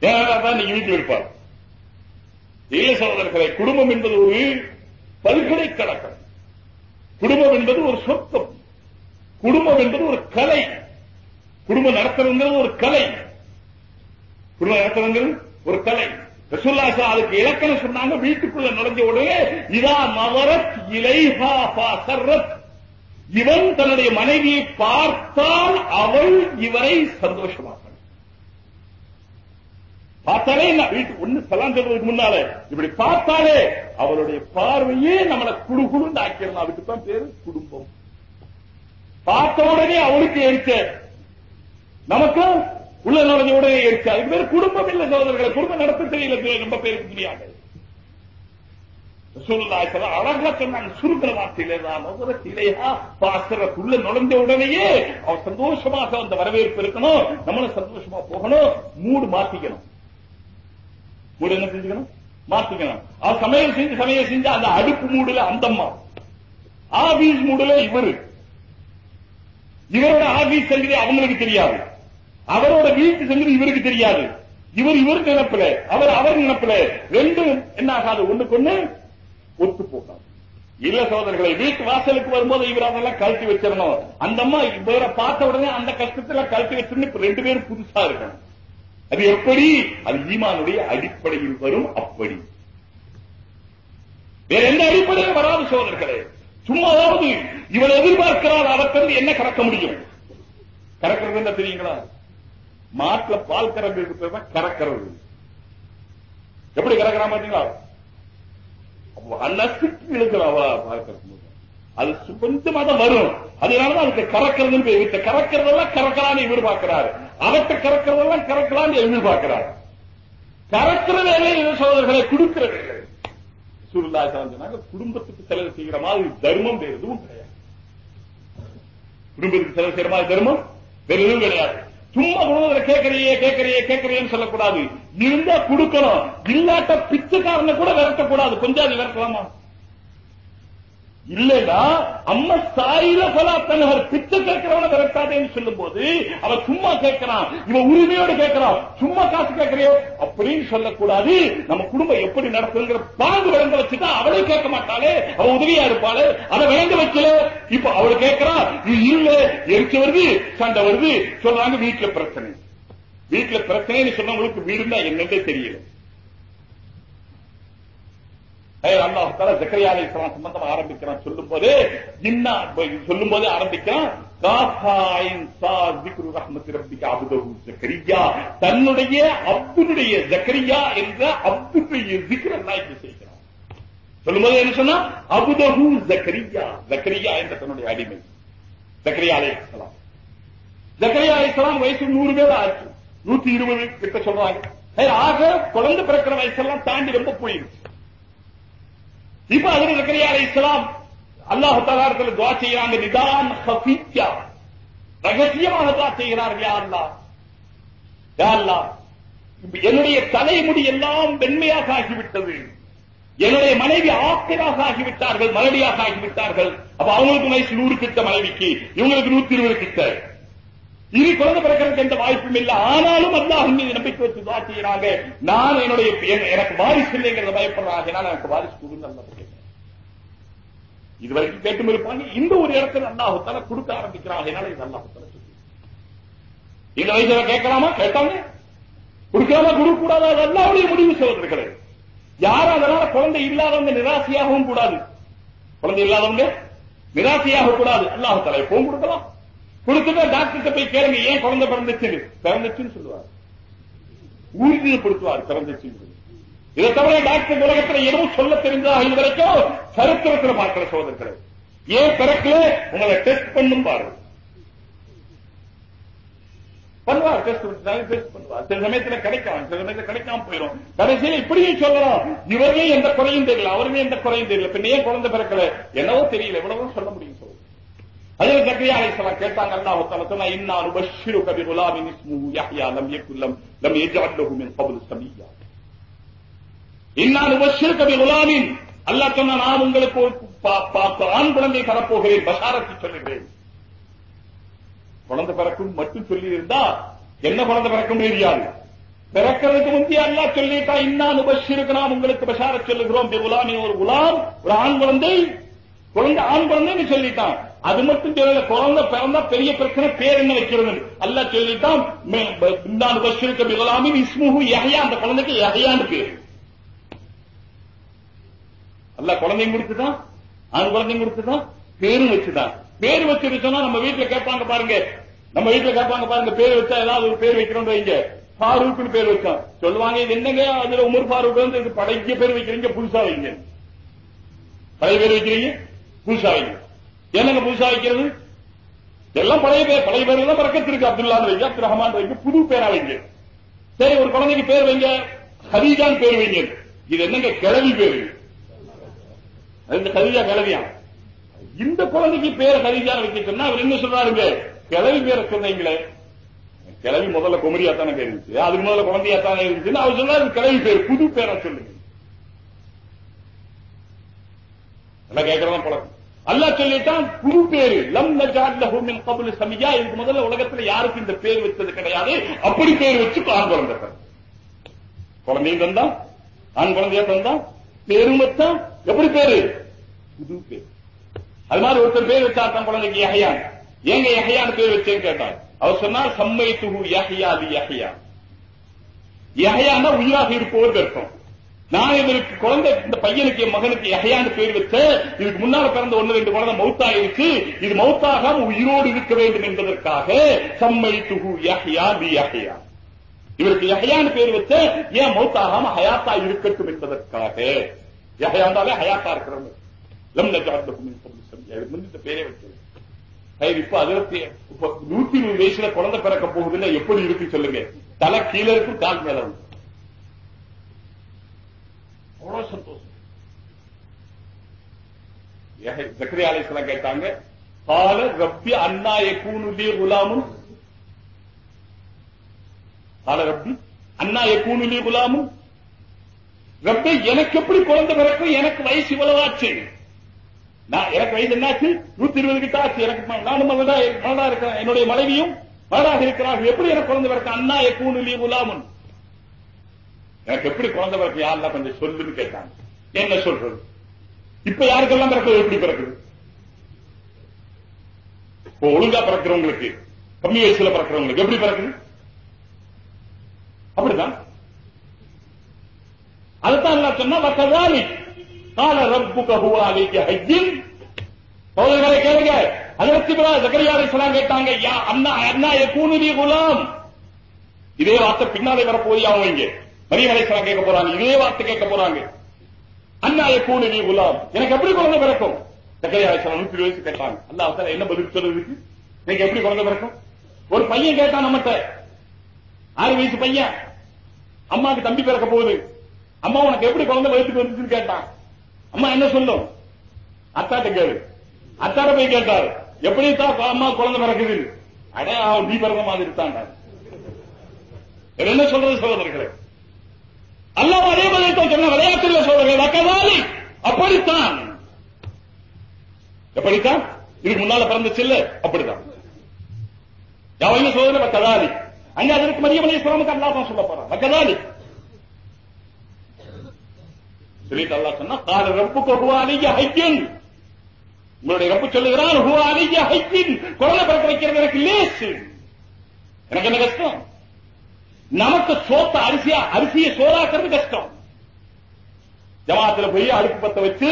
ஏன் நீங்க வீட்டுல இருப்பார். இல்ல சகோதரர்களை குடும்பம் என்பது ஒரு பல்கலை கழகம் குடும்பம் என்பது ஒரு சொத்தம் குடும்பம் என்பது ஒரு கலை. குடும்பம் நடத்துறதுங்கிறது ஒரு கலை. குடும்பம் நடத்துறதுங்கிறது ஒரு கலை. ரசூல்லா அதுக்கு இலக்கணம் சொன்னாங்க வீட்டுக்குள்ள நுழைஞ்ச உடனே இதா மவரத் இலைஹா இவன் தன்னுடைய மனைவியை பார்த்தால் அவள் இவரை சந்தோஷமாக்க பார்த்தாலே என்ன? வீட்டு ஒண்ணு சலாம் சொல்றதுக்கு முன்னால இப்படி பார்த்தாலே அவளுடைய பார்வையே நம்மளை குடு குடுன்னு ஆக்கிடலாம் அதுக்கு தான் பேரு குடும்பம். பார்த்த உடனே அவளுக்கு எரிச்ச நமக்கு உள்ள நுழைஞ்ச உடனே எரிச்ச அதுக்கு பேர் குடும்பம் இல்ல சோதரர்களை குடும்பம் நடத்த தெரியல ரொம்ப பேருக்கு முடியாது அழகா சொன்னாங்க சுருக்கிற வார்த்தையிலே தான் நுகரத்திலேயா பாசரத்துள்ள நுழைஞ்ச உடனேயே அவர் சந்தோஷமாக அந்த வரவேற்பு இருக்கணும் நம்மளும் சந்தோஷமா போகணும் மூடு மாத்திக்கணும். மூடு என்ன செஞ்சுக்கணும்? மாத்திக்கணும். அவர் சமையல் செஞ்சு சமையல் செஞ்சு அந்த அடுப்பு மூடுல அந்தம்மா. ஆபீஸ் மூடுல இவரு. இவரோட ஆபீஸ் சங்கதி அவங்களுக்கு தெரியாது. அவரோட வீட்டு சென்று இவருக்கு தெரியாது. இவர் இவர் நினைப்பில அவர் அவர் நினைப்பில ரெண்டும் என்ன ஆகாது ஒண்ணுக்கு ஒண்ணு ஒத்து போகாது. இல்ல சோதனைகளை வீட்டு வாசலுக்கு வரும்போது இவர் அதெல்லாம் கழட்டி வச்சிடணும். அந்த அம்மா இவரை பார்த்த உடனே அந்த கஷ்டத்துல கழட்டி வச்சிருந்து இப்ப ரெண்டு பேரும் புதுசா இருக்கணும். அது எப்படி? அது ஈமானுடைய அடிப்படையில் வரும் அப்படி. வேற எந்த அடிப்படையில் வராது சும்மா அதாவது இவன் எதிர்பார்க்கிறார். அவற்றிலிருந்து என்ன கறக்க முடியும்? கறக்கிறது என்ன தெரியுங்களா? மாட்டுல பால் கறக்கிறது கறக்கிறது. எப்படி கறக்கிறான் பாத்தீங்களா? அப்போ அன்னத்துக்கு பார்க்கறது அது கொஞ்சமா தான் வரும். அதனாலதான் அதுக்கு கறக்கிறதுன்னு பேர். கறக்கிறதெல்லாம் கறக்கலான்னு எதிர்பார்க்கிறாரு. அவற்றை கறக்கிறதெல்லாம் கறக்கலான்னு எதிர்பார்க்கிறாரு. கறக்கிற வேலையை சோதர்களை கொடுக்கிற வேலை சுருல்லா குடும்பத்துக்கு செலவு செய்கிற மாதிரி தர்மம் வேறு எதுவும் கிடையாது. குடும்பத்துக்கு செலவு செய்யற மாதிரி தர்மம் வேறு எதுவும் கிடையாது. சும்மா உணவுல கேட்கறியே கேட்கறியே கேட்கறியேன்னு சொல்லக்கூடாது. இருந்தா கொடுக்கணும். இல்லாட்ட பிச்சைக்காரனை கூட விரட்டக்கூடாது. கொஞ்சம் அது விரட்டலாமா? இல்லைடா அம்மா சாயில பலா தன்னவர் பிச்சை கேட்கிறவன விரட்டாதேன்னு சொல்லும் போது அவன் சும்மா கேட்கிறான். இவன் உரிமையோடு கேட்கிறான். சும்மா காசு கேட்கறியோ? அப்படின்னு சொல்லக்கூடாது. நம்ம குடும்பம் எப்படி நடத்துங்கிற பாங்கு விளங்க வச்சுட்டா அவளே கேட்க மாட்டாளே. அவ உதவியா இருப்பாளே. அதை விளங்க வைக்கல இப்ப அவள் கேட்கிறா நீ இல்ல எரிச்சு வருது சண்டை வருது. சொல்றாங்க வீட்டுல பிரச்சனை. வீட்டுல பிரச்சனைன்னு சொன்னவங்களுக்கு வீடுன்னா என்னன்றே தெரியல. அல்லாஹால ஜக்கரியா அலை சம்பந்தம் ஆரம்பிக்கிறான். சொல்லும் போது இன்னா சொல்லும் போது ஆரம்பிக்கிறான். காஃபாயின் சா திக்ரு தன்னுடைய அப்துடைய ஜக்கரியா என்ற அப்துடைய திக்ர் நாய்க்கு இப்படி சொல்லும் போது என்ன சொன்னா அபுதஹு ஜக்கரியா. ஜக்கரியா என்ற தன்னுடைய அடிமை. ஜக்கரியா அலை இஸ்லாம் ஜக்கரியா அலை இஸ்லாம் வயசு நூறு பேர் ஆச்சு. நூத்தி இருபது கிட்ட சொல்றாங்க. ஆக குழந்தை பிறக்கிற வயசெல்லாம் தாண்டி ரொம்ப போயிருச்சு. இப்ப அதில் ஜக்கரியா இஸ்லாம் அல்லாஹ் தலாரத்தில் துவா செய்யறாங்க நிதான் ஹஃபியா ரகசியமாக துவா செய்கிறார்கள் யா அல்லாஹ். யா அல்லாஹ். இப்ப என்னுடைய தலைமுடி எல்லாம் வெண்மையாக ஆகிவிட்டது. என்னுடைய மனைவி ஆக்கிராக ஆகிவிட்டார்கள் மனைவியாக ஆகிவிட்டார்கள். அப்ப அவங்களுக்கு வயசு நூறு கிட்ட மனைவிக்கு இவங்களுக்கு நூத்தி இருபது கிட்ட இனி குழந்தை பிறக்கிறதுக்கு எந்த வாய்ப்பும் இல்லை. ஆனாலும் அல்லாஹ் மீது நம்பிக்கை வச்சு துவா செய்யறாங்க நான் என்னுடைய என்- எனக்கு வாரிசு இல்லைங்கிறத பயப்படுறாங்க நான் எனக்கு வாரிசு கொடுங்க அல்லாஹ் இதுவரைக்கும் கேட்டும் இருப்பாங்க. இந்த ஒரு இடத்துல அல்லாஹுத்தால கொடுக்க ஆரம்பிக்கிறாங்க என்னால இது அல்லாஹுத்தால சொல்லி இந்த வயசுல கேட்கலாமா? கேட்டாங்க. கொடுக்கலாமா? கொடுக்க கூடாது அது அல்லாவுடைய முடிவு சகோதரர்களே. யாரும் அதனால குழந்தை இல்லாதவங்க நிராசையாகவும் கூடாது. குழந்தை இல்லாதவங்க நிராசையாக கூடாது. அல்லாஹ் தலை போன் கொடுக்கலாம். கொடுத்துட்டா டாக்டர்கிட்ட போய் கேளுங்க ஏன் குழந்தை பிறந்துச்சு பிறந்துச்சுன்னு சொல்லுவார். உறுதிப்படுத்துவார் பிறந்துச்சுன்னு. இதை தவிர டாக்டர் உலகத்தில் எதுவும் சொல்ல தெரிஞ்சா இது வரைக்கும்? சரித்திரத்தில் பார்க்கிற சோதர்களே ஏன் பிறக்கல? உங்களை டெஸ்ட் பண்ணும் பாருங்க. பண்ணுவார் டெஸ்ட் டெஸ்ட் பண்ணுவார். சில சமயத்துல கிடைக்கும் சில சமயத்துல கிடைக்காம போயிடும் கடைசியில் இப்படியும் சொல்லலாம். இவருமே எந்த குறையும் தெரியல அவருமே எந்த குறையும் தெரியல. பின்ன ஏன் குழந்தை பிறக்கல? என்னவோ தெரியல இவ்வளவு சொல்ல முடியும். ஹஜரத் ஜக்கரியா அலைஹிஸ்ஸலாம் கேட்டாங்க அல்லாஹ் தஆலா சொன்னா இன்னா நுபஷ்ஷிருக பி குலாமின் இஸ்முஹு யஹ்யா லம் யக்குல் லம் லம் மின் qabl சபியா இன்னா நுபஷ்ஷிருக பி குலாமின் அல்லாஹ் சொன்னா நான் உங்களுக்கு ஒரு ஆண் குழந்தை தரப்போகிறேன் பஷாரத்து சொல்லுகிறேன். குழந்தை பிறக்கும் மட்டும் சொல்லி இருந்தா என்ன குழந்தை பிறக்கும் தெரியாது. பிறக்கிறதுக்கு முந்தைய அல்லா சொல்லிட்டா இன்னா நுபஷிருக்கு நாம் உங்களுக்கு பஷார சொல்லுகிறோம் குலாமின் ஒரு குலாம் ஒரு ஆண் குழந்தை குழந்தை ஆண் குழந்தைன்னு சொல்லிட்டான். அது மட்டும் சொல்லல குழந்தை பிறந்தா பெரிய பிரச்சனை பேர் என்ன வைக்கிறது? அல்ல சொல்லிட்டான் மே- ப- இன்னான் பஷிருக்க இஸ்முஹு அந்த குழந்தைக்கு யஹ்யான்னு பேர் அல்ல குழந்தையும் கொடுத்துதான் ஆண் குழந்தையும் கொடுத்துதான் பேரும் வச்சுதான் பேர் வச்சிருச்சோம்னா நம்ம வீட்டுல கேட்பாங்க பாருங்க. நம்ம வீட்டுல கேட்பாங்க பாருங்க பேர் வச்சா ஏதாவது ஒரு பேர் வைக்கிறோம் வைங்க. ஃபாரூக்னு பேர் வச்சோம் சொல்லுவாங்க இது என்னங்க? அதுல உமர் ஃபாரூக் வந்து இது பழைய பேர் வைக்கிறீங்க புதுசா வைங்க. பழைய பேர் வைக்கிறீங்க புதுசா வைங்க. என்னங்க புதுசா வைக்கிறது? எல்லாம் பழைய பேர் பழைய பேர் எல்லாம் பறக்கத்து இருக்கு. வைங்க அப்துல் ரஹமான் வைங்க புது பேரா வைங்க. சரி ஒரு குழந்தைக்கு பேர் வைங்க. ஹரிஜான் பேர் வைங்க. இது என்னங்க கிழவி பேரு? இந்த ஹரிஜா கிழவியா? இந்த குழந்தைக்கு பேர் ஹரிஜான் வைக்க சொன்னா அவர் என்ன சொல்றாருங்க? கிழவி பேரை சொன்னீங்களே. கிழவி முதல்ல குமரியா தானே இருந்துச்சு. அதுக்கு முதல்ல குழந்தையா தானே இருந்துச்சுன்னு அவர் சொன்னாரு கிழவி பேர் புது பேரா சொல்லுங்க. எல்லாம் கேட்கறதான் பழக்கம்? அல்லாஹ் சொல்லிட்டான் புது பேரு லம் நஜால் லஹு மின் கபுல் சமியா இதுக்கு முதல்ல உலகத்துல யாருக்கு இந்த பேர் வச்சது கிடையாது. அப்படி பேர் வச்சு ஆண் குழந்தை குழந்தையும் தந்தா ஆண் குழந்தையா தந்தா பேரும் வச்சா எப்படி பேரு? புது பேர். அது மாதிரி ஒருத்தர் பேர் வச்சா குழந்தைக்கு யஹ்யான் ஏங்க யஹ்யான் பேர் வச்சேன்னு கேட்டார். அவர் சொன்னார் சம்மை துகு யஹ்யா அது யஹ்யா. யஹ்யான்னா உயிராக இருப்பவர் அர்த்தம். நான் இதற்கு குழந்தை இந்த பையனுக்கு என் மகனுக்கு யஹ்யான்னு பேர் வச்ச இதுக்கு முன்னால பிறந்த ஒண்ணு ரெண்டு குழந்தை மௌத்தா இருக்கு. இது மௌத்தாகாம உயிரோடு இருக்க வேண்டும் என்பதற்காக சம்மை துகு யஹ்யா பி யஹ்யா. இவருக்கு யஹ்யான்னு பேர் வச்ச ஏன் மௌத்தாகாம ஹயாத்தா இருக்கட்டும் என்பதற்காக. இருந்தாலே ஹயாத்தா இருக்கிறவங்க. லம் நஜாத்துக்கும் இந்த பேரே வச்சது. இப்ப அதிரத்தி நூத்தி இருபது வயசுல குழந்தை பிறக்க போகுதுல்ல எப்படி இருக்கு சொல்லுங்க. தலை கீழே இருக்கும் கால் மேல இருக்கும். அவ்வளவு சந்தோஷம். ஜக்கரி ஆலயத்தில் கேட்டாங்க பால ரப்பி அண்ணா எக்கூனுலி குலாமும் பால ரப்பி அண்ணா எக்கூனுலி குலாமும் ரப்பி எனக்கு எப்படி குழந்தை பிறக்கும்? எனக்கு வயசு இவ்வளவாச்சு. நான் எனக்கு வயசு என்னாச்சு? நூத்தி இருபது கிட்ட ஆச்சு. எனக்கு நானும் மகளா இருக்கிறேன். என்னுடைய மனைவியும் மகளாக இருக்கிறார்கள். எப்படி எனக்கு குழந்தை பிறக்க அண்ணா எக்கூனுலி குலாமுன்? எனக்கு எப்படி குழந்தை பிறகு யாரெல்லாம் கொஞ்சம் சொல்லுன்னு கேட்டாங்க. என்ன சொல்றது? இப்ப யாருக்கெல்லாம் பிறக்கிறது எப்படி பிறக்குது? இப்போ ஒழுங்கா பிறக்கிறவங்களுக்கு கம்மி வயசுல பிறக்கிறவங்களுக்கு எப்படி பிறக்குது? அப்படிதான். அதுதான் எல்லாம் சொன்னா கால ரப்பு கபுவாலிக்கு ஹஜ்ஜின் சோதர்களை கேளுங்க. அதற்கு ஜக்கரியா அலிஸ்லாம் கேட்டாங்க யா அண்ணா அண்ணா எக்கூனுரி குலாம். இதே வார்த்தை பின்னாலே வரப்போது அவங்க மரியாதை மரியம் கேட்க போறாங்க இதே வார்த்தை கேட்க போறாங்க. அண்ணா எக்கூனுரி குலாம். எனக்கு எப்படி குழந்தை பிறக்கும்? சக்கரை அலிஸ்லாம் நூத்தி வயசு கேட்டாங்க. அல்லா என்ன பதில் சொல்றதுக்கு? எனக்கு எப்படி குழந்தை பிறக்கும்? ஒரு பையன் கேட்டான் நம்மகிட்ட ஆறு வயசு பையன் அம்மாவுக்கு தம்பி பிறக்க போகுது. அம்மா உனக்கு எப்படி குழந்தை வயசுக்கு வந்துச்சுன்னு கேட்டான். அம்மா என்ன சொல்லும்? அத்தாட்ட கேளு. அத்தாட்ட போய் கேட்டாரு. எப்படி தான் அம்மா குழந்தை பிறக்குது அடே அவன் நீ பிறந்த மாதிரி தான் என்ன சொல்றது சகோதரர்களே? அல்லாஹ் அதே பதில் தான் சொன்ன விளையாட்டுல சோழர்கள் அக்கதாலி அப்படித்தான். எப்படித்தான்? இதுக்கு முன்னால பிறந்துச்சு இல்ல? அப்படிதான் யாவையும் சோதனை கதாலி அங்க அதற்கு மரியம் அலைஹிஸ்ஸலாமுக்கு அல்லாஹ் தான் சொல்ல போறான். கதாலி சொல்லிட்டு அல்லாஹ் சொன்னா கால ரப்பு ஹுவ அலிய ஹைக்கின் உங்களுடைய ரப்பு சொல்லுகிறான் ஹுவாலிய ஹைக்கின் குழந்தை பிறக்க வைக்கிறது எனக்கு லேசு. எனக்கு என்ன கஷ்டம்? நமக்கு சோத்த அரிசியா அரிசியை சோறாக்குறது கஷ்டம். ஜமாத்துல போய் அடுப்பு பத்த வச்சு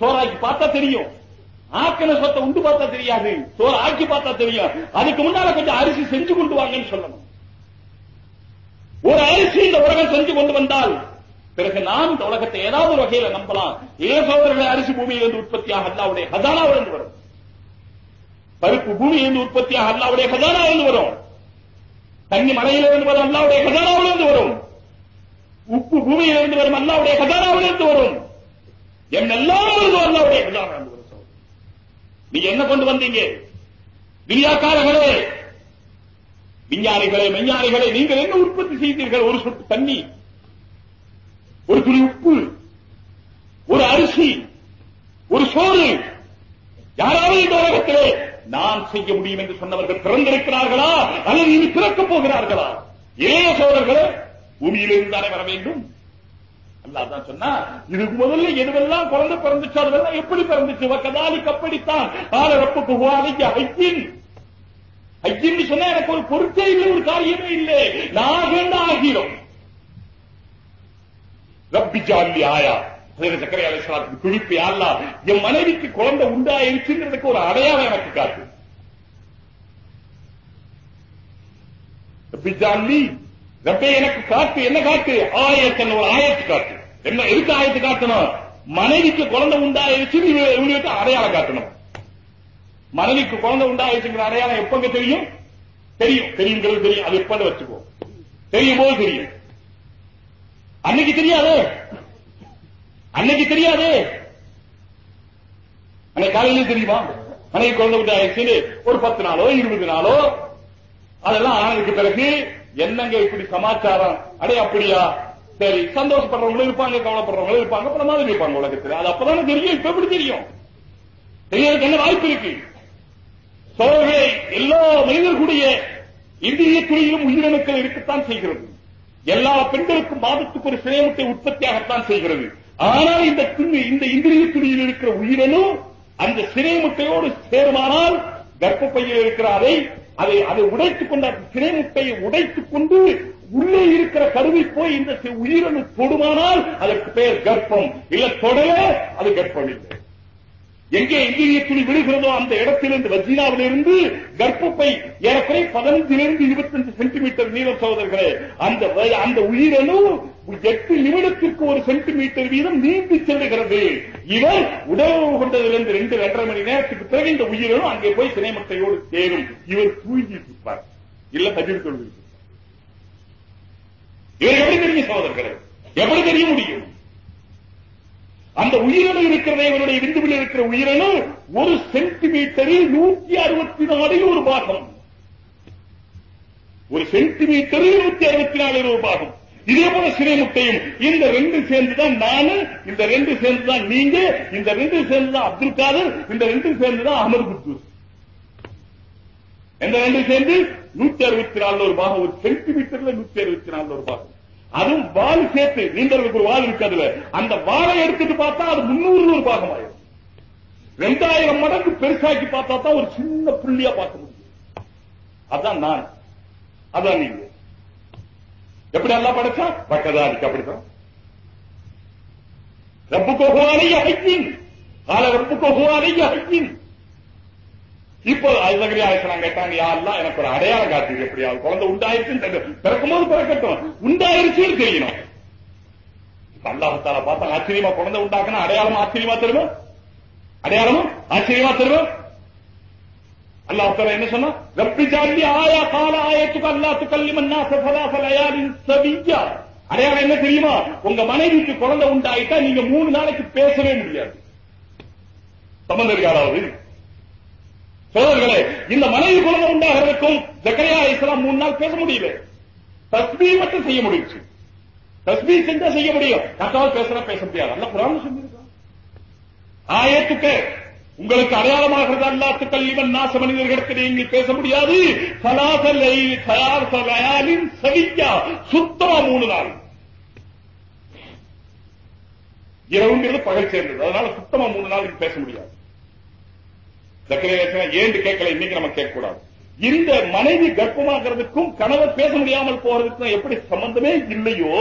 சோறாக்கி பார்த்தா தெரியும். ஆக்கின சொத்தை உண்டு பார்த்தா தெரியாது. சோறு ஆக்கி பார்த்தா தெரியும். அதுக்கு முன்னால கொஞ்சம் அரிசி செஞ்சு கொண்டு வாங்கன்னு சொல்லணும். ஒரு அரிசி இந்த உலகம் செஞ்சு கொண்டு வந்தால் பிறகு நாம் இந்த உலகத்தை ஏதாவது ஒரு வகையில நம்பலாம். ஏன் சோதரர்களை அரிசி பூமியிலிருந்து உற்பத்தியாக அல்லாவுடைய ஹசானாவிலிருந்து வரும். பருப்பு பூமியிலிருந்து உற்பத்தியாக அல்லாவுடைய ஹசானாவிலிருந்து வரும். தண்ணி மலையிலிருந்து வரும் அல்லாவுடைய கஜானாவிலிருந்து வரும். உப்பு பூமியிலிருந்து வரும் அல்லாவுடைய கஜானாவிலிருந்து வரும். என்னெல்லாம் இருந்து அல்லாவுடைய கஜானா நீங்க என்ன கொண்டு வந்தீங்க? விரியாக்காரர்களே விஞ்ஞானிகளே மெஞ்ஞானிகளே நீங்கள் என்ன உற்பத்தி செய்தீர்கள்? ஒரு சொட்டு தண்ணி ஒரு துளி உப்பு ஒரு அரிசி ஒரு சோறு. யாராவது இந்த உலகத்திலே நான் செய்ய முடியும் என்று சொன்னவர்கள் பிறந்திருக்கிறார்களா? அல்லது இனி பிறக்கப் போகிறார்களா? இளைய சோழர்களே பூமியிலிருந்து தானே வர வேண்டும்? அல்லாஹ் சொன்னா இதுக்கு முதல்ல எதுவெல்லாம் குழந்தை பிறந்துச்சு அதுவெல்லாம் எப்படி பிறந்துச்சு? கதாலிக்கு அப்படித்தான். ஆல ரப்புக்கு ஹுவாலிக்கு ஐக்கின் ஐக்கின்னு சொன்னா எனக்கு ஒரு பொருட்டே இல்லை ஒரு காரியமே இல்லை. நாகண்ட ஆகிரும் ரப்பி ஜாலி ஆயா. சக்கரை அலைசலாத்துக்கு துடிப்பு யாருலா என் மனைவிக்கு குழந்தை உண்டாயிருச்சுங்கிறதுக்கு ஒரு அடையாளம் எனக்கு காட்டு. ரப்பே எனக்கு காட்டு. என்ன காட்டு? ஆயத்தன் ஒரு ஆயத்து காட்டு. என்ன எதுக்கு ஆயத்து காட்டணும்? மனைவிக்கு குழந்தை உண்டாயிருச்சு இவங்களுக்கு அடையாளம் காட்டணும். மனைவிக்கு குழந்தை உண்டாயிருச்சுங்கிற அடையாளம் எப்பங்க தெரியும்? தெரியும். தெரியுங்கிறது தெரியும். அது எப்ப வச்சுக்கோ தெரியும் போது தெரியும். அன்னைக்கு தெரியாது? அன்னைக்கு தெரியாது. அன்னைக்கு காலையிலும் தெரியுமா? அன்னைக்கு குழந்தை உண்டாயிருச்சு ஒரு பத்து நாளோ இருபது நாளோ அதெல்லாம் ஆனதுக்கு பிறகு என்னங்க இப்படி சமாச்சாரம்? அடே அப்படியா? சரி சந்தோஷப்படுறவங்களும் இருப்பாங்க கவலைப்படுறவங்களும் இருப்பாங்க பல மாதிரி இருப்பாங்க உலகத்தில். அது அப்பதானே தெரியும் இப்ப எப்படி தெரியும்? தெரியறதுக்கு என்ன வாய்ப்பு இருக்கு? சோகை எல்லா மனிதர்களுடைய இந்திய துறையிலும் உயிரணுக்கள் இருக்கத்தான் செய்கிறது. எல்லா பெண்களுக்கும் மாதத்துக்கு ஒரு சிறைமுட்டை உற்பத்தியாகத்தான் செய்கிறது. ஆனால் இந்த இந்த இந்திரிய துணியில் இருக்கிற உயிரணு அந்த சிறை முட்டையோடு சேருமானால் கர்ப்பப்பையில் இருக்கிற அதை அதை அதை உடைத்துக் கொண்ட சிறை முட்டையை உடைத்துக் கொண்டு உள்ளே இருக்கிற கருவி போய் இந்த உயிரணு தொடுமானால் அதற்கு பெயர் கர்ப்பம். இல்ல தொடர அது கர்ப்பம் இல்லை. எங்கே இந்திரிய துணி விழுகிறதோ அந்த இடத்திலிருந்து வஜீனாவிலிருந்து கர்ப்பப்பை ஏறக்குறை பதினஞ்சிலிருந்து இருபத்தஞ்சு சென்டிமீட்டர் நீளம் சகோதரர்களே அந்த அந்த உயிரணு எட்டு நிமிடத்திற்கு ஒரு சென்டிமீட்டர் வீதம் நீந்தி செல்லுகிறது. இவர் உடவு கொண்டதிலிருந்து ரெண்டு ரெண்டரை மணி நேரத்துக்கு பிறகு இந்த உயிரணு அங்கே போய் சினைமத்தையோடு சேரும். இவர் தூங்கிட்டு இருப்பார் இல்ல பதிவு தொழில் இவர் எப்படி தெரியும் சகோதரர்களே? எப்படி தெரிய முடியும்? அந்த உயிரணு இருக்கிறதே இவனுடைய விந்துவில் இருக்கிற உயிரணு ஒரு சென்டிமீட்டரில் நூத்தி அறுபத்தி நாலில் ஒரு பாகம். ஒரு சென்டிமீட்டரில் நூத்தி அறுபத்தி நாலில் ஒரு பாகம். இதே போல சிறை முட்டையும் இந்த ரெண்டு சேர்ந்துதான் நானு இந்த ரெண்டு சேர்ந்துதான் நீங்க இந்த ரெண்டு சேர்ந்துதான் அப்துல் காதர் இந்த ரெண்டு சேர்ந்துதான் அமர் குத்தூர் இந்த ரெண்டு சேர்ந்து? நூத்தி அறுபத்தி நாலு ஒரு பாகம். ஒரு சென்டிமீட்டர்ல நூத்தி அறுபத்தி நாலு ஒரு பாகம். அதுவும் வால் சேர்த்து நீண்டவர்களுக்கு ஒரு வால் இருக்கு அதுல. அந்த வாழை எடுத்துட்டு பார்த்தா அது முன்னூறு ஒரு பாகம் ரெண்டாயிரம் மடங்கு பெருசாக்கி பார்த்தா தான் ஒரு சின்ன புள்ளியா பார்க்க முடியும். அதான் நான். அதான் நீங்க. எப்படி எல்லாம் படைச்சா? பக்கதாரிக்கு அப்படிதான் ரப்பு ஹுவாலைய அழைக்கின் கால ரப்பு ஹுவாலைய அழைக்கின் இப்போ அசகரி ஆயிசலாம் கேட்டாங்க யாரெல்லாம் எனக்கு ஒரு அடையாளம் காட்டுது எப்படியாவது குழந்தை உண்டாயிருச்சுன்னு தெரியும் பிறக்கும் போது பிறக்கட்டும். உண்டாயிருச்சுன்னு தெரியணும் அல்லாஹத்தால பார்த்தா ஆச்சரியமா குழந்தை உண்டாக்குனா அடையாளமா ஆச்சரியமா தருவோம் அடையாளமும் ஆச்சரியமா தருவோம் அல்லாஹால என்ன சொன்னா? ரப்பி ஜாலி ஆயா கால ஆயத்துக்கு அல்லாஹ் கல்லிமன்னா சஃபலா ஃபலயாலின் சவியா அடையாளம் என்ன தெரியுமா? உங்க மனைவிக்கு குழந்தை உண்டாயிட்டா நீங்க மூணு நாளைக்கு பேசவே முடியாது. சம்பந்தம் இருக்காராவது சோதர்களே இந்த மனைவி குழந்தை உண்டாகிறதுக்கும் ஜக்கரியா இஸ்லாம் மூணு நாள் பேச முடியல. தஸ்மீ மட்டும் செய்ய முடியுச்சு தஸ்மீ செஞ்சா செய்ய முடியும். கத்தால் பேசுறா பேச முடியாது. அல்ல குரான் சொல்லியிருக்கான். ஆயத்துக்கு உங்களுக்கு அடையாளமாகிறது அல்லாத்து கல்லிவன் நாச மனிதர்களுக்கு நீங்கள் பேச முடியாது. சலாசலை தயார் சவிக்கா சுத்தமா மூணு நாள். இரவுங்கிறது பகல் சேர்ந்தது. அதனால சுத்தமா மூணு நாள் பேச முடியாது. ஜக்கரேசன ஏண்டு கேட்கல இன்னைக்கு நம்ம கேட்கக்கூடாது. இந்த மனைவி கர்ப்பமாகிறதுக்கும் கணவர் பேச முடியாமல் போறதுக்கும் எப்படி சம்பந்தமே இல்லையோ?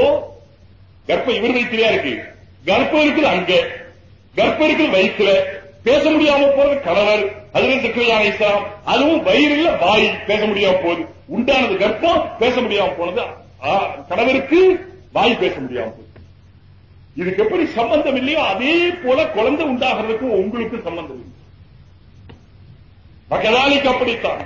கர்ப்பம் இவர் வயிற்றுலயா இருக்கு? கர்ப்பம் இருக்குது அங்க. கர்ப்பம் இருக்குது வயிற்றுல. பேச முடியாம போறது கணவர் அதுவும் சக்கரையான இஸ்லாம். அதுவும் வயிறுல வாய் பேச முடியாம போகுது. உண்டானது கர்ப்பம் பேச முடியாம போனது கணவருக்கு வாய் பேச முடியாம போகுது. இதுக்கு எப்படி சம்பந்தம் இல்லையோ அதே போல குழந்தை உண்டாகிறதுக்கும் உங்களுக்கு சம்பந்தம் இல்லை பகதாலிக்கு அப்படித்தான்.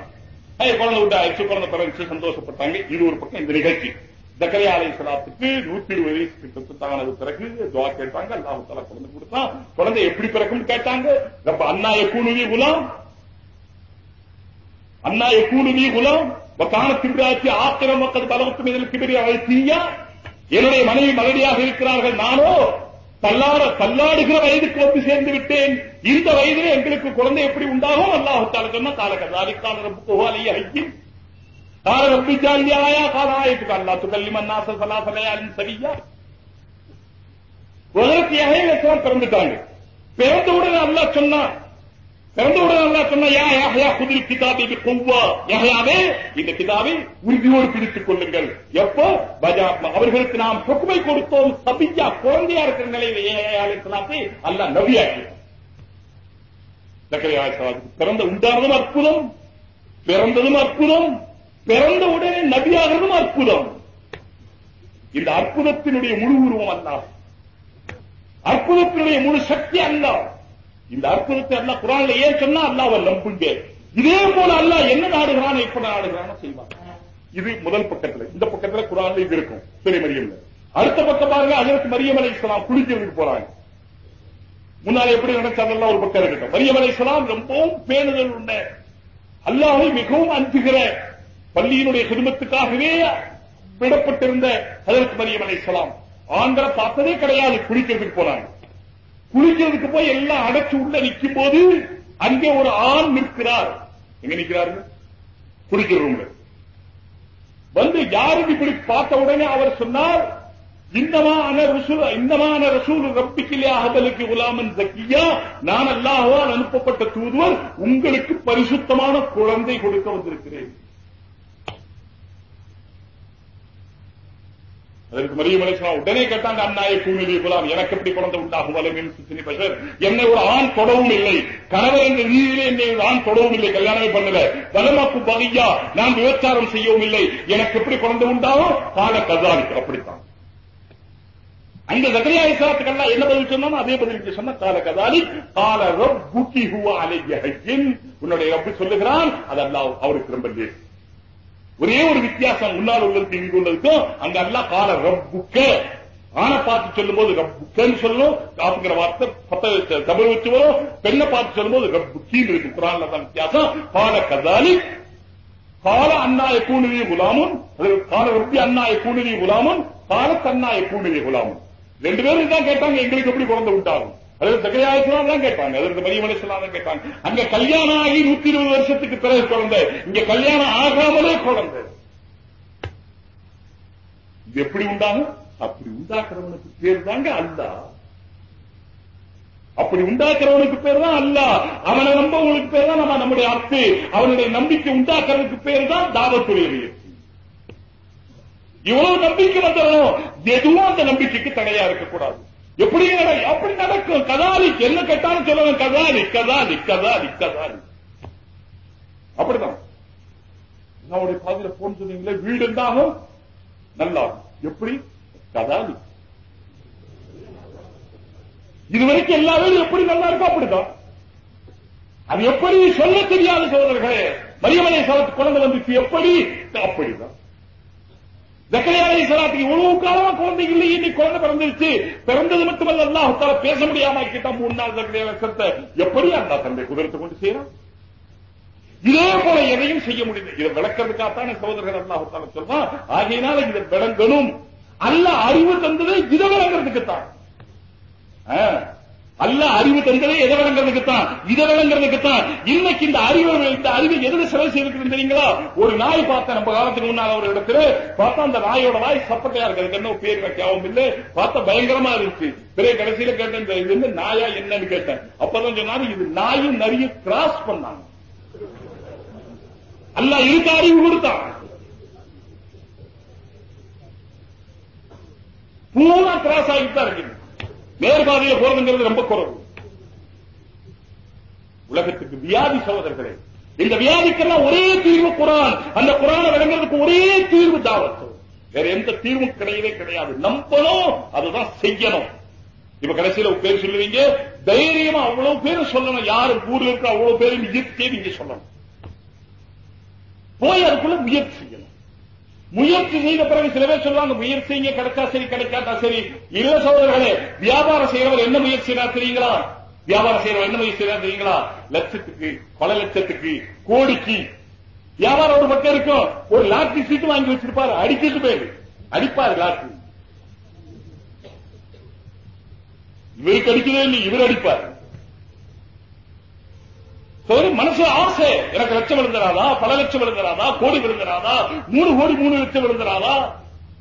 ஏய், குழந்தை உண்டாயிடுச்சு குழந்தை பிறகு சந்தோஷப்பட்டாங்க. இது ஒரு பக்கம் இந்த நிகழ்ச்சி. ஜக்கரியா அலை சலாத்துக்கு நூத்தி இருபது வயசு கிட்ட பிறகு துவா கேட்டாங்க. அல்லாஹு தலா குழந்தை கொடுத்தான். குழந்தை எப்படி பிறக்கும் கேட்டாங்க. ரப்ப அண்ணா எக்கூணுவி குலாம். அண்ணா எக்கூணுவி குலாம். வக்கான திம்பிராட்சி ஆத்திரம் மக்கள் பலவத்து மீது கிபிரி அழைத்தீயா என்னுடைய மனைவி மலடியாக இருக்கிறார்கள். நானோ தள்ளாட தள்ளாடுகிற வயதுக்கு வந்து சேர்ந்து விட்டேன். இந்த வயதிலே எங்களுக்கு குழந்தை எப்படி உண்டாகும்? அல்லாஹால சொன்னா கால கதாரி கால கோவாலிய ஐக்கியம் கால ரப்பி ஜாலியாயா கால ஆயத்துக்கு அல்லா துகல்லிமன் நாசல் சலா சலையாலின் சரியா உலகத்தியாக பிறந்துட்டாங்க. பிறந்த உடனே அல்லாஹ் சொன்னான் பிறந்த அல்லா அல்லாஹ் சொன்ன யா யாஹ்யா குதிரி கிதாபி பி யாஹ்யாவே இந்த கிதாபை உறுதியோடு பிடித்துக் கொள்ளுங்கள். எப்போ? பஜாத்மா அவர்களுக்கு நாம் சொக்குமை கொடுத்தோம். சபிஜா குழந்தையா இருக்கிற நிலையில் ஏஹ்யா அலைஹிஸ்ஸலாத்தை நபியாக்கி பிறந்த உண்டானதும் அற்புதம். பிறந்ததும் அற்புதம். பிறந்த உடனே நபியாகிறதும் அற்புதம். இந்த அற்புதத்தினுடைய முழு உருவம் அல்ல அற்புதத்தினுடைய முழு சக்தி அல்ல இந்த அற்புதத்தை அல்லாஹ் குரான்ல ஏன் சொன்னா அல்லாஹ்வை நம்புங்க இதே போல அல்லாஹ் என்ன நாடுகிறான் எப்ப நாடுகிறான் செய்வான். இது முதல் பக்கத்துல. இந்த பக்கத்துல குரான்ல இது இருக்கும். சிலை மரியம்ல அடுத்த பக்கம் பாருங்க அதற்கு மரியம் அலை இஸ்லாம் குளிக்கிறதுக்கு போறாங்க. முன்னால எப்படி நடந்ததெல்லாம் ஒரு பக்கம் இருக்கட்டும். மரியம் அலை இஸ்லாம் ரொம்பவும் பேணுதல் உண்ட அல்லாஹை மிகவும் அஞ்சுகிற பள்ளியினுடைய குடும்பத்துக்காகவே விடப்பட்டிருந்த அதற்கு மரியம் அலை இஸ்லாம் ஆந்திர பார்த்ததே கிடையாது குளிக்கிறதுக்கு போனாங்க குளிக்கிறதுக்கு போய் எல்லாம் அடைச்சு உள்ள நிற்கும் போது அங்கே ஒரு ஆண் நிற்கிறார். எங்க நிற்கிறாரு குளிக்கிற ரூம்ல வந்து யாரும் இப்படி பார்த்த உடனே அவர் சொன்னார் இந்தமான ரசூல் இந்தமான ரசூல் ரப்பிக்கிலே அகதலுக்கு உலாமன் சக்கியா நான் அல்லாஹ்வால் அனுப்பப்பட்ட தூதுவர் உங்களுக்கு பரிசுத்தமான குழந்தை கொடுக்க வந்திருக்கிறேன். அதற்கு மரியம் அலிஸ்லாம் உடனே கேட்டாங்க அண்ணாய கூநிதி குலாம் எனக்கு எப்படி குழந்தை உண்டாகும்? வலமின் சுத்தினி பஷர். என்னை ஒரு ஆண் தொடவும் இல்லை. கணவர் என்ற ரீதியிலே என்னை ஒரு ஆண் தொடவும் இல்லை. கல்யாணமே பண்ணல. வலமாக்கு பகையா நான் விபச்சாரம் செய்யவும் இல்லை. எனக்கு எப்படி குழந்தை உண்டாகும்? கால கதாலிக்கு அப்படித்தான். அந்த ஜக்கரியா இஸ்லாத்துக்கெல்லாம் என்ன பதில் சொன்னாலும் அதே பதில் சொன்ன கால கதாலி கால ரப்புக்கி ஹுவா அலைய ஹஜ்ஜின் உன்னுடைய ரப்பு சொல்லுகிறான் அது அல்லாஹ் அவருக்கு ரொம்ப லேட் ஒரே ஒரு வித்தியாசம் முன்னால் உள்ளதுக்கு இங்கு உள்ளதுக்கும் அங்க அல்லாஹ் கால ரப்புக்க ஆணை பார்த்து சொல்லும் போது ரப்புக்கன்னு சொல்லணும் காப்புங்கிற வார்த்தை பத்த தமிழ் வச்சு வரும் பெண்ணை பார்த்து சொல்லும் போது ரப்புக்கின்னு இருக்கு குரான்ல தான் வித்தியாசம். கால கதாலி கால அண்ணாய கூணுதி குலாமுன் கால ரப்பி அண்ணாய கூணுதி குலாமுன் கால தன்னாய கூணுதி குலாமுன் ரெண்டு பேரும் தான் கேட்டாங்க எங்களுக்கு எப்படி குழந்தை உண்டாகும் அதாவது சக்கரையாயத்துல தான் கேட்பாங்க. அதற்கு மரியமலை தான் கேட்பாங்க. அங்க கல்யாணம் ஆகி நூத்தி இருபது வருஷத்துக்கு பிறகு குழந்தை. இங்க கல்யாணம் ஆகாமலே குழந்தை. இது எப்படி உண்டாகும்? அப்படி உண்டாக்குறவனுக்கு பேர் தாங்க அல்லா. அப்படி உண்டாக்குறவனுக்கு பேர் தான் அல்ல. அவனை நம்பவங்களுக்கு பேர் தான் நம்ம நம்முடைய அத்து அவனுடைய நம்பிக்கை உண்டாக்குறதுக்கு பேர் தான் தாவத்துடைய முயற்சி இவ்வளவு நம்பிக்கை வந்தவனும் எதுவும் அந்த நம்பிக்கைக்கு தடையா இருக்கக்கூடாது. எப்படி அப்படி நடக்கும். கதாலி என்ன கேட்டாலும் சொல்லணும் கதாலி கதாலி கதாலி கதாலி. அப்படிதான். நம்முடைய பாதையில போன் சொன்னீங்களே வீடு இருந்தாலும் நல்லா எப்படி? கதாலி. இதுவரைக்கும் எல்லா வீடும் எப்படி நல்லா இருக்கும் அப்படிதான். அது எப்படி சொல்ல தெரியாத சோதரர்களே மரியமலை சலத்து குழந்தை வந்துச்சு. எப்படி? அப்படிதான். ஜக்கரியாலை சலாத்துக்கு இவ்வளவு காலமா குழந்தை இல்லை இன்னைக்கு குழந்தை பிறந்துருச்சு. பிறந்தது மட்டுமல்ல அல்லாஹால பேச முடியாம கிட்ட மூணு நாள் ஜக்கரியா சத்தை எப்படி அந்த தந்தை குதிரத்தை கொண்டு செய்யறான்? இதே போல எதையும் செய்ய முடியுது இதை விளக்கிறதுக்காகத்தான சகோதரர்கள் அல்லாஹால சொல்றான். ஆகையினால இதை விளங்கணும் அல்ல அறிவு தந்தது இதை விளங்குறதுக்குத்தான் அல்ல அறிவு தந்ததே எதை விளங்குறதுக்கு தான் இதை விளங்குறதுக்கு இன்னைக்கு இந்த அறிவு இந்த அறிவு எதுல செலவு செய்திருக்கு தெரியுங்களா? ஒரு நாய் பார்த்தா நம்ம காலத்துக்கு முன்னால ஒரு இடத்துல பார்த்தா அந்த நாயோட நாய் சப்பட்டையா இருக்கு அதுக்கு என்ன பேர் வைக்கவும் இல்ல. பார்த்தா பயங்கரமா இருந்துச்சு. பிறகு கடைசியில கேட்டேன் இந்த இது வந்து நாயா என்னன்னு கேட்டேன். அப்பதான் சொன்னாரு இது நாயும் நிறைய கிராஸ் பண்ணாங்க. அல்ல இருக்க அறிவு கொடுத்தான். பூரா கிராஸ் ஆகிட்டு தான் இருக்குது. நேர்பாதையில போறதுங்கிறது ரொம்ப குறைவு. உலகத்துக்கு வியாதி சகோதரர்களே இந்த வியாதிக்கெல்லாம் ஒரே தீர்வு குரான். அந்த குரானை விளங்குறதுக்கு ஒரே தீர்வு தாவத்து. வேற எந்த தீர்வும் கிடையவே கிடையாது. நம்பணும் அதுதான் செய்யணும். இப்ப கடைசியில பேர் சொல்லுவீங்க தைரியமா அவ்வளவு பேரும் சொல்லணும். யாரு ஊர்ல இருக்க அவ்வளவு பேரும் இயற்கையை நீங்க சொல்லணும். போய் அதுக்குள்ள முயற்சி செய்யணும். முயற்சி செய்த பிறகு சில பேர் சொல்லுவாங்க முயற்சி இங்க கிடைச்சா சரி கிடைக்காட்டா சரி. இல்ல சோதரர்களே வியாபாரம் செய்யறவர் என்ன முயற்சி தெரியுங்களா? வியாபாரம் செய்யறவர் என்ன முயற்சி தெரியுங்களா? லட்சத்துக்கு பல லட்சத்துக்கு கோடிக்கு. வியாபாரம் ஒரு பக்கம் இருக்கும் ஒரு லாட்டரி சீட்டு வாங்கி வச்சிருப்பாரு அடிக்கிட்டு போயிரு. அடிப்பாரு லாட்டரி. இவருக்கு அடிக்கவே இல்லை இவர் அடிப்பாரு. ஒரு மனசு ஆசை. எனக்கு லட்சம் விழுந்துறாதா பல லட்சம் விழுந்துறாதா கோடி விழுந்துறாதா மூணு கோடி மூணு லட்சம் விழுந்துறாதா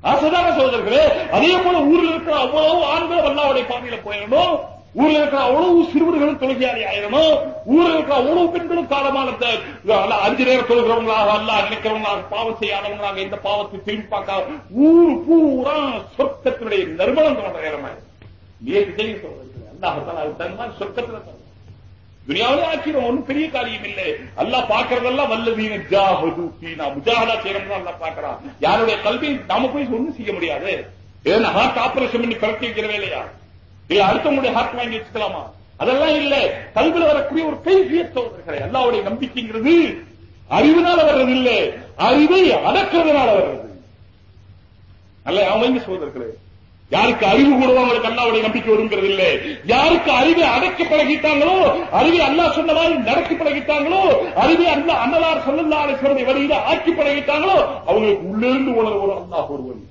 ஆசைதான சோதர்களே அதே போல ஊர்ல இருக்கிற அவ்வளவு ஆண்கள் வல்லாவுடைய பாதையில போயிடணும். ஊர்ல இருக்கிற அவ்வளவு சிறுவர்களும் தொழுகையாளி ஆயிடணும். ஊர்ல இருக்கிற அவ்வளவு பெண்களும் காலமான அஞ்சு நேரம் தொழுகிறவங்களாக அல்ல நினைக்கிறவங்களாக பாவம் செய்யாதவங்களாக இந்த பாவத்தை திரும்பி பார்க்க ஊர் பூரா சொர்க்கத்தினுடைய நிர்மலம் தோன்ற நேரமா நீங்க செய்ய சொல்றீங்க அல்லாஹத்தால அதுக்கு சொர்க்கத்துல துனியாவிலே ஆக்கிரும் ஒன்றும் பெரிய காரியம் இல்லை. அல்லாஹ் பாக்குறதெல்லாம் வல்லதீன ஜாஹது ஃபீனா. முஜாஹதா செய்யறதா அல்லாஹ் பாக்குறான் யாருடைய கல்வி நாம போய் ஒண்ணும் செய்ய முடியாது. ஏன்னா ஹார்ட் ஆபரேஷன் பண்ணி பிறக்க வைக்கிற வேலையா இல்ல அடுத்தவங்களுடைய ஹார்ட் வாங்கி வச்சுக்கலாமா? அதெல்லாம் இல்ல. கல்வியில் வரக்கூடிய ஒரு கைஃபியத் அல்லாவுடைய நம்பிக்கைங்கிறது அறிவினால வர்றது இல்ல. அறிவை அடக்கிறதுனால வர்றது. நல்ல அவங்க சோதர்களே யாருக்கு அறிவு கூடவோ அவளுக்கு அல்லாவுடைய நம்பிக்கை வருங்கிறது இல்ல யாருக்கு அறிவை அடக்கி பழகிட்டாங்களோ அறிவை அல்லா சொன்ன மாதிரி நடக்கி பழகிட்டாங்களோ அறிவை அண்ணா அன்னலார் சொல்லல்லாத சிறந்த வழியில ஆக்கி பழகிட்டாங்களோ அவங்களுக்கு உள்ளிருந்து உணர்வு அண்ணா அல்லாஹ் ஒருவன்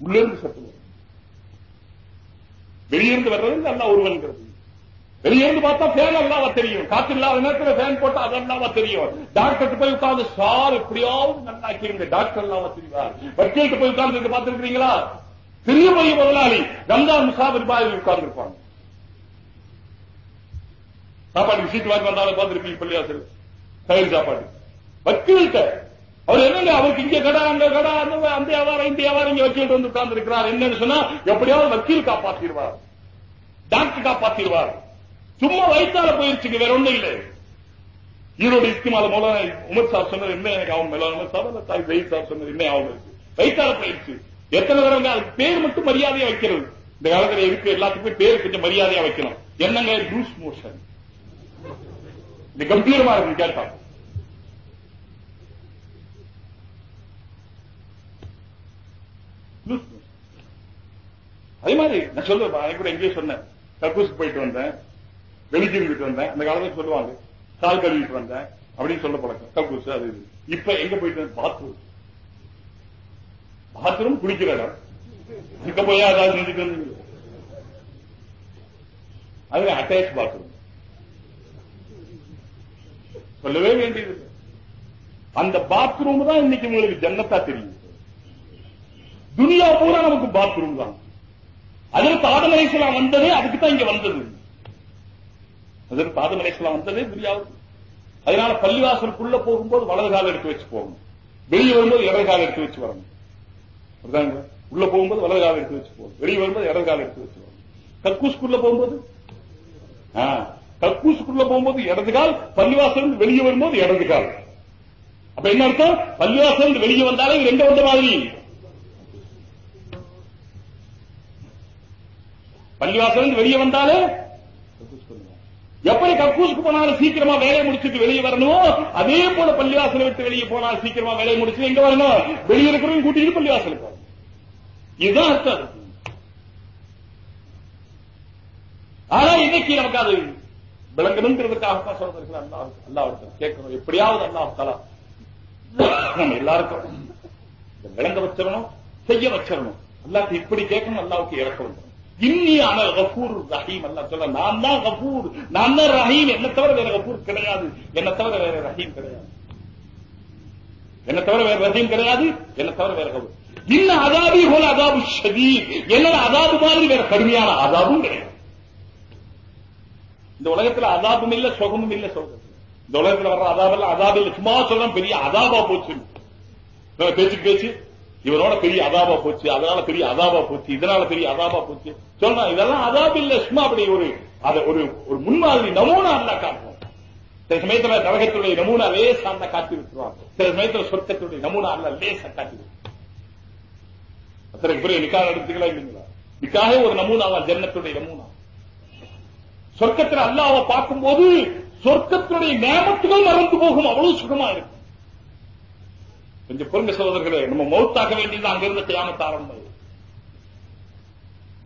உள்ளிருந்து சத்து வெளியிருந்து வர்றது அல்லாஹ் ஒருவன்கிறது வெளியிருந்து பார்த்தா ஃபேன் அல்லாவா தெரியும். காத்து இல்லாத நேரத்துல ஃபேன் போட்டா அது அல்லாவா தெரியும். டாக்டர் போய் உட்கார்ந்து சார் எப்படியாவது நல்லாக்கிருங்க டாக்டர் அல்லாவா தெரியுவார் வக்கீல்கிட்ட போய் உட்கார்ந்து பார்த்துருக்கீங்களா பெரிய பெரிய முதலாளி ரம்ஜான் முசாபர் பாய் உட்கார்ந்து இருப்பாங்க. சாப்பாடு சீட்டு வாங்கி வந்தாலும் பார்த்துருப்பீங்க பள்ளியாசர் தயிர் சாப்பாடு. வக்கீல்கிட்ட. அவர் என்னங்க அவருக்கு இங்க கடை அங்க கடை அந்த அந்த வியாபாரம் இந்த வியாபாரம் இங்க வக்கீல் வந்து உட்கார்ந்து இருக்கிறார் என்னன்னு சொன்னா எப்படியாவது வக்கீல் காப்பாத்திடுவார். டாக்டர் காப்பாத்திடுவார். சும்மா வயிற்றால போயிருச்சுங்க வேற ஒண்ணும் இல்லை. ஈரோடு இஸ்திமால மூலம் உமர் சார் சொன்னது என்ன எனக்கு அவன் மேல சார் தாய் வெயிட் சார் சொன்னது என்ன ஆகும்? வயிற்றால போயிருச்சு. எத்தனை தடவை அதுக்கு பேர் மட்டும் மரியாதையா வைக்கிறது. இந்த காலத்துல இருக்கு எல்லாத்துக்குமே பேர் கொஞ்சம் மரியாதையா வைக்கணும்? என்னங்க லூஸ் மோஷன் இது கம்பீரமா இருக்கு கேட்டா. அதே மாதிரி நான் சொல்லுவேன் அதை கூட எங்கேயும் சொன்னேன். கக்கூஸ்க்கு போயிட்டு வந்தேன். வெளிக்கிட்டு வந்தேன். அந்த காலத்துல சொல்லுவாங்க கால் கழுவிட்டு வந்தேன். அப்படின்னு சொல்ல பழக்கம். கக்கூஸ் அது இப்ப எங்க போயிட்டு வந்தேன்? பாத்ரூம். பாத்ரூம் குளிக்கிற இடம் இங்க போய் அதாவது செஞ்சுட்டு அதுல அது அட்டாச் பாத்ரூம் சொல்லவே வேண்டியது. அந்த பாத்ரூம் தான் இன்னைக்கு உங்களுக்கு ஜன்னத்தா தெரியும். துனியா பூரா நமக்கு பாத்ரூம் தான். அதற்கு ஆதம் அலைஹிஸ்ஸலாம் வந்ததே அதுக்கு தான் இங்க வந்தது. அதற்கு ஆதம் வந்ததே துனியாவுக்கு. அதனால பள்ளிவாசலுக்குள்ள போகும்போது வலது கால எடுத்து வச்சு போகணும். வெளியே வரும்போது இடது கால எடுத்து வச்சு வரணும். புரியுதாங்க? உள்ள போகும்போது வலது கால எடுத்து வச்சு போகும் வெளியே வரும்போது இடது கால எடுத்து வச்சு போகும் கக்கூஸ்குள்ள போகும்போது? ஆ, கக்கூசுக்குள்ள போகும்போது இடது கால் பள்ளிவாசல் இருந்து வெளியே வரும்போது இடது கால். அப்ப என்ன அர்த்தம்? பள்ளிவாசல் இருந்து வெளியே வந்தாலே ரெண்டு வந்த மாதிரி. பள்ளிவாசல் இருந்து வெளியே வந்தாலே எப்படி கக்கூசுக்கு போனாலும் சீக்கிரமா வேலையை முடிச்சுட்டு வெளியே வரணும்? அதே போல பள்ளிவாசலை விட்டு வெளியே போனால் சீக்கிரமா வேலையை முடிச்சு எங்க வரணும்? வெளியே இருக்கிறவங்க கூட்டிட்டு பள்ளிவாசலுக்கு இதுதான் அர்த்தம். ஆனா இன்னைக்கு நமக்கு அது விளங்கணுங்கிறதுக்காகத்தான் சொல்றதுக்கு அல்லா அல்லாவிட்ட கேட்கணும். எப்படியாவது அல்லாஹ் தலா நம்ம எல்லாருக்கும் விளங்க வச்சிடணும் செய்ய வச்சிடணும். அல்லாவுக்கு இப்படி கேட்கணும் அல்லாவுக்கு இறக்க வந்துடும் இன்னி ஆன கபூர் ரஹீம் எல்லாம் சொல்ல நான் தான் கபூர் நான் தான் ரஹீம். என்ன தவிர வேற கபூர் கிடையாது. என்ன தவிர வேற ரஹீம் கிடையாது. என்ன தவிர வேற ரஹீம் கிடையாது. என்ன தவிர வேற கபூர் இன்ன அதாபி போல அதாபு ஷதீர். என்னோட அதாபு மாதிரி வேற கடுமையான அதாபும் கிடையாது. இந்த உலகத்துல அதாபும் இல்ல சுகமும் இல்ல சொல்றது இந்த உலகத்துல வர்ற அதாபெல்லாம் அதாபு இல்ல. சும்மா சொல்றேன் பெரிய அதாபா போச்சு. பேச்சு பேச்சு. இவனோட பெரிய அதாபா போச்சு. அதனால பெரிய அதாபா போச்சு. இதனால பெரிய அதாபா போச்சு. சொல்றான் இதெல்லாம் அதாபம் இல்ல சும்மா அப்படி ஒரு அதை ஒரு ஒரு முன்மாதிரி நமூனா அல்ல காட்டுவோம். சில சமயத்துல நரகத்துடைய நமூனா லேசா அந்த காட்டி விட்டுருவான் சில சமயத்துல சொர்க்கத்துடைய நமூனா அல்ல லேசா காட்டி விட்டுருவான் அத்தனை பெரிய நிக்காக எடுத்துக்கலாம் இல்லைங்களா? நிக்காக ஒரு நமூனா தான் ஜன்னத்துடைய நமூனா. சொர்க்கத்தில் அல்லாவை பார்க்கும்போது சொர்க்கத்தினுடைய நேமத்துகள் மறந்து போகும் அவ்வளவு சுகமா இருக்கும். கொஞ்சம் பொறுங்க சகோதரர்களே நம்ம மௌத்தாக வேண்டியது அங்கிருந்து கியாமத் ஆரம்பம்.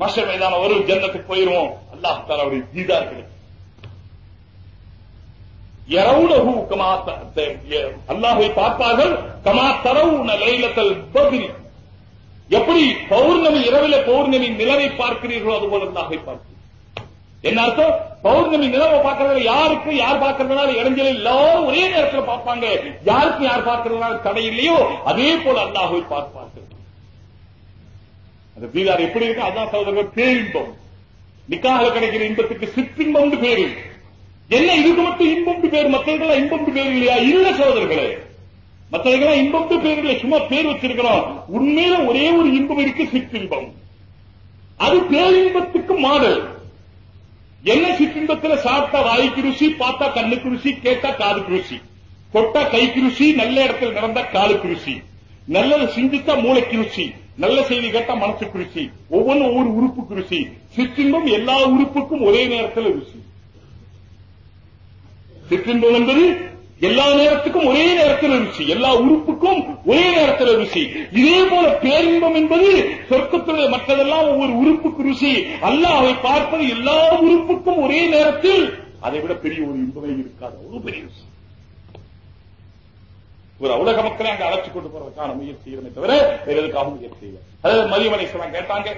மஷர் மைதான வரும் ஜன்னத்துக்கு போயிருவோம். அல்லாஹ் தாலாவுடைய தீதார் கிடைக்கும் கமா பார்ப்பார்கள் கமா தரவுன லைலத்தல் பத்ரி. எப்படி பௌர்ணமி இரவில பௌர்ணமி நிலவை பார்க்கிறீர்களோ அது போல அல்லாஹை பார்க்கிறீர்கள் என்ன அர்த்தம்? பௌர்ணமி நிலவை பார்க்கறதுல யாருக்கு யார் பார்க்கறதுனால இடைஞ்சல் எல்லாரும் ஒரே நேரத்தில் பார்ப்பாங்க. யாருக்கு யார் பார்க்கறதுனால தடை இல்லையோ? அதே போல அல்லாஹை பார்ப்பார்கள். அந்த பீதார் எப்படி இருக்கு அதான் சகோதரர்கள் பேரின்பம். நிக்காக கிடைக்கிற இன்பத்துக்கு சிற்றின்பம் பேரு. என்ன இதுக்கு மட்டும் இன்பம் பேர்? மற்றவர்கள் இன்பம் பேர் இல்லையா? இல்ல சகோதரர்களே. மற்றவர்கள் இன்பம் பேர் இல்லை சும்மா பேர் வச்சிருக்கிறோம். உண்மையில ஒரே ஒரு இன்பம் இருக்கு சிற்றின்பம் அது பேரின்பத்துக்கு மாடல் என்ன சிற்றின்பத்துல சாப்பிட்டா வாய்க்கு ருசி பார்த்தா கண்ணுக்கு ருசி கேட்டா காதுக்கு ருசி. கொட்டா கைக்கு ருசி நல்ல இடத்துல நடந்தா காலுக்கு ருசி. நல்லது சிந்தித்தா மூளைக்கு ருசி. நல்ல செய்தி கேட்டா மனசுக்கு ருசி ஒவ்வொன்றும் ஒவ்வொரு உறுப்புக்கு ருசி சிற்றின்பம் எல்லா உறுப்புக்கும் ஒரே நேரத்தில் ருசி சிற்றின்பம் என்பது எல்லா நேரத்துக்கும் ஒரே நேரத்தில் ருசி எல்லா உறுப்புக்கும் ஒரே நேரத்தில் ருசி இதே போல பேரின்பம் என்பது சொர்க்கத்துடைய மற்றதெல்லாம் ஒவ்வொரு உறுப்புக்கு ருசி அவை பார்ப்பது எல்லா உறுப்புக்கும் ஒரே நேரத்தில் அதை விட பெரிய ஒரு இன்பமே இருக்காது. ஒரு பெரிய ருசி ஒரு உலக மக்களை அங்க அழைச்சு கொண்டு போறதுக்கான முயற்சி செய்யறமே தவிர வேற எதுக்காக முயற்சி செய்யல அதாவது மதியம் அலைசலாம் கேட்டாங்க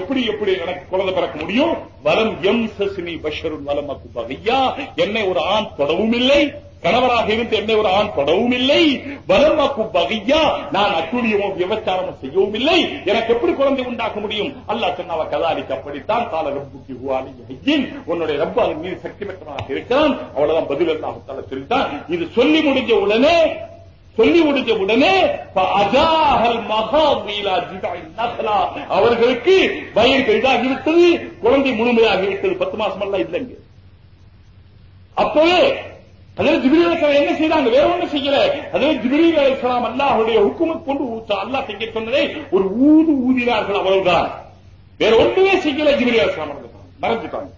எப்படி எப்படி எனக்கு குழந்தை பிறக்க முடியும்? வலம் எம் சசினி பஷருன் வலம் அக்கு பகையா? என்னை ஒரு ஆண் தொடவும் இல்லை. கணவராக இருந்து என்னை ஒரு ஆண் தொடவும் இல்லை. வலம் அக்கு பகையா? நான் அட்டுழியமோ விபச்சாரமும் செய்யவும் இல்லை. எனக்கு எப்படி குழந்தை உண்டாக்க முடியும்? அல்லா சொன்னாவ கதாலிக்கு அப்படித்தான் கால ரப்புக்கு ஹுவாலி ஐயின் உன்னுடைய ரப்பு அதன் மீது சக்தி பெற்றவனாக இருக்கிறான் அவ்வளவுதான் பதில் அல்லாஹ் சொல்லிட்டான். இது சொல்லி முடிஞ்ச உடனே சொல்லி முடிஞ்ச உடனே அஜாஹல் மகாவீலா ஜிதா நகலா அவர்களுக்கு வயிறு இதாகிவிட்டது குழந்தை முழுமையாகிவிட்டது. பத்து மாசம் எல்லாம் இல்லைங்க. அப்பவே அதில் ஜிபிரி அலிஸ்லாம் என்ன செய்தாங்க? வேற ஒண்ணு செய்யல. அதில் ஜிபிரி அலிஸ்லாம் அல்லாஹுடைய ஹுக்குமத் கொண்டு ஊத்த அல்லாஹ் செய்ய சொன்னதை ஒரு ஊது ஊதினார்கள் அவ்வளவுதான் வேற ஒண்ணுமே செய்யல ஜிபிரி அலிஸ்லாம் மறந்துட்டாங்க.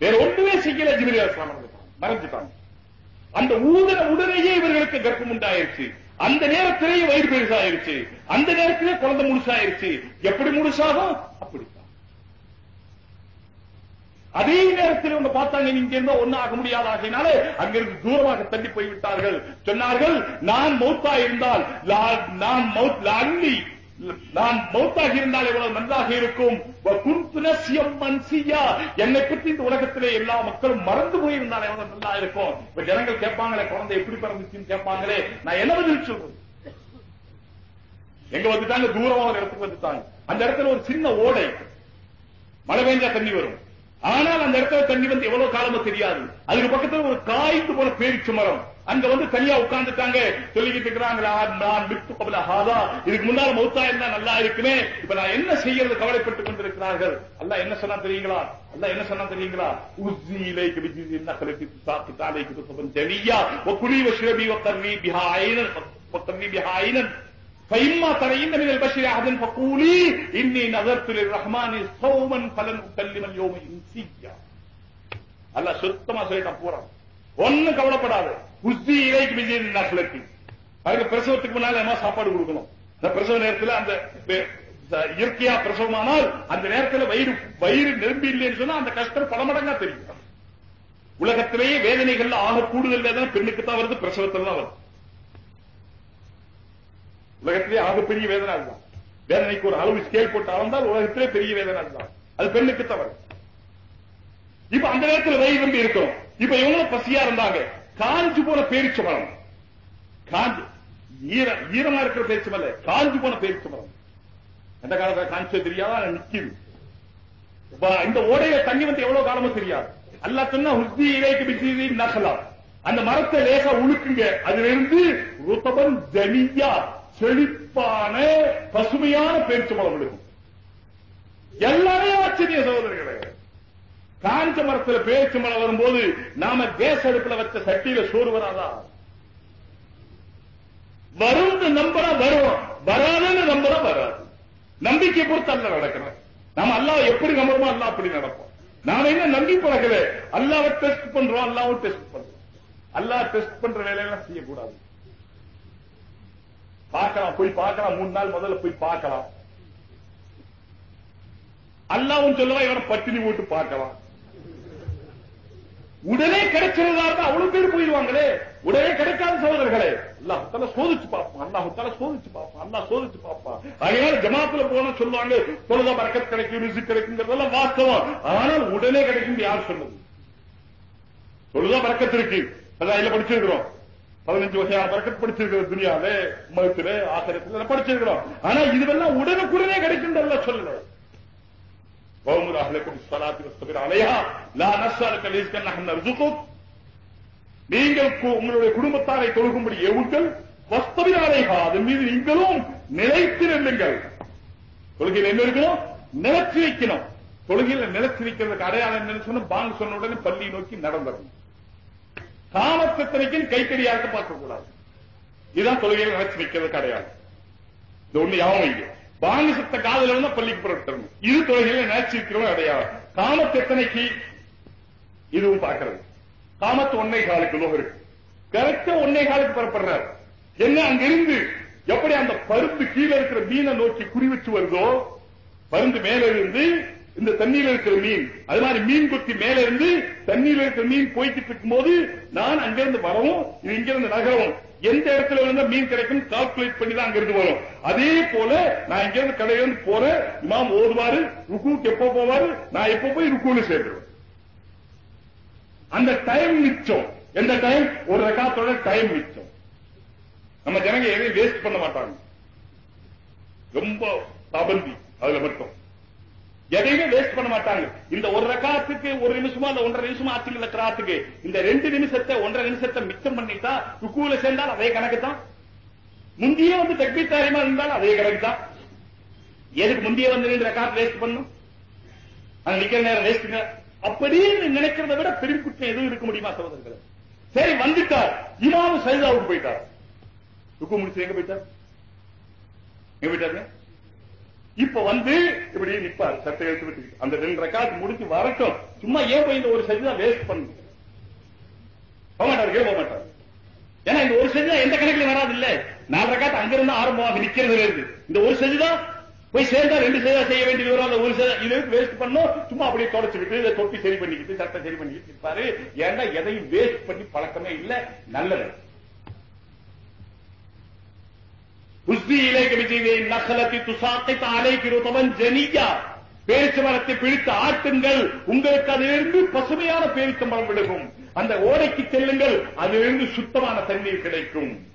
வேற ஒண்ணுமே செய்யல ஜிபிரி அலிஸ்லாம் மறந்துட்டாங்க மறந்துட்டாங்க. அந்த ஊதன உடனேயே இவர்களுக்கு கர்ப்பம் உண்டாயிருச்சு. அந்த நேரத்திலேயே வயிறு பெருசாயிருச்சு. அந்த நேரத்திலே குழந்தை முழுசாயிருச்சு. எப்படி முழுசாகும்? அப்படித்தான். அதே நேரத்தில் இவங்க பார்த்தாங்க நீங்க இருந்தா ஒண்ணு ஆக முடியாத. ஆகையினால அங்கிருந்து தூரமாக தள்ளி போய்விட்டார்கள். சொன்னார்கள் நான் மௌத்தா இருந்தால் லா- நான் மௌத் அள்ளி நான் மௌத்தாகி இருந்தால் எவ்வளவு நன்றாக இருக்கும்? என்னை பற்றி இந்த உலகத்திலே எல்லா மக்களும் மறந்து போயிருந்தால் எவ்வளவு நல்லா இருக்கும்? இப்ப ஜனங்கள் கேட்பாங்களே குழந்தை எப்படி பிறந்துச்சுன்னு கேட்பாங்களே. நான் என்ன பதில் சொல்றது? எங்க வந்துட்டாங்க? தூரமா ஒரு இடத்துக்கு வந்துட்டாங்க. அந்த இடத்துல ஒரு சின்ன ஓடை. மழை பெஞ்சா தண்ணி வரும். ஆனால் அந்த இடத்துல தண்ணி வந்து எவ்வளவு காலமோ தெரியாது. அதுக்கு பக்கத்துல ஒரு காய்த்து போல பேரிச்சு மரம் அங்க வந்து தனியா உட்கார்ந்துட்டாங்க சொல்லிக்கிட்டு இருக்கிறாங்களா நான் விட்டு கபல ஹாதா இதுக்கு முன்னால மௌத்தா இருந்தா நல்லா இருக்குமே இப்ப நான் என்ன செய்யறது கவலைப்பட்டுக் கொண்டிருக்கிறார்கள் அல்லாஹ் என்ன சொன்னா தெரியுங்களா அல்லாஹ் என்ன சொன்னா தெரியுங்களா உஸ்ஸி இலைக்கு பிஜிதி நகலத்தி சாக்கி தாலைக்கு துசபன் ஜலியா வகுலி வஷ்ரபி வகர்ரி பிஹா ஐனன் வகர்ரி பிஹா ஐனன் فإما ترين من البشر أحدا فقولي إني نذرت للرحمن صوما فلن أكلم اليوم إنسيا அல்லாஹ் சுத்தமா சொல்லிட்டான் போறான் ஒண்ணும் கவலைப்படாத புத்தி இலைக்கு விஜய் கிழக்கு அதுக்கு பிரசவத்துக்கு முன்னால நம்ம சாப்பாடு கொடுக்கணும். அந்த பிரசவ நேரத்துல அந்த இயற்கையா பிரசவமானால் அந்த நேரத்துல வயிறு வயிறு நிரம்பி இல்லைன்னு சொன்னா அந்த கஷ்டம் பல மடங்கா தெரியும். உலகத்திலேயே வேதனைகள்ல ஆக கூடுதல் வேதனை பெண்ணுக்கு தான் வருது பிரசவத்தில் தான் வருது. ஆக ஆகப்பெரிய வேதனை அதுதான். வேதனைக்கு ஒரு அளவு ஸ்கேல் போட்டு அளந்தால் உலகத்திலே பெரிய வேதனை அதுதான். அது பெண்ணுக்கு தவறு இப்ப அந்த நேரத்துல வயிறு நம்பி இருக்கும் இப்ப இவங்களும் பசியா இருந்தாங்க. காஞ்சு போன பேரிச்ச மரம். காஞ்சு ஈர ஈரமா இருக்கிற பேச்சு மலை காஞ்சு போன பேரிச்ச மரம். எந்த காலத்துல காஞ்சு தெரியாதா? ஆனா நிக்குது. இந்த ஓடைய தண்ணி வந்து எவ்வளவு காலமும் தெரியாது. அல்லா சொன்னா ஹுஸ்தி இலைக்கு அந்த மரத்தை லேக உழுக்குங்க. அதுல இருந்து ருத்தபன் ஜனியா செழிப்பான பசுமையான பேரிச்ச மரம் எடுக்கும். எல்லாமே ஆச்சரிய சகோதரர்களே. காஞ்ச மரத்துல பேச்சு மரம் வரும்போது நாம கேஸ் அடுப்புல வச்ச சட்டியில சோறு வராதா? வரும்னு நம்புறா வரும் வராதுன்னு நம்புறா வராது. நம்பிக்கை பொறுத்து அல்ல நடக்கணும்? நாம அல்லாஹ் எப்படி நம்புறோமோ அல்லா அப்படி நடப்போம். நாம என்ன நம்பி பழகல? அல்லாவை டெஸ்ட் பண்றோம் அல்லாவும் டெஸ்ட் பண்றோம். அல்லாஹ் டெஸ்ட் பண்ற வேலையெல்லாம் செய்யக்கூடாது. பார்க்கலாம் போய் பார்க்கலாம். மூணு நாள் முதல்ல போய் பார்க்கலாம். அல்லாவும் சொல்லுவா இவனை பட்டினி போட்டு பார்க்கலாம். உடனே கிடைச்சிருந்தா இருந்தா அவ்வளவு பேர் போயிடுவாங்களே. உடனே கிடைக்காத சகோதரர்களே அல்லாஹால சோதிச்சு பார்ப்பான் அல்லாஹால சோதிச்சு பார்ப்பான் அல்லாஹ் சோதிச்சு பார்ப்பான். அதனால ஜமாத்துல போன சொல்லுவாங்க தொழுத பறக்கத் கிடைக்கும் ரிசு கிடைக்குங்கிறதெல்லாம் வாஸ்தவம். ஆனால் உடனே கிடைக்கும் யார் சொன்னது? தொழுதா பறக்கத்து இருக்கு. அதான் இதுல படிச்சிருக்கிறோம். பதினஞ்சு வகையான பறக்கத் படிச்சிருக்கிற துணியாவே மதத்துல ஆசிரியத்துல படிச்சிருக்கிறோம். ஆனா இதுவெல்லாம் உடனுக்குடனே கிடைக்கும் சொல்லல. وَأَمُرْ أَهْلَكَ بِالصَّلَاةِ وَاصْطَبِرْ عَلَيْهَا لَا نَسْأَلُكَ رِزْقًا نَحْنُ نَرْزُقُكَ நீங்கள் கு- உங்களுடைய குடும்பத்தாரை தொழுகும்படி ஏவுங்கள் வஸ்தபிர் அலைஹா அதன் மீது நீங்களும் நிலைத்து நில்லுங்கள் தொழுகையில் என்ன இருக்கணும் நிலச்சி வைக்கணும் தொழுகையில நிலச்சி வைக்கிறதுக்கு அடையாளம் என்னன்னு சொன்னா பாங்க சொன்ன உடனே பள்ளி நோக்கி நடந்துடணும் காமத்தனைக்கும் கைத்தறியாக பார்க்க கூடாது இதுதான் தொழுகையில நிலச்சி வைக்கிறதுக்கு அடையாளம் இது ஒண்ணு யாவும் வைங்க பாங்க காதல இருந்தா பள்ளிக்கு புறப்பட்டு இரு தொழுகையில நினைச்சு அடையாளம். காமத்து எத்தனைக்கு? இதுவும் பார்க்கிறது. காமத்து ஒன்னை காலுக்கு லோகம் கரெக்டா ஒன்னே காலுக்கு புறப்படுறாரு. என்ன அங்கிருந்து எப்படி அந்த பருந்து கீழே இருக்கிற மீனை நோக்கி குறி வச்சு வருதோ பருந்து மேல இருந்து இந்த தண்ணியில இருக்கிற மீன். அது மாதிரி மீன் கொத்தி மேல இருந்து தண்ணியில இருக்கிற மீன் போய்கிட்டு இருக்கும்போது நான் அங்கிருந்து வரவும் இது இங்கிருந்து நகரவும். எந்த இடத்துல இருந்தா மீன் கிடைக்கும்? கால்குலேட் பண்ணி தான் அங்கிருந்து வரும். அதே போல நான் இங்கிருந்து கடையில இருந்து போறேன் இமாம் ஓதுவாரு ருக்குக்கு எப்போ போவாரு? நான் எப்போ போய் ருக்குன்னு சேர்ந்துருவேன். அந்த டைம் மிச்சம். எந்த டைம் ஒரு ரகாத்தோட டைம் மிச்சம். நம்ம ஜனங்க எதையும் வேஸ்ட் பண்ண மாட்டாங்க. ரொம்ப பாபந்தி அதுல மட்டும். எதையுமே வேஸ்ட் பண்ண மாட்டாங்க. இந்த ஒரு ரகாத்துக்கு ஒரு நிமிஷமா இல்ல ஒன்றரை நிமிஷமா ஆச்சுங்கள கிராத்துக்கு இந்த ரெண்டு நிமிஷத்தை ஒன்றரை நிமிஷத்தை மிச்சம் பண்ணிட்டா ருக்குல சேர்ந்தால் அதே கணக்கு தான் முந்தியே வந்து தக்பீர் தாரியமா இருந்தாலும் அதே கணக்கு தான் எதுக்கு முந்தியே வந்து ரெண்டு ரகாத் வேஸ்ட் பண்ணும்? அங்க நிக்கிற நேரம் வேஸ்ட்டுங்க அப்படின்னு நினைக்கிறத விட பெரிய குற்றம் எதுவும் இருக்க முடியுமா சகோதரர்களே? சரி வந்துட்டார். இமாவும் சைதாவுக்கு போயிட்டார். ருக்கு முடிச்சு எங்க போயிட்டார்? எங்க போயிட்டாருங்க? இப்ப வந்து இப்படி நிப்பாரு சட்டை எடுத்து விட்டு அந்த ரெண்டு ரெக்கார்ட் முடிச்சு வரட்டும். சும்மா ஏன் போய் இந்த ஒரு சஜிதா வேஸ்ட் பண்ணு போக மாட்டாரு ஏன் போக மாட்டாரு? ஏன்னா இந்த ஒரு சஜிதா எந்த கணக்குல வராது இல்ல நாலு ரெக்கார்ட் அங்க இருந்து ஆரம்பமாக நிக்கிறது இருக்கு இந்த ஒரு சஜிதா போய் சேர்ந்தா ரெண்டு சஜிதா செய்ய வேண்டியது வரும். அந்த ஒரு சஜிதா இது வேஸ்ட் பண்ணும் சும்மா அப்படியே தொடச்சுக்கிட்டு இதை தொட்டி சரி பண்ணிக்கிட்டு சட்டை சரி பண்ணிக்கிட்டு இருப்பாரு ஏன்னா எதையும் வேஸ்ட் பண்ணி பழக்கமே இல்லை நல்லது. மரத்தை பிடித்து ஆட்டுங்கள். உங்களுக்கு அதிலிருந்து பசுமையான பேரிச்ச மரம் விழுகும். அந்த ஓடைக்கு செல்லுங்கள். அதிலிருந்து சுத்தமான தண்ணீர் கிடைக்கும்.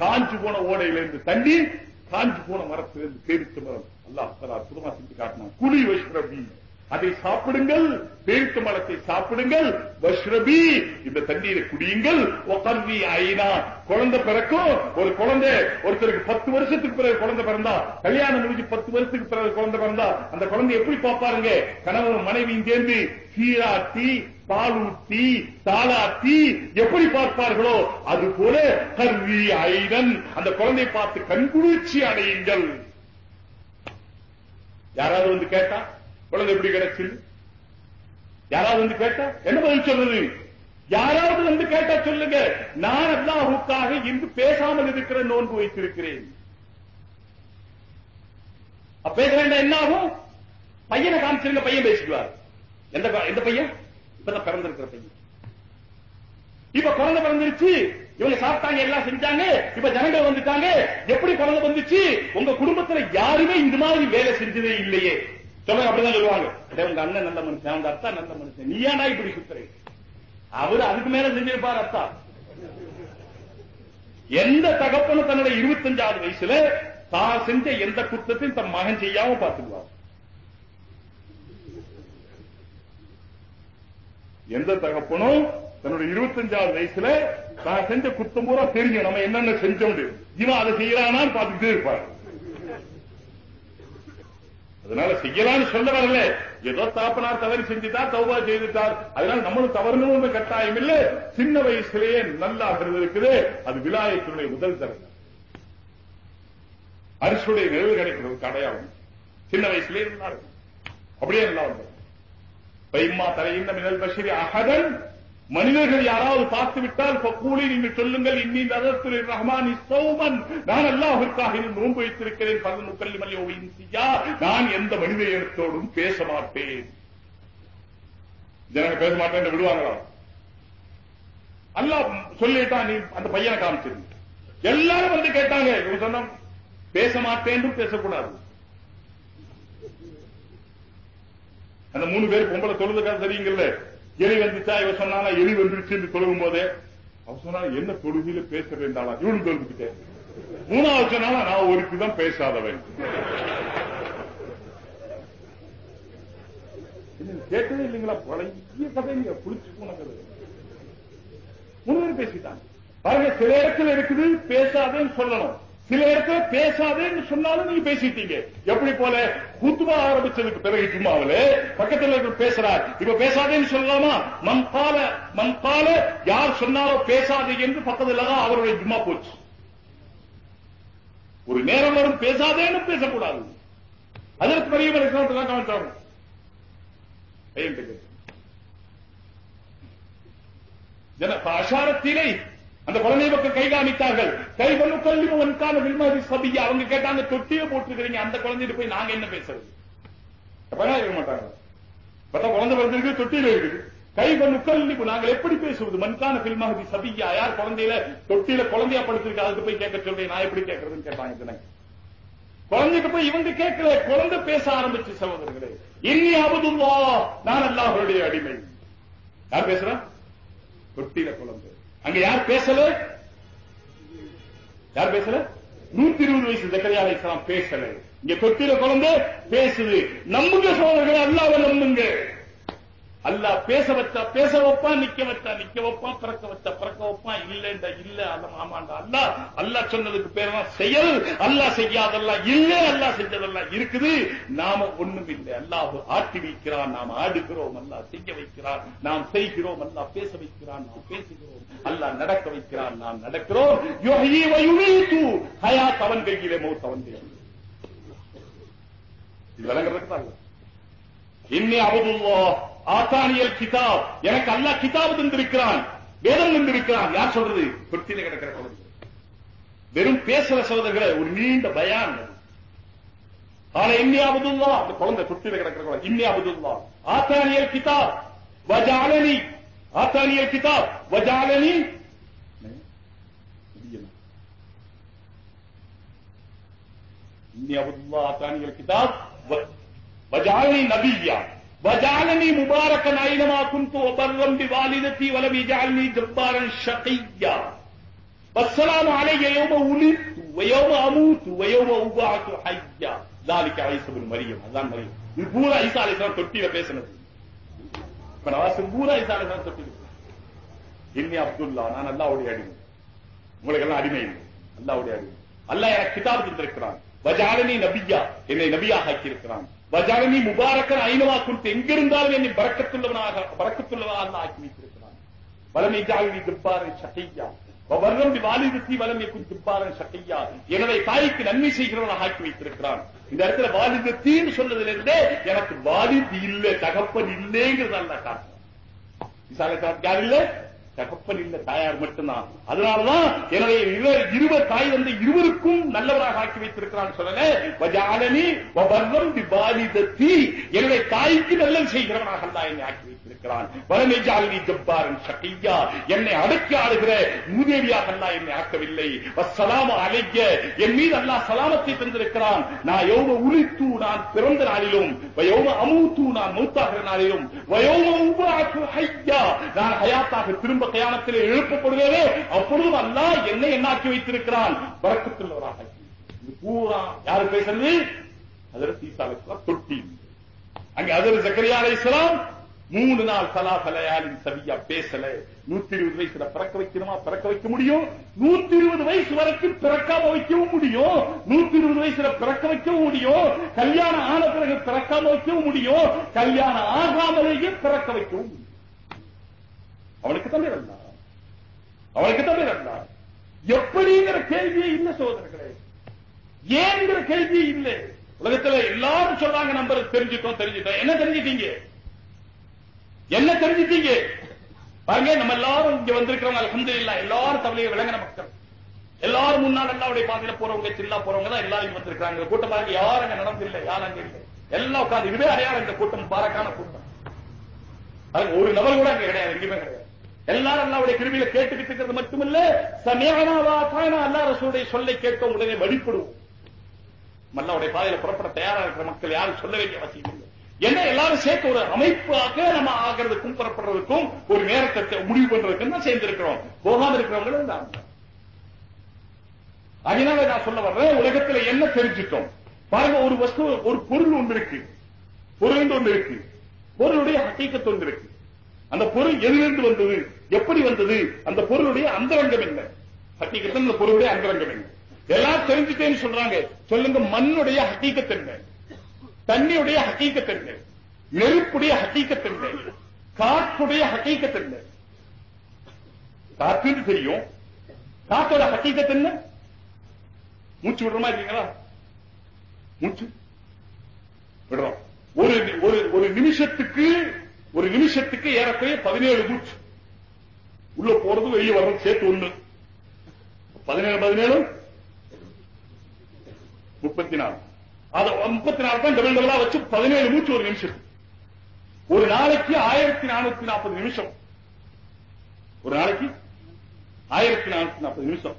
காஞ்சு போன ஓடையிலிருந்து தண்ணீர் காஞ்சு போன மரத்திலிருந்து பேரிச்ச மரம் அல்லாஹ் தலா அற்புதமா செஞ்சு காட்டினான். குழி அப்படின்னு அதை சாப்பிடுங்கள் பேரிச்ச மரத்தை சாப்பிடுங்கள் வஷ்ரபி இந்த தண்ணீரை குடியுங்கள் ஒகர்வி ஐனா குழந்தை பிறக்கும் ஒரு குழந்தை ஒருத்தருக்கு பத்து வருஷத்துக்கு பிறகு குழந்தை பிறந்தா கல்யாணம் முடிஞ்சு பத்து வருஷத்துக்கு பிறகு குழந்தை பிறந்தா அந்த குழந்தை எப்படி பார்ப்பாருங்க? கணவன் மனைவியும் சேர்ந்து சீராட்டி பாலூட்டி தாளாட்டி எப்படி பார்ப்பார்களோ அது போல கர்வி ஐடன் அந்த குழந்தையை பார்த்து கண்குளிர்ச்சி அடையுங்கள். யாராவது வந்து கேட்டா? குழந்தை எப்படி கிடைச்சது? யாராவது வந்து கேட்டா? என்ன பதில் சொல்றது? யாராவது வந்து கேட்டா சொல்லுங்க. நான் அல்லாஹுக்காக இன்று பேசாமல் இருக்கிற நோன்பு வைத்திருக்கிறேன். அப்ப பேச வேண்டாம் என்ன ஆகும்? பையனை காமிச்சிருங்க பையன் பேசிக்குவார். எந்த எந்த பையன்? இப்பதான் பிறந்திருக்கிற பையன். இப்ப குழந்தை பிறந்துருச்சு இவங்க சாப்பிட்டாங்க எல்லாம் செஞ்சாங்க இப்ப ஜனங்கள் வந்துட்டாங்க எப்படி குழந்தை வந்துச்சு? உங்க குடும்பத்துல யாருமே இந்த மாதிரி வேலை செஞ்சதே இல்லையே. சொல்லுங்க அப்படிதான் சொல்லுவாங்க. உங்க அண்ணன் நல்ல மனுஷன் அந்த அத்தா நல்ல மனுஷன். நீ ஏன்டா இப்படி சுத்துறீங்க அவரு அதுக்கு மேல செஞ்சிருப்பார் அத்தா. எந்த தகப்பனும் தன்னுடைய இருபத்தஞ்சாவது வயசுல தான் செஞ்ச எந்த குத்தத்தையும் தன் மகன் செய்யாம பார்த்துக்குவார். எந்த தகப்பனும் தன்னுடைய இருபத்தஞ்சாவது வயசுல தான் செஞ்ச குத்தம் பூரா தெரியும். நம்ம என்னென்ன செஞ்சோம் இவன் அதை செய்யறானான்னு பார்த்துக்கிட்டே இருப்பாரு. அதனால செய்யலாம்னு சொல்ல வரல. ஏதோ தாப்பனார் தவறு செஞ்சுட்டார் தௌபா செய்துட்டார். அதனால நம்மளும் தவறணும்னு கட்டாயம் இல்ல. சின்ன வயசுலயே நல்லா இருக்குது அது விலாயத்தினுடைய முதல் தரம் அரிசுடைய நிறைவு கிடைக்கிறது அடையாளம் சின்ன வயசுலயே நல்லா இருக்கும். அப்படியே நல்லா இருக்கும் பைம்மா தலையின் மினல் பஷரி அகதன் மனிதர்கள் யாராவது பார்த்து விட்டால் பக்கூலி நீங்கள் சொல்லுங்கள் இன்னி நதத்துல் ரஹ்மான் சௌமன். நான் அல்லாஹிற்காக நோன்பு வைத்திருக்கிறேன். பல முக்கல்லி மல்லியோவின் சியா நான் எந்த மனித இனத்தோடும் பேச மாட்டேன். ஜனங்க பேச மாட்டேன் விடுவாங்களா அல்லாஹ் சொல்லிட்டான் நீ அந்த பையனை காமிச்சிருங்க எல்லாரும் வந்து கேட்டாங்க. இவங்க பேச மாட்டேன் பேசக்கூடாது. அந்த மூணு பேர் பொம்பளை தொழுதுக்காக தெரியுங்கல்ல எலி வந்துச்சா இவ சொன்னா எலி வந்துருச்சு தொழுகும் போதே அவ சொன்னா என்ன தொழுகையில பேச வேண்டாளா இவனு தொழுதுக்கிட்டேன் மூணாவது சொன்னால நான் ஒருக்கு தான் பேசாதவன். கேட்டதே இல்லைங்களா? பழைய கதை புளிச்சு போன கதை. மூணு பேர் பேசிட்டாங்க. பாருங்க சில இடத்துல இருக்குது பேசாதேன்னு சொல்லணும். சில இடத்துல பேசாதேன்னு சொன்னாலும் நீங்க பேசிட்டீங்க. எப்படி போல? குத்துவா ஆரம்பிச்சதுக்கு பிறகு ஜும்மாவில பக்கத்துல இருக்கிற பேசுறார். இப்ப பேசாதேன்னு சொல்லலாமா? மம்பால மம்பால யார் சொன்னாலோ பேசாதே என்று பக்கத்துல தான் அவருடைய ஜும்மா போச்சு. ஒரு நேரம் வரும் பேசாதேன்னு பேசக்கூடாது. அதற்கு பெரிய தான் கவனிச்சாங்க பையன் ஜன அஷாரத்திலே அந்த குழந்தை பக்கம் கை காமித்தார்கள் கை பண்ணு கல்வி உனக்கான வில்மதி சபியா அவங்க கேட்டாங்க தொட்டியை போட்டுருக்கிறீங்க. அந்த குழந்தைகிட்ட போய் நாங்க என்ன பேசுறது? இருக்க மாட்டாங்க? பார்த்தா குழந்தை பிறந்திருக்கு தொட்டியில இருக்குது. கை பண்ணு கல்வி நாங்கள் எப்படி பேசுவது? மன்கான பில்மதி சபியா யார் குழந்தையில தொட்டியில குழந்தையா படுத்திருக்கு? அதுக்கு போய் கேட்க சொல்றேன். நான் எப்படி கேட்கறதுன்னு கேட்டாங்க குழந்தைக்கு போய் இவங்க கேட்கல. குழந்தை பேச ஆரம்பிச்சு சகோதரர்களே. இன்னி அபதுல்லா நான் அல்லாஹருடைய அடிமை. யார் பேசுறா? தொட்டில குழந்தை. அங்க யார் பேசல? யார் பேசல? நூத்தி இருபது வயசு ஜக்கரியா அலைஹிஸ்ஸலாம் பேசல. இங்க தொட்டில குழந்தை பேசுது. நம்புங்க சோழர்கள் அல்லாஹ்வை நம்புங்க. அல்லாஹ் பேச வச்சா பேச வைப்பான் நிக்க வச்சா நிக்க வைப்பான் பிறக்க வச்சா பிறக்க வைப்பான் இல்லண்டா இல்ல அல்ல ஆமாண்டா அல்லாஹ் அல்லாஹ் சொன்னதுக்கு பேர் தான் செயல் அல்லாஹ் செய்யாதெல்லாம் இல்ல அல்லாஹ் செஞ்சதெல்லாம் இருக்குது. நாம ஒண்ணும் இல்லை. அல்லாஹ் ஆட்டி வைக்கிறான் நாம் ஆடுகிறோம் அல்லாஹ் செய்ய வைக்கிறான் நாம் செய்கிறோம் அல்லா பேச வைக்கிறான் நாம் பேசுகிறோம் அல்லாஹ் நடக்க வைக்கிறான் நாம் நடக்கிறோம். ஹயா தவன் கையிலே மௌத் அவன் கையிலே. இது விளங்குறதுக்கு தான் இன்னி அபதுல்லா ஆசானியல் கிதாப். எனக்கு அல்லாஹ் கிதாப் தந்திருக்கிறான். வேதம் தந்திருக்கிறான். யார் சொல்றது? பெட்டியில கிடக்கிற குழந்தை. வெறும் பேசுற சகோதரர்களை ஒரு நீண்ட பயான் ஆனா இன்னியா அபுதுல்லா. அந்த குழந்தை பெட்டியில கிடக்கிற குழந்தை. இன்னியா அபுதுல்லா. ஆசானியல் கிதாப். வஜாலனி. ஆசானியல் கிதாப். வஜாலனி. இன்னி அபுதுல்லா. ஆசானியல் கிதாப். வஜாலனி நபியா. وجعلني نبيا وجعلني مباركا أينما كنت وبرا بوالدتي ولم يجعلني جبارا شقيا والسلام علي يوم ولدت ويوم أموت ويوم أبعث حيا ذلك عيسى بن مريم அதான் மரியம் இது பூரா ஈசா அலைஹிஸ்ஸலாம் தொட்டில பேசினது இப்ப நான் வாசிக்கும் பூரா ஈசா அலைஹிஸ்ஸலாம் தொட்டில இன்னி அப்துல்லா நான் அல்லாஹ்வுடைய அடிமை உங்களுக்கு எல்லாம் அடிமை இல்லை அல்லாஹ்வுடைய அடிமை அல்லாஹ் எனக்கு கிதாப் தந்திருக்கிறான் வஜாலனி நபியா என்னை நபியாக ஆக்கியிருக்கிறான் வஜாலனி முபாரக்கன் ஐநவா குறித்து எங்கிருந்தாலும் என்னை பறக்கத்துள்ளவனாக பறக்கத்துள்ளவனாக ஆக்கி வைத்திருக்கிறான் வலமை ஜாலினி துப்பாரன் சட்டையா வர்ணம் வாலிதத்தி வலமை குறி துப்பாரன் சட்டையா எனவே தாய்க்கு நன்மை செய்கிறவனாக ஆக்கி வைத்திருக்கிறான் இந்த இடத்துல வாலிதத்தின்னு சொன்னதிலிருந்தே எனக்கு வாலிது இல்லை தகப்பன் இல்லைங்கிறது அல்ல காரணம் யார் இல்லை? தகப்பன் இல்ல தாயார் மட்டும்தான். அதனாலதான் எனவே இருவர் தாய் வந்து இருவருக்கும் நல்லவராக ஆக்கி வைத்திருக்கிறான் சொல்லல. வஜாலனி வபர்வம் விபாலிதத்தி என்னுடைய தாய்க்கு நல்லது செய்கிறவனாக அல்லாஹ் என்னை ஆக்கி வைத்திருக்கிறான். வலமை ஜாலினி ஜப்பாரன் சட்டையா என்னை அடக்கி ஆடுகிற மூதேவியாக அல்லாஹ் என்னை ஆக்கவில்லை. வஸ்ஸலாமு அலைக்க என் மீது அல்லா சலாமத்தை தந்திருக்கிறான். நான் யோக உரித்து நான் பிறந்த நாளிலும் வயோம அமுத்து நான் மூத்தாகிற நாளிலும் வயோம உபாத்து ஹையா. நான் ஹயாத்தாக திரும்ப கயானத்திலே எழுப்பப்படுவேனே அப்பொழுதும் அல்லாஹ் என்னை என்னாக்கி வைத்திருக்கிறான். வரக்கத்துள்ளவராக ஆக்கி. பூரா யாரு பேசுறது? அதற்கு ஈசா தொட்டி. அங்க அதர் ஜக்கரியா அலிஸ்லாம் மூணு நாள் சலா சலையாலின் சவியா பேசல. நூத்தி இருபது வயசுல பிறக்க வைக்கணுமா? பிறக்க வைக்க முடியும். நூத்தி இருபது வயசு வரைக்கும் பிறக்காம வைக்கவும் முடியும். நூத்தி இருபது வயசுல பிறக்க வைக்கவும் முடியும். கல்யாணம் ஆன பிறகு பிறக்காம வைக்கவும் முடியும். கல்யாணம் ஆகாமலேயே பிறக்க வைக்கவும் முடியும். அவனுக்கு தான் இருந்தா அவனுக்கு தான் இருந்தா எப்படிங்கிற கேள்வியே இல்ல சோதரர்களே ஏங்கிற கேள்வியே இல்லை. உலகத்துல எல்லாரும் சொல்றாங்க நம்பர் தெரிஞ்சுட்டோம் தெரிஞ்சுட்டோம் என்ன தெரிஞ்சுட்டீங்க என்ன தெரிஞ்சுட்டீங்க பாருங்க நம்ம எல்லாரும் இங்க வந்திருக்கிறவங்க அல்ஹம்துலில்லாஹ் எல்லாரும் தமிழை விளங்கின மக்கள் எல்லாரும் முன்னாள் அல்லாவுடைய பாதையில போறவங்க சில்லா போறவங்க தான் எல்லாரும் இங்க வந்திருக்காங்க கூட்டம் பாருங்க யாரும் அங்க நடந்தில்லை யாரும் அங்க இல்லை. எல்லாம் உட்கார்ந்து இதுவே அடையாளம் இந்த கூட்டம் பாரக்கான கூட்டம். அது ஒரு நபர் கூட அங்க கிடையாது எங்கேயுமே கிடையாது. எல்லாரும் அல்லாவுடைய கிருபியில கேட்டுக்கிட்டு இருக்கிறது மட்டுமில்ல சமயனாவா தானா? அல்லா ரசூடைய சொல்லை கேட்க உடனே வழிபடுவோம். அல்லாவுடைய பாதையில புறப்பட தயாரா இருக்கிற மக்கள் யாரும் சொல்ல வேண்டிய அவசியம் இல்லை. என்ன எல்லாரும் சேர்த்து ஒரு அமைப்பாக நம்ம ஆகிறதுக்கும் புறப்படுறதுக்கும் ஒரு நேரத்தை முடிவு பண்றதுக்கும் தான் சேர்ந்திருக்கிறோம். போகாம இருக்கிறவங்களும் இருந்தாங்க அதனால நான் சொல்ல வர்றேன் உலகத்துல என்ன தெரிஞ்சுட்டோம்? பாருங்க ஒரு வஸ்து ஒரு பொருள் ஒன்று இருக்கு. பொருள் ஒன்று இருக்கு. பொருளுடைய ஹக்கீக்கத்து ஒன்று இருக்கு. அந்த பொருள் எதிலிருந்து வந்தது? எப்படி வந்தது? அந்த பொருளுடைய அந்தரங்கம் என்ன? ஹக்கீக்கத் அந்த பொருளுடைய அந்தரங்கம் என்ன? எல்லாம் தெரிஞ்சுட்டேன்னு சொல்றாங்க. சொல்லுங்க மண்ணுடைய ஹக்கீக்கத் என்ன? தண்ணியுடைய ஹக்கீக்கத் என்ன? நெருப்புடைய ஹக்கீக்கத் என்ன? காற்றுடைய ஹக்கீக்கத் என்ன? காற்றுன்னு தெரியும். காற்றோட ஹக்கீக்கத் என்ன? மூச்சு விடுறோமா இருக்கீங்களா? மூச்சு. விடுறோம். ஒரு ஒரு ஒரு நிமிஷத்துக்கு ஒரு நிமிஷத்துக்கு ஏறக்குறைய பதினேழு மூச்சு. உள்ள போறது வெளியே வர்றது சேர்த்து ஒண்ணு. பதினேழு பதினேழு? முப்பத்தி நாலு அது முப்பத்தி நாலு தான் டபுள் டபுளா வச்சு பதினேழு மூச்சு ஒரு நிமிஷம். ஒரு நாளைக்கு ஆயிரத்தி நானூத்தி நாற்பது நிமிஷம். ஒரு நாளைக்கு ஆயிரத்தி நானூத்தி நாற்பது நிமிஷம்.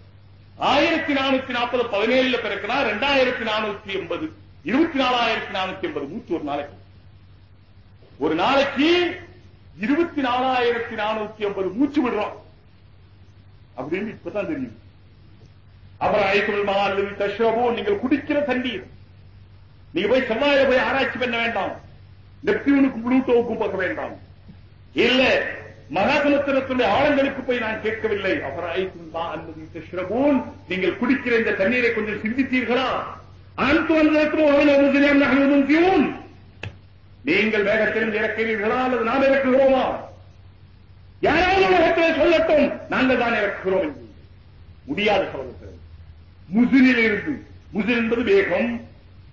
ஆயிரத்தி நானூத்தி நாற்பது பதினேழுல பிறக்குனா ரெண்டாயிரத்தி நானூத்தி எண்பது. இருபத்தி நாலாயிரத்தி நானூத்தி எண்பது மூச்சு ஒரு நாளைக்கு. ஒரு நாளைக்கு இருபத்தி நாலாயிரத்தி நானூத்தி ஐம்பது மூச்சு விடுறோம் அப்படின்னு இப்பதான் தெரியும் அப்புறம் ஐக்குள் மகால் தஷ்ரபோ நீங்கள் குடிக்கிற தண்ணீர். நீங்க போய் செவ்வாயில போய் ஆராய்ச்சி பண்ண வேண்டாம். நெப்டியூனுக்கும் புளூட்டோவுக்கும் பார்க்க வேண்டாம். இல்ல மகாசமுத்திரத்துடைய ஆழங்களுக்கு போய் நான் கேட்கவில்லை. அபராய்க்கும் தான் அல்லது தஷ்ரபோன் நீங்கள் குடிக்கிற இந்த தண்ணீரை கொஞ்சம் சிந்தித்தீர்களா? அனைத்து வந்ததும் நீங்கள் வேகத்திலிருந்து இறக்கிறீர்களா அல்லது நாம் இறக்குகிறோமா? யாராவது உலகத்தில் சொல்லட்டும். நாங்கள் தான் இறக்குகிறோம் என்று. முடியாத சோதர்கள் முசிலில் இருந்து முசில் என்பது வேகம்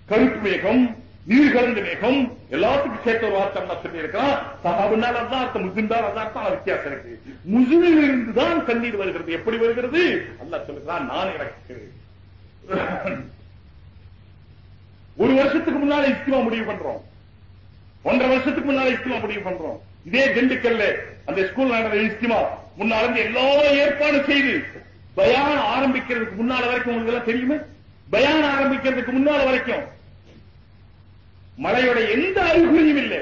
கருப்பு வேகம் நீர் கலந்த வேகம் எல்லாத்துக்கும் சேர்த்த ஒரு வார்த்தை அல்லா சொல்லி இருக்கலாம் சஹாபுனால் அதான் அர்த்தம் முசிந்தால் அதான் அர்த்தம் வித்தியாசம் இருக்கு. முசிலில் இருந்து தான் வருகிறது. எப்படி வருகிறது? அல்ல சொல்லுகிறான் நான் இறக்குகிறேன் ஒரு வருஷத்துக்கு முன்னால இஸ்திமா முடிவு பண்றோம். ஒன்றரை வருஷத்துக்கு முன்னால இஸ்திமா முடிவு பண்றோம். இதே திண்டுக்கல்ல அந்த ஸ்கூல் நடந்த இஸ்திமா முன்னால இருந்து எல்லா ஏற்பாடு செய்து பயான் ஆரம்பிக்கிறதுக்கு முன்னால வரைக்கும் உங்களுக்கு எல்லாம் தெரியுமே? பயான் ஆரம்பிக்கிறதுக்கு முன்னால வரைக்கும் மழையோட எந்த அறிகுறியும் இல்லை.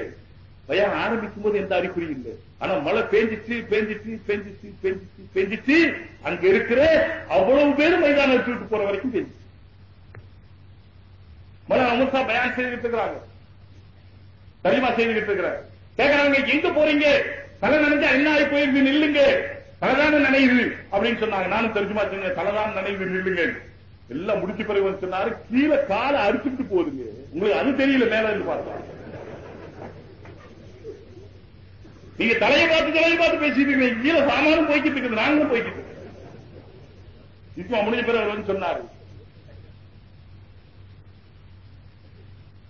பயான் ஆரம்பிக்கும் போது எந்த அறிகுறியும் இல்லை. ஆனா மழை பேஞ்சிச்சு பேஞ்சிச்சு பேஞ்சிச்சு பேஞ்சிச்சு பேஞ்சிச்சு. அங்க இருக்கிற அவ்வளவு பேர் மைதானத்தை விட்டு போற வரைக்கும் பேஞ்சிச்சு. மழை அமுசா பயான் செய்து இருக்கிறாங்க. சரிமா செய்துகிட்டு இருக்கிறார் கேக்குறாங்க எங்க போறீங்க? தலை நினைஞ்சா என்ன ஆகி போயிருக்கு நில்லுங்க. தலைதான நினைவு அப்படின்னு சொன்னாங்க. நானும் தெரிஞ்சுமா சொன்னேன் தலைதான் நினைவு நில்லுங்க. எல்லாம் முடிச்சு பிறகு வந்து சொன்னாரு. கீழே காலை அறுத்துட்டு போகுதுங்க. உங்களுக்கு அது தெரியல மேல இருந்து பார்த்தா. நீங்க தலையை பார்த்து தலையை பார்த்து பேசிட்டு இருக்கீங்க. கீழே சாமானும் போய்கிட்டு இருக்குது. நாங்களும் போய்கிட்டு இருக்கோம். இப்போ முடிஞ்ச பிறகு அவர் வந்து சொன்னாரு.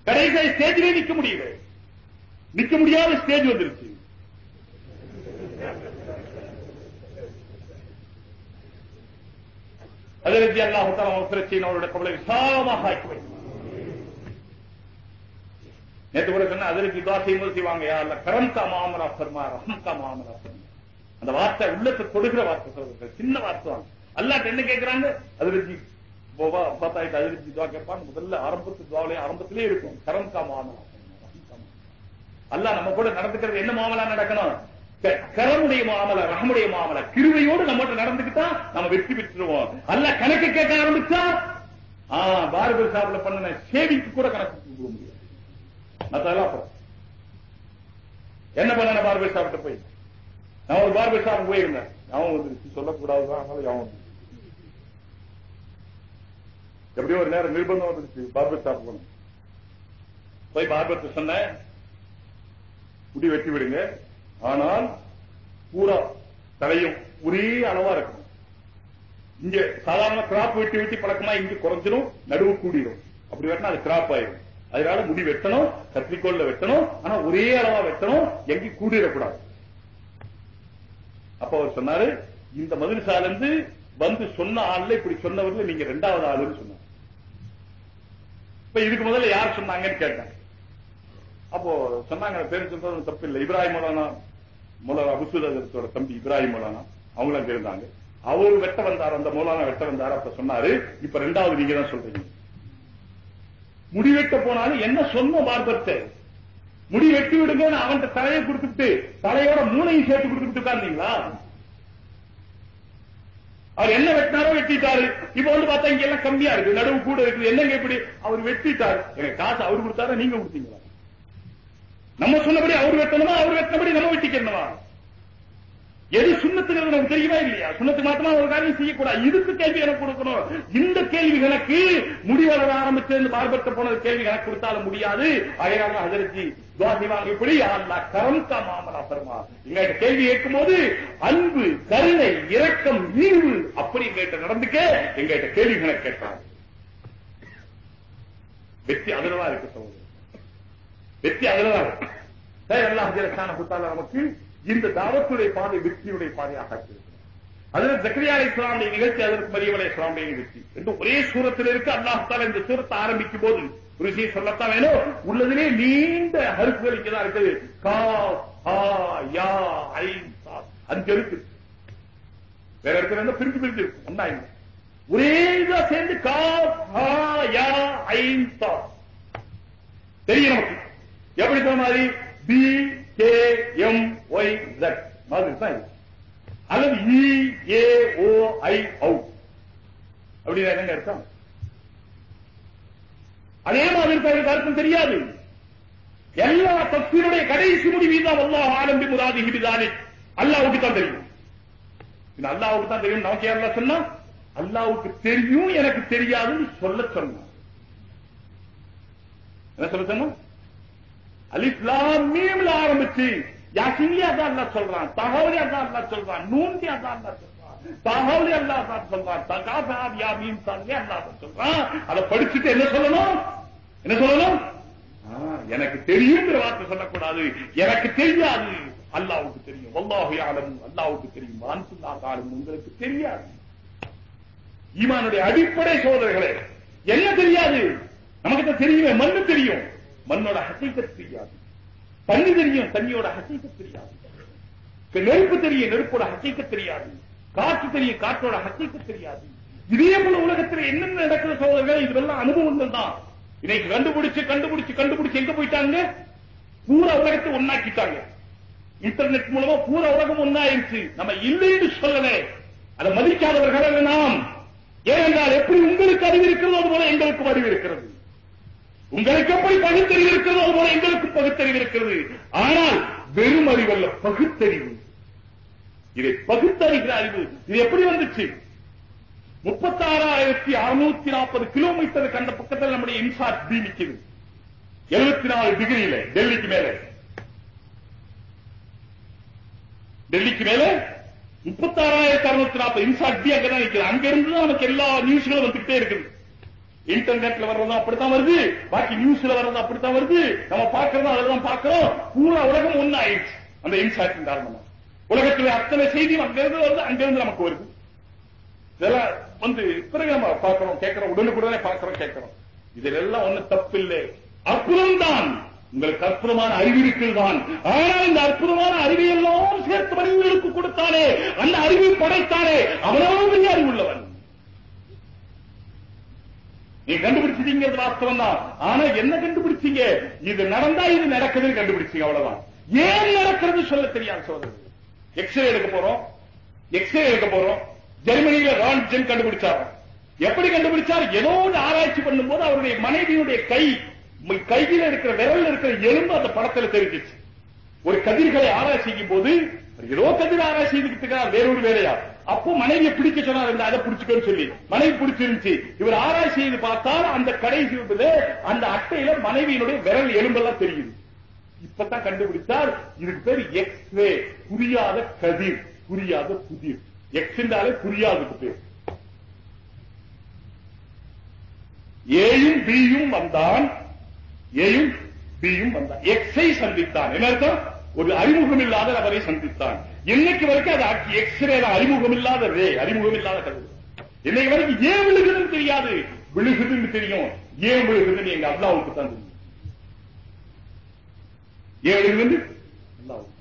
கடைசி ஸ்டேஜிலே நிக்க முடியல. நிக்க முடியாத ஸ்டேஜ் வந்துருச்சு அதற்கு அல்லாஹு தாலா பிரச்சனை அவருடைய கவலை விசாலமாக ஆக்கி வைத்தார். நேத்து கூட சொன்ன அதற்கு இதா செய்யும்போது செய்வாங்க யா கரம்கா மாமரா ஃபர்மா ரஹம்கா மாமரா சர்மா அந்த வார்த்தை உள்ளத்தை தொடுகிற வார்த்தை சொல்றது சின்ன வார்த்தை தான் அல்லாஹ் என்ன கேட்கிறாங்க அதிர்ஜி போவா பார்த்தாயிட்டு துவா கேட்பான் முதல்ல ஆரம்பத்து துவாவிலே ஆரம்பத்திலே இருக்கும் கரம்கா மாமரா அல்லாஹ் நம்ம கூட நடந்துக்கிறது என்ன மாமலா நடக்கணும்? க- கரமுடைய மாமல ரகமுடைய மாமல கிருவையோடு நம்மகிட்ட நடந்துக்கிட்டா நம்ம வெற்றி பெற்றுருவோம். அல்ல கணக்கு கேட்க ஆரம்பிச்சா ஆ பார்பர் ஷாப்ல பண்ண சேவிக்கு கூட கணக்கு கொடுக்க முடியாது. என்ன பண்ண பார்பர் சாப்பிட்டு போய்? நான் ஒரு பார்பர் ஷாப் போயிருந்தேன். அவன் வந்துருச்சு. சொல்லக்கூடாதுதான் அவன் எப்படியோ ஒரு நேரம் நிர்பந்தம் வந்துருச்சு. பார்பர் ஷாப் போனேன். போய் பார்பர் சொன்னேன் முடி வெட்டி விடுங்க. ஆனால் பூரா தலையும் ஒரே அளவா இருக்கும் இங்க சாதாரண கிராப் வெட்டி வெட்டி பழக்கமா இங்க குறைஞ்சிடும் நடுவு கூடிரும். அப்படி வெட்டினா அது கிராப் ஆயிடும் அதனால முடி வெட்டணும் கத்திரிக்கோல்ல வெட்டணும் ஆனா ஒரே அளவா வெட்டணும் எங்கேயும் கூடிடக்கூடாது. அப்ப அவர் சொன்னாரு இந்த மதுரசால இருந்து வந்து சொன்ன ஆள்ல இப்படி சொன்னவர்கள் நீங்க ரெண்டாவது ஆளுன்னு சொன்னாங்க இப்ப இதுக்கு முதல்ல யார் சொன்னாங்கன்னு கேட்டாங்க அப்போ சொன்னாங்க பேரு சொல்றது தப்பு இல்லை இப்ராஹிம் மௌலானா மௌலானா அபுசுதத்தோட தம்பி இப்ராஹிம் மௌலானா அவங்களும் அங்க இருந்தாங்க அவரு வெட்ட வந்தார் அந்த மௌலானா வெட்ட வந்தார் அப்ப சொன்னாரு இப்ப ரெண்டாவது நீங்க தான் சொல்றீங்க. முடி வெட்ட போனாலும் என்ன சொன்ன பார்பர்ட்ட முடி வெட்டி விடுங்க அவன் தலையை கொடுத்துட்டு தலையோட மூளையும் சேர்த்து கொடுத்துட்டு உட்கார்ந்தீங்களா அவர் என்ன வெட்டினாரோ வெட்டிட்டாரு. இப்ப வந்து பார்த்தா இங்க எல்லாம் கம்மியா இருக்கு. நடுவு கூட இருக்குது. என்னங்க இப்படி? அவர் வெட்டிட்டாரு. எனக்கு காசு அவர் கொடுத்தாரா நீங்க கொடுத்தீங்களா? நம்ம சொன்னபடி அவர் வெட்டணுமா அவர் வெட்டினபடி நம்ம வெட்டிக்கணுமா எது சுண்ணத்துக்கு நமக்கு தெரியுமா இல்லையா? சுண்ணத்துக்கு மாத்திரமா ஒரு காரியம் செய்யக்கூடாது இதுக்கு கேள்வி எனக்கு கொடுக்கணும். இந்த கேள்வி கணக்கு முடிவளர ஆரம்பிச்சு இந்த பார்பட்ட போனது கேள்வி கணக்கு கொடுத்தாலும் முடியாது. அகையாளர் ஹஜரத்தி துவாசிவாங்க இப்படி அல்லா கரம்கா மாமலா பெருமா? எங்கள்கிட்ட கேள்வி கேட்கும் போது அன்பு கருணை இரக்கம் ஈவு அப்படி கேட்ட நடந்துக்க எங்கிட்ட கேள்வி கணக்கு கேட்டாங்க வெற்றி அதுலதான் இருக்கு சகோதரர் வெற்றி அதுலதான் அல்லாஹ் ஜலசான நமக்கு இந்த தாவத்துடைய பாதை வெற்றியுடைய பாதையாக அதுல ஜக்கரியா அலை இஸ்லாமுடைய நிகழ்ச்சி அதற்கு மரியம் அலை இஸ்லாமுடைய நிகழ்ச்சி. ரெண்டும் ஒரே சூரத்தில் இருக்கு. அல்லாஹ் இந்த சூரத்தை ஆரம்பிக்கும் போது ஒரு சொல்லத்தான் வேணும். உள்ளதிலே நீண்ட ஹருப்புகள் இங்கதான் இருக்குது. கா ஹா யா ஐன் அஞ்சு இருக்கு. வேற இடத்துல இருந்தா பிரிஞ்சு பிரிஞ்சு இருக்கு ஒன்னா இல்லை. ஒரே இதா சேர்ந்து கா ஹா யா ஐன் தெரியும் நமக்கு. எப்படி சொன்ன மாதிரி? P K M Y Z மாதிரி தான் இது. அல்லது e, இ ஏ ஓ ஐ ஔ அப்படின்னு என்னங்க அர்த்தம்? அதே மாதிரி தான் அர்த்தம் தெரியாது. எல்லா தப்சீருடைய கடைசி முடிவு தான் அல்லாஹ் ஆலம்பி முராதி ஹிபிதானே அல்லாவுக்கு தான் தெரியும். இது அல்லாவுக்கு தான் தெரியும் நமக்கு யாரெல்லாம் சொன்னா அல்லாவுக்கு தெரியும் எனக்கு தெரியாதுன்னு சொல்ல சொன்னான். என்ன சொல்ல சொன்னா அலிஸ்லாம் மீம்ல ஆரம்பிச்சு யாசின்லயே அதான் அல்லாஹ் சொல்றான் தகவல் அதான் அல்லாஹ் சொல்றான் நூன்லி அதான் அல்லாஹ் சொல்றான் தகவலி அல்லாஹ் தான் சொல்றான் தகாசார் யா மீம் சாலே அல்லாஹ் தான் சொல்றான். அதை படிச்சுட்டு என்ன சொல்லணும்? என்ன சொல்லணும்? எனக்கு தெரியுங்கிற வார்த்தை சொல்லக்கூடாது. எனக்கு தெரியாது. அல்லாவுக்கு தெரியும். வல்லாஹு யாலம் அல்லாவுக்கு தெரியும். அன்சுல்லா காலம் உங்களுக்கு தெரியாது. ஈமானுடைய அடிப்படை சோதனைகளே. என்ன தெரியாது? நமக்கு தெரியுமே மண்ணு தெரியும். மண்ணோட ஹசீக்கத் தெரியாது தண்ணி தெரியும் தண்ணியோட ஹசீக்கத் தெரியாது நெருப்பு தெரியும் நெருப்போட ஹசீக்கத் தெரியாது காற்று தெரியும் காற்றோட ஹசீக்கத் தெரியாது இதே போல உலகத்துல என்னென்ன நடக்கிற சோதனைகள் இதெல்லாம் அனுபவங்கள் தான். இன்னைக்கு கண்டுபிடிச்சு கண்டுபிடிச்சு கண்டுபிடிச்சு எங்க போயிட்டாங்க? பூரா உலகத்தை ஒன்னாக்கிட்டாங்க இன்டர்நெட் மூலமா பூரா உலகம் ஒன்னாயிருச்சு நம்ம இல்லைன்னு சொல்லல. அதை மதிக்காதவர்கள் நாம். ஏனென்றால் எப்படி உங்களுக்கு அறிவு இருக்கிறதோ அது போல எங்களுக்கும் அறிவு இருக்கிறது. உங்களுக்கு எப்படி பகுத்தறிவு இருக்கிறதோ அது போல எங்களுக்கு பகுத்தறிவு இருக்கிறது ஆனால் வெறும் அறிவல்ல பகுத்தறிவு. இதை பகுத்தறிகிற அறிவு இது எப்படி வந்துச்சு? முப்பத்தாறாயிரத்தி அறுநூத்தி நாற்பது கிலோமீட்டர் கண்ட பக்கத்தில் நம்முடைய இன்சாட் பி நிற்குது எழுபத்தி நாலு டிகிரியில டெல்லிக்கு மேல. டெல்லிக்கு மேல முப்பத்தாறாயிரத்தி அறுநூத்தி நாற்பது இன்சாட் பி அங்கதான் நிக்குது. அங்க இருந்து நமக்கு எல்லா நியூஸ்களும் வந்துகிட்டே இருக்குது. இன்டர்நெட்ல வர்றதும் அப்படித்தான் வருது. பாக்கி நியூஸ்ல வர்றதும் அப்படித்தான் வருது. நம்ம பாக்குறதும் அதெல்லாம் பாக்குறோம் பூரா உலகம் ஒன்னாயிடுச்சு அந்த இன்சாட்டின் காரணமா. உலகத்துல அத்தனை செய்தி அங்கிருந்து வருது அங்கிருந்து நமக்கு வருது. இதெல்லாம் வந்து பிறகு நம்ம பார்க்கிறோம் கேட்கிறோம் உடனுக்குடனே பார்க்கிறோம் கேட்கிறோம். இதுல எல்லாம் ஒண்ணு தப்பு இல்லை அற்புதம் தான் உங்களுக்கு அற்புதமான அறிவு தான் ஆனால் இந்த அற்புதமான அறிவை எல்லாம் சேர்த்து மனிதர்களுக்கு கொடுத்தானே அந்த அறிவை படைத்தானே அவனவன் பெரிய அறிவு உள்ளவன் நீ கண்டுபிடிச்சிட்டீங்கிறது வாஸ்தவம் தான். ஆனா என்ன கண்டுபிடிச்சீங்க? இது நடந்தா இது நடக்குதுன்னு கண்டுபிடிச்சீங்க அவ்வளவுதான். ஏன் நடக்கிறது சொல்ல தெரியாது சொல்றது எக்ஸ்ரே எடுக்க போறோம். எக்ஸ்ரே எடுக்க போறோம். ஜெர்மனியில ரான்ஜென் கண்டுபிடிச்சார் எப்படி கண்டுபிடிச்சார்? ஏதோ ஒரு ஆராய்ச்சி பண்ணும்போது அவருடைய மனைவியுடைய கை கையில் இருக்கிற விரல் இருக்கிற எலும்பு அந்த படத்துல தெரிஞ்சிச்சு. ஒரு கதிர்களை ஆராய்ச்சிக்கும் போது ஏதோ கதிர் ஆராய்ச்சி வேறொரு வேலையா? அப்போ மனைவியை பிடிக்க சொன்னார் அதை பிடிச்சுக்கன்னு சொல்லி. மனைவி பிடிச்சிருந்துச்சு. இவர் ஆராய்ச்சி செய்து பார்த்தால் அந்த கடைசி அந்த அட்டையில மனைவியினுடைய விரல் எலும்பெல்லாம் தெரியுது. இப்பதான் கண்டுபிடித்தார் இதுக்கு பேர் எக்ஸ்ரே புரியாத கதிர் புரியாத புதிர். எக்ஸ் என்றாலே புரியாததுக்கு பேர். ஏயும் பியும் வந்தான். ஏயும் பியும் வந்தான். எக்ஸை சந்தித்தான். என்ன அர்த்தம்? ஒரு அறிமுகம் இல்லாத நபரை சந்தித்தான். இன்னைக்கு வரைக்கும் அது ஆட்சி எக்ஸ்ரே அறிமுகம் இல்லாத ரே அறிமுகம் இல்லாத கருது இன்னைக்கு வரைக்கும் ஏன் விழுகுதுன்னு தெரியாது? விழுகுதுன்னு தெரியும். ஏன் விழுகுதுன்னு எங்க அல்லாவுக்கு தான் தெரியும். ஏன் விழுகுது அல்லாவுக்கு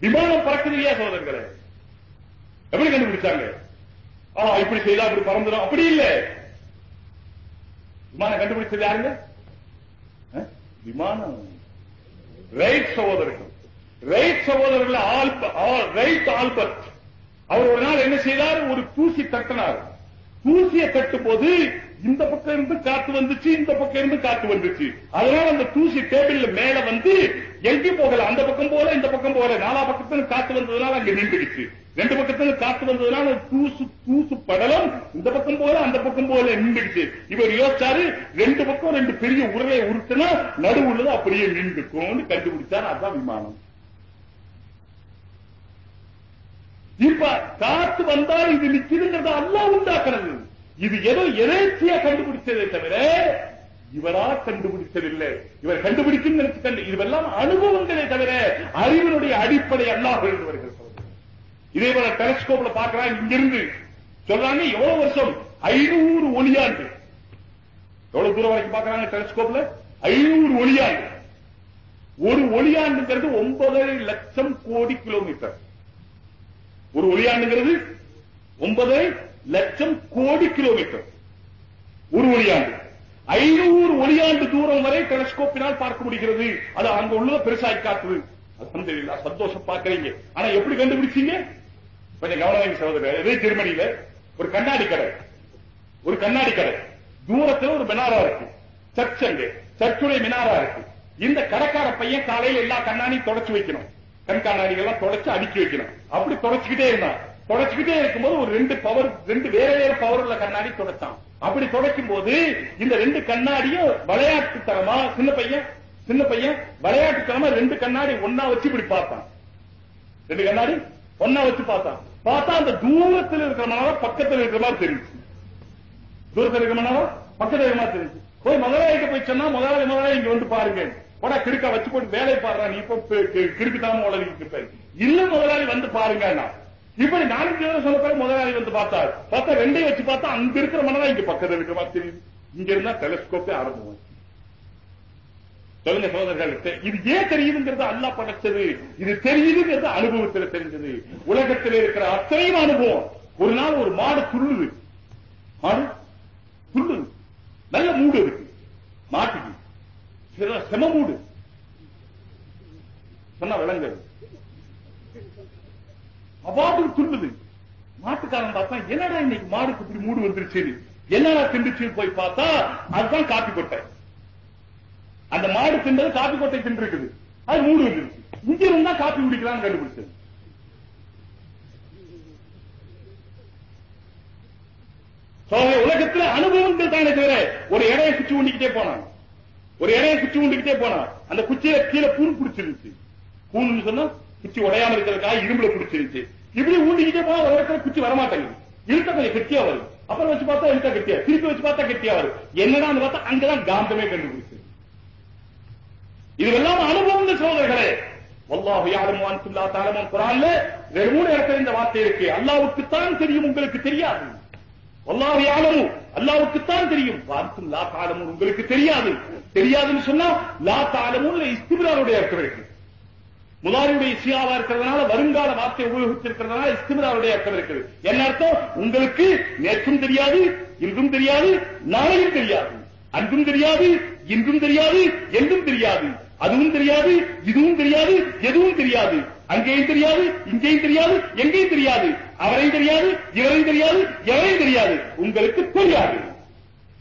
விமானம் பறக்குது இல்லையா சோதர்களே எப்படி கண்டுபிடிச்சாங்க? ஆ இப்படி செய்தா அப்படி பறந்துடும் அப்படி இல்ல. விமானம் கண்டுபிடிச்சது யாருங்க? விமானம். ரைட் சகோதரர்கள். ரைட் சகோதரர்கள் ரைட் ஆல்பர்ட். அவர் ஒரு நாள் என்ன செய்தார்? ஒரு தூசி தட்டினார். தூசியை தட்டும் போது இந்த பக்கம் இருந்து காத்து வந்துச்சு இந்த பக்கம் இருந்து காத்து வந்துச்சு. அதனால அந்த தூசி டேபிள் மேல வந்து எங்கே போகல. அந்த பக்கம் போல இந்த பக்கம் போகல நாலா பக்கத்துல காத்து வந்ததுனால அங்க நின்றுடுச்சு. ரெண்டு பக்கத்துல காத்து வந்ததுனால தூசு தூசு படலம் இந்த பக்கம் போல அந்த பக்கம் போல நின்றுடுச்சு. இவர் யோசிச்சாரு ரெண்டு பக்கம் ரெண்டு பெரிய உருளை உருட்டுனா நடுவுள்ளது அப்படியே நின்றுக்கும்னு கண்டுபிடிச்சாரு. அதான் விமானம். இப்ப காத்து வந்தால் இது நிக்குதுங்கிறத அல்லாஹ் உண்டாக்குறது. இது ஏதோ எதேச்சியா கண்டுபிடிச்சதே தவிர இவரா கண்டுபிடிச்சதில்லை இவர் கண்டுபிடிக்கும் நினைச்சு கண்டு இதுவெல்லாம் அனுபவங்களே தவிர அறிவினுடைய அடிப்படை அல்லாஹ் இருந்து வருகிறது இதே போல டெலஸ்கோப்ல பாக்குறாங்க இங்கிருந்து சொல்றாங்க எவ்வளவு வருஷம்? ஐநூறு ஒளியாண்டு. எவ்வளவு தூரம் வரைக்கும் பாக்குறாங்க டெலஸ்கோப்ல ஐநூறு ஒளியாண்டு. ஒரு ஒளியாண்டுங்கிறது ஒன்பதரை லட்சம் கோடி கிலோமீட்டர் ஒரு ஒளியாண்டுங்கிறது ஒன்பது லட்சம் கோடி கிலோமீட்டர். ஒரு ஒளியாண்டு. ஐநூறு ஒளியாண்டு தூரம் வரை டெலஸ்கோப்பினால் பார்க்க முடிகிறது. அது அங்க உள்ள பெருசாகி காட்டுது. அல்ஹம்துலில்லாஹ் சந்தோஷம் பார்க்கறீங்க. ஆனா எப்படி கண்டுபிடிச்சீங்க? கொஞ்சம் கவனம் சகோதரர் இதே ஜெர்மனியில ஒரு கண்ணாடி கடை. ஒரு கண்ணாடி கடை. தூரத்துல ஒரு மினாரா இருக்கு. சர்ச் அங்கு. சர்ச்சுடைய மினாரா இருக்கு. இந்த கடைக்கார பையன் காலையில எல்லா கண்ணாடியும் தொடச்சு வைக்கணும். கண் எல்லாம் தொடச்சு அடுக்கி வைக்கணும். அப்படி தொடச்சுக்கிட்டே இருந்தான். தொடச்சுக்கிட்டே இருக்கும்போது ஒரு ரெண்டு பவர் ரெண்டு வேற வேற பவர் உள்ள கண்ணாடி தொடச்சான் அப்படி தொடக்கும் போது இந்த ரெண்டு கண்ணாடியும் விளையாட்டு தரமா சின்ன பையன் சின்ன பையன் விளையாட்டு தரமா ரெண்டு கண்ணாடி ஒன்னா வச்சு இப்படி பார்த்தான். ரெண்டு கண்ணாடி ஒன்னா வச்சு பார்த்தான். பார்த்தா அந்த தூரத்தில் இருக்கிற மனம் பக்கத்தில் இருக்கிற மாதிரி தெரிஞ்சு தூரத்தில் இருக்கிற மனம் பக்கத்தில் இருக்கிற மாதிரி தெரிஞ்சு போய் முதலாளிகிட்ட போய் சொன்னா முதலாளி முதலாளி இங்க வந்து பாருங்க. போடா கிறுக்கா வச்சு போட்டு வேலை பாடுறா நீ இப்போ கிறுக்கு தான் உலகிட்டு இல்ல முதலாளி வந்து பாருங்க இப்படி நாலஞ்சு தடவை சொன்ன பிறகு முதலாளி வந்து பார்த்தா பார்த்தா ரெண்டையும் வச்சு பார்த்தா அங்க இருக்கிற மனதான் இங்க பக்கத்துல இருக்கிற மாதிரி தெரியுது. இங்க இருந்தா டெலஸ்கோப்பே ஆரம்பம். சொல்லுங்க சோதரர்களுக்கு இது ஏன் தெரியுதுங்கிறது அல்லா படைச்சது இது தெரியுதுங்கிறது அனுபவத்தில் தெரிஞ்சது. உலகத்தில் இருக்கிற அத்தனையும் அனுபவம். ஒரு நாள் ஒரு மாடு துள்ளுது. மாடு துள்ளுது. நல்ல மூடு இருக்கு. மாட்டுக்கு செமமூடு. சொன்ன மூடு அவார்டு விளங்குது மாட்டுக்காரன் பார்த்தா என்னடா இன்னைக்கு மாடுக்கு இப்படி மூடு வந்துருச்சு? என்னடா திண்டுச்சு போய் பார்த்தா அதுதான் காப்பி கொட்டை. அந்த மாடு தின்றது காப்பி கொட்டை தின்று இருக்குது அது மூடு வந்துருச்சு. இங்க இருந்தா காப்பி குடிக்கலாம்னு கண்டுபிடிச்சது. சோதனை உலகத்துல அனுபவங்கள் தானே தவிர ஒரு இடையை சுற்றி ஊண்டிக்கிட்டே போனாங்க ஒரு இடையை குச்சி உண்டுகிட்டே போனான் அந்த குச்சியில கீழே பூண் பிடிச்சிருந்துச்சு. பூன்னு சொன்னா குச்சி உடையாம இருக்கிறதுக்காக இரும்புல பிடிச்சிருந்துச்சு. இப்படி ஊண்டிக்கிட்டே போனா ஒரு இடத்துல குச்சி வரமாட்டேங்குது. இழுத்த கொஞ்சம் கெட்டியா வரும். அப்புறம் வச்சு பார்த்தா இழுத்த கெட்டியா திருப்பி வச்சு பார்த்தா கெட்டியா வரும். என்னடா பார்த்தா அங்கதான் காந்தமே கண்டுபிடிச்சு இதுவெல்லாம் அனுபவம் சோதர்களே வல்லாஹு யாரும் அன்சுல்லா தாலமும் குரான்ல வேறு மூணு இடத்துல இந்த வார்த்தை இருக்கு. அல்லாவுக்கு தான் தெரியும் உங்களுக்கு தெரியாது. வல்லாஹு யாரும் அல்லாவுக்கு தான் தெரியும் அன்சும் தாரமும் உங்களுக்கு தெரியாது. தெரியாதுன்னு சொன்னா லா தாலமும் இஸ்திபிராருடைய அர்த்தம் இருக்கு. முதாரியுடைய சியாவா இருக்கிறதுனால வருங்கால வார்த்தை உபயோகித்திருக்கிறதுனால இஸ்திபிராருடைய அர்த்தம் இருக்குது. என்ன அர்த்தம்? உங்களுக்கு நேற்றும் தெரியாது இன்றும் தெரியாது நாளையும் தெரியாது. அன்றும் தெரியாது இன்றும் தெரியாது என்றும் தெரியாது. அதுவும் தெரியாது இதுவும் தெரியாது எதுவும் தெரியாது. அங்கேயும் தெரியாது இங்கேயும் தெரியாது எங்கேயும் தெரியாது. அவரையும் தெரியாது இவரையும் தெரியாது எவரையும் தெரியாது. உங்களுக்கு தெரியாது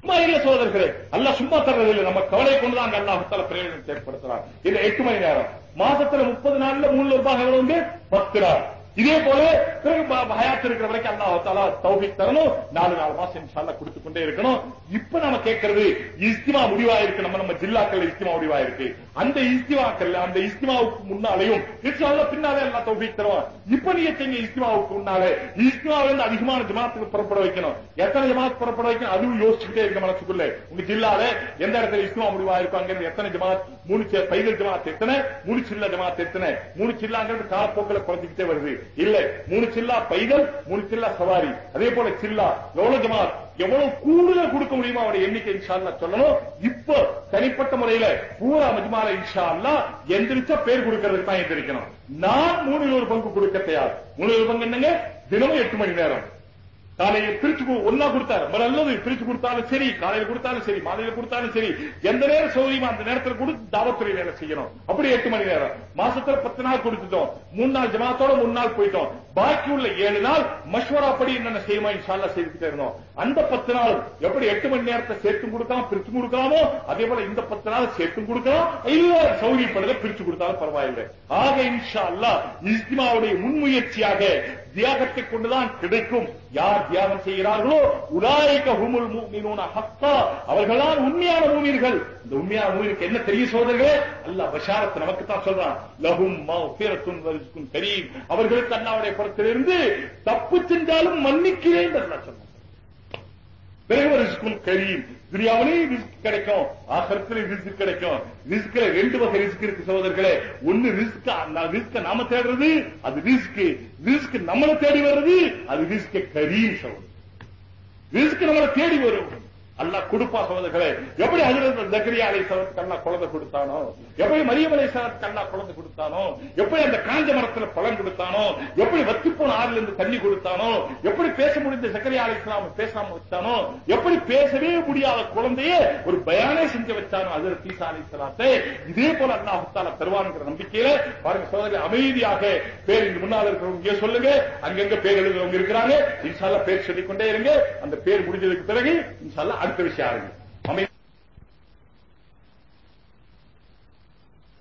சும்மா இல்ல சோதர்களே அல்ல சும்மா தர்றதில்லை. நம்ம கவலை கொண்டுதான் அல்லாஹத்தால பிரயோஜனம் ஏற்படுத்துறான் இது எட்டு மணி நேரம். மாசத்துல முப்பது நாள்ல மூணு ரூபாய் எவ்வளவு பத்து நாள். இதே போல பிறகு ஹயாத் இருக்கிற வரைக்கும் அல்லாஹால தௌபிக் தரணும். நாலு நாலு மாசம் இன்ஷால்லா கொடுத்து கொண்டே இருக்கணும். இப்ப நம்ம கேட்கறது இஸ்திமா முடிவாயிருக்கு. நம்ம நம்ம ஜில்லாக்கள் இஸ்திமா முடிவாயிருக்கு. அந்த இஸ்திமாக்கள் அந்த இஸ்திமாவுக்கு முன்னாலேயும் இஸ்லாம்ல பின்னாலே எல்லாம் தௌபிக் தருவான். இப்ப நீங்க செய்ய இஸ்திமாவுக்கு முன்னாலே? இஸ்திமாவில இருந்து அதிகமான ஜமாத்துக்கு புறப்பட வைக்கணும். எத்தனை ஜமாத் புறப்பட வைக்கணும்? அதுவும் யோசிச்சுக்கிட்டே இருக்க மனசுக்குள்ள. உங்க ஜில்லால எந்த இடத்துல இஸ்திமா முடிவா இருப்பாங்க எத்தனை ஜமாத் மூணு பைதல் ஜமாத் எத்தனை? மூணு சில்ல ஜமாத் எத்தனை? மூணு சில்லாங்கிறது காலப்போக்கில் குறைஞ்சிக்கிட்டே வருது. இல்ல மூணு சில்லா பைதல் மூணு சில்லா சவாரி. அதே போல சில்லா எவ்வளவு ஜமாத்? எவ்வளவு கூடுதல் கொடுக்க முடியுமோ அவருடைய எண்ணிக்கை இன்ஷா அல்லா சொல்லணும். இப்போ தனிப்பட்ட முறையில பூரா மஜ்மால இன்ஷா அல்லா எந்திரிச்சா பேர் கொடுக்கறதுக்கு தான் எந்திரிக்கணும். நான் மூணில் ஒரு பங்கு கொடுக்க தயார். மூணில் ஒரு பங்கு என்னங்க? தினமும் எட்டு மணி நேரம். காலையில பிரிச்சு ஒன்னா கொடுத்தாரு. நல்லது பிரிச்சு கொடுத்தாலும் சரி காலையில கொடுத்தாலும் சரி மாலையில கொடுத்தாலும் சரி எந்த நேரம் சௌகரியமா அந்த நேரத்தில் கொடுத்து தாவத்துறை வேலை செய்யணும். அப்படி எட்டு மணி நேரம். மாசத்துல பத்து நாள் கொடுத்துட்டோம். மூணு நாள் ஜமாத்தோட மூணு நாள் போயிட்டோம். பாக்கி உள்ள ஏழு நாள் மஷ்வரா படி என்னென்ன செய்யுமா இன்ஷால்லா செய்துக்கிட்டே இருந்தோம். அந்த பத்து நாள் எப்படி எட்டு மணி நேரத்தை சேர்த்து கொடுக்கலாம் பிரிச்சு கொடுக்கலாமோ? அதே போல இந்த பத்து நாள் சேர்த்து கொடுக்கலாம். இல்ல சௌரியப்படுத பிரிச்சு கொடுத்தாலும் பரவாயில்லை. ஆக இன்ஷா அல்லா இஸ்திமாவுடைய முன்முயற்சியாக தியாகத்தை கொண்டுதான் கிடைக்கும். யார் தியாகம் செய்கிறார்களோ உலாய்க ஹுமுல் மூமினூன ஹத்தா. அவர்கள்தான் உண்மையான மூமியர்கள் இந்த உண்மையான மூமியருக்கு என்ன தெரிய சோதர்களே அல்லாஹ் பஷாரத் நமக்கு தான் சொல்றான். லஹும் மஃபிரத்துன் வரிஸ்குன் கரீம். அவர்களுக்கு அல்லாஹ்வுடைய புறத்திலிருந்து தப்பு சென்றாலும் மன்னிக்கிறேன் என்று சொன்னான். பிறகு ரிஸ்குன் கரீம். துனியாவிலையும் ரிஸ்க் கிடைக்கும். ஆகரத்திலையும் ரிஸ்க் கிடைக்கும். ரிஸ்க்ல ரெண்டு வகை ரிஸ்க் இருக்கு சகோதரர்களே. ஒண்ணு ரிஸ்க் ரிஸ்க நாம தேடுறது அது ரிஸ்க். ரிஸ்க் நம்மளை தேடி வர்றது அது ரிஸ்க் கரீம் சகோதரர். ரிஸ்க் நம்மளை தேடி வரும். அல்ல கொடுப்பா சோதர்களே எப்படி அதிலிருந்து ஜக்கரியா அலை சலத்துக்கு கண்ணா குழந்தை கொடுத்தானோ? எப்படி மரியம் அலை சலத்துக்கு குழந்தை கொடுத்தானோ? எப்படி அந்த காஞ்ச மரத்துல பழம் கொடுத்தானோ? எப்படி வத்தி போன ஆறுல இருந்து தண்ணி கொடுத்தானோ? எப்படி பேச முடிந்த ஜக்கரியா அலை இஸ்லாம் பேசாம வச்சானோ? எப்படி பேசவே முடியாத குழந்தையே ஒரு பயானே செஞ்சு வச்சானோ? ஹஜரத் ஈசா அலை சலாத்தை இதே போல அல்லாஹ் தாலா நம்பிக்கையில பாருங்க சோதரி அமைதியாக பேர் இங்க முன்னால் இருக்கிறவங்க இங்கே சொல்லுங்க. அங்கங்க பேர் எழுதுறவங்க இருக்கிறாங்க. இன்ஷால்லா பேர் சொல்லிக்கொண்டே இருங்க. அந்த பேர் முடிஞ்சதுக்கு பிறகு இன்ஷால்லா அடுத்த விஷயம் ஆரம்பி அமை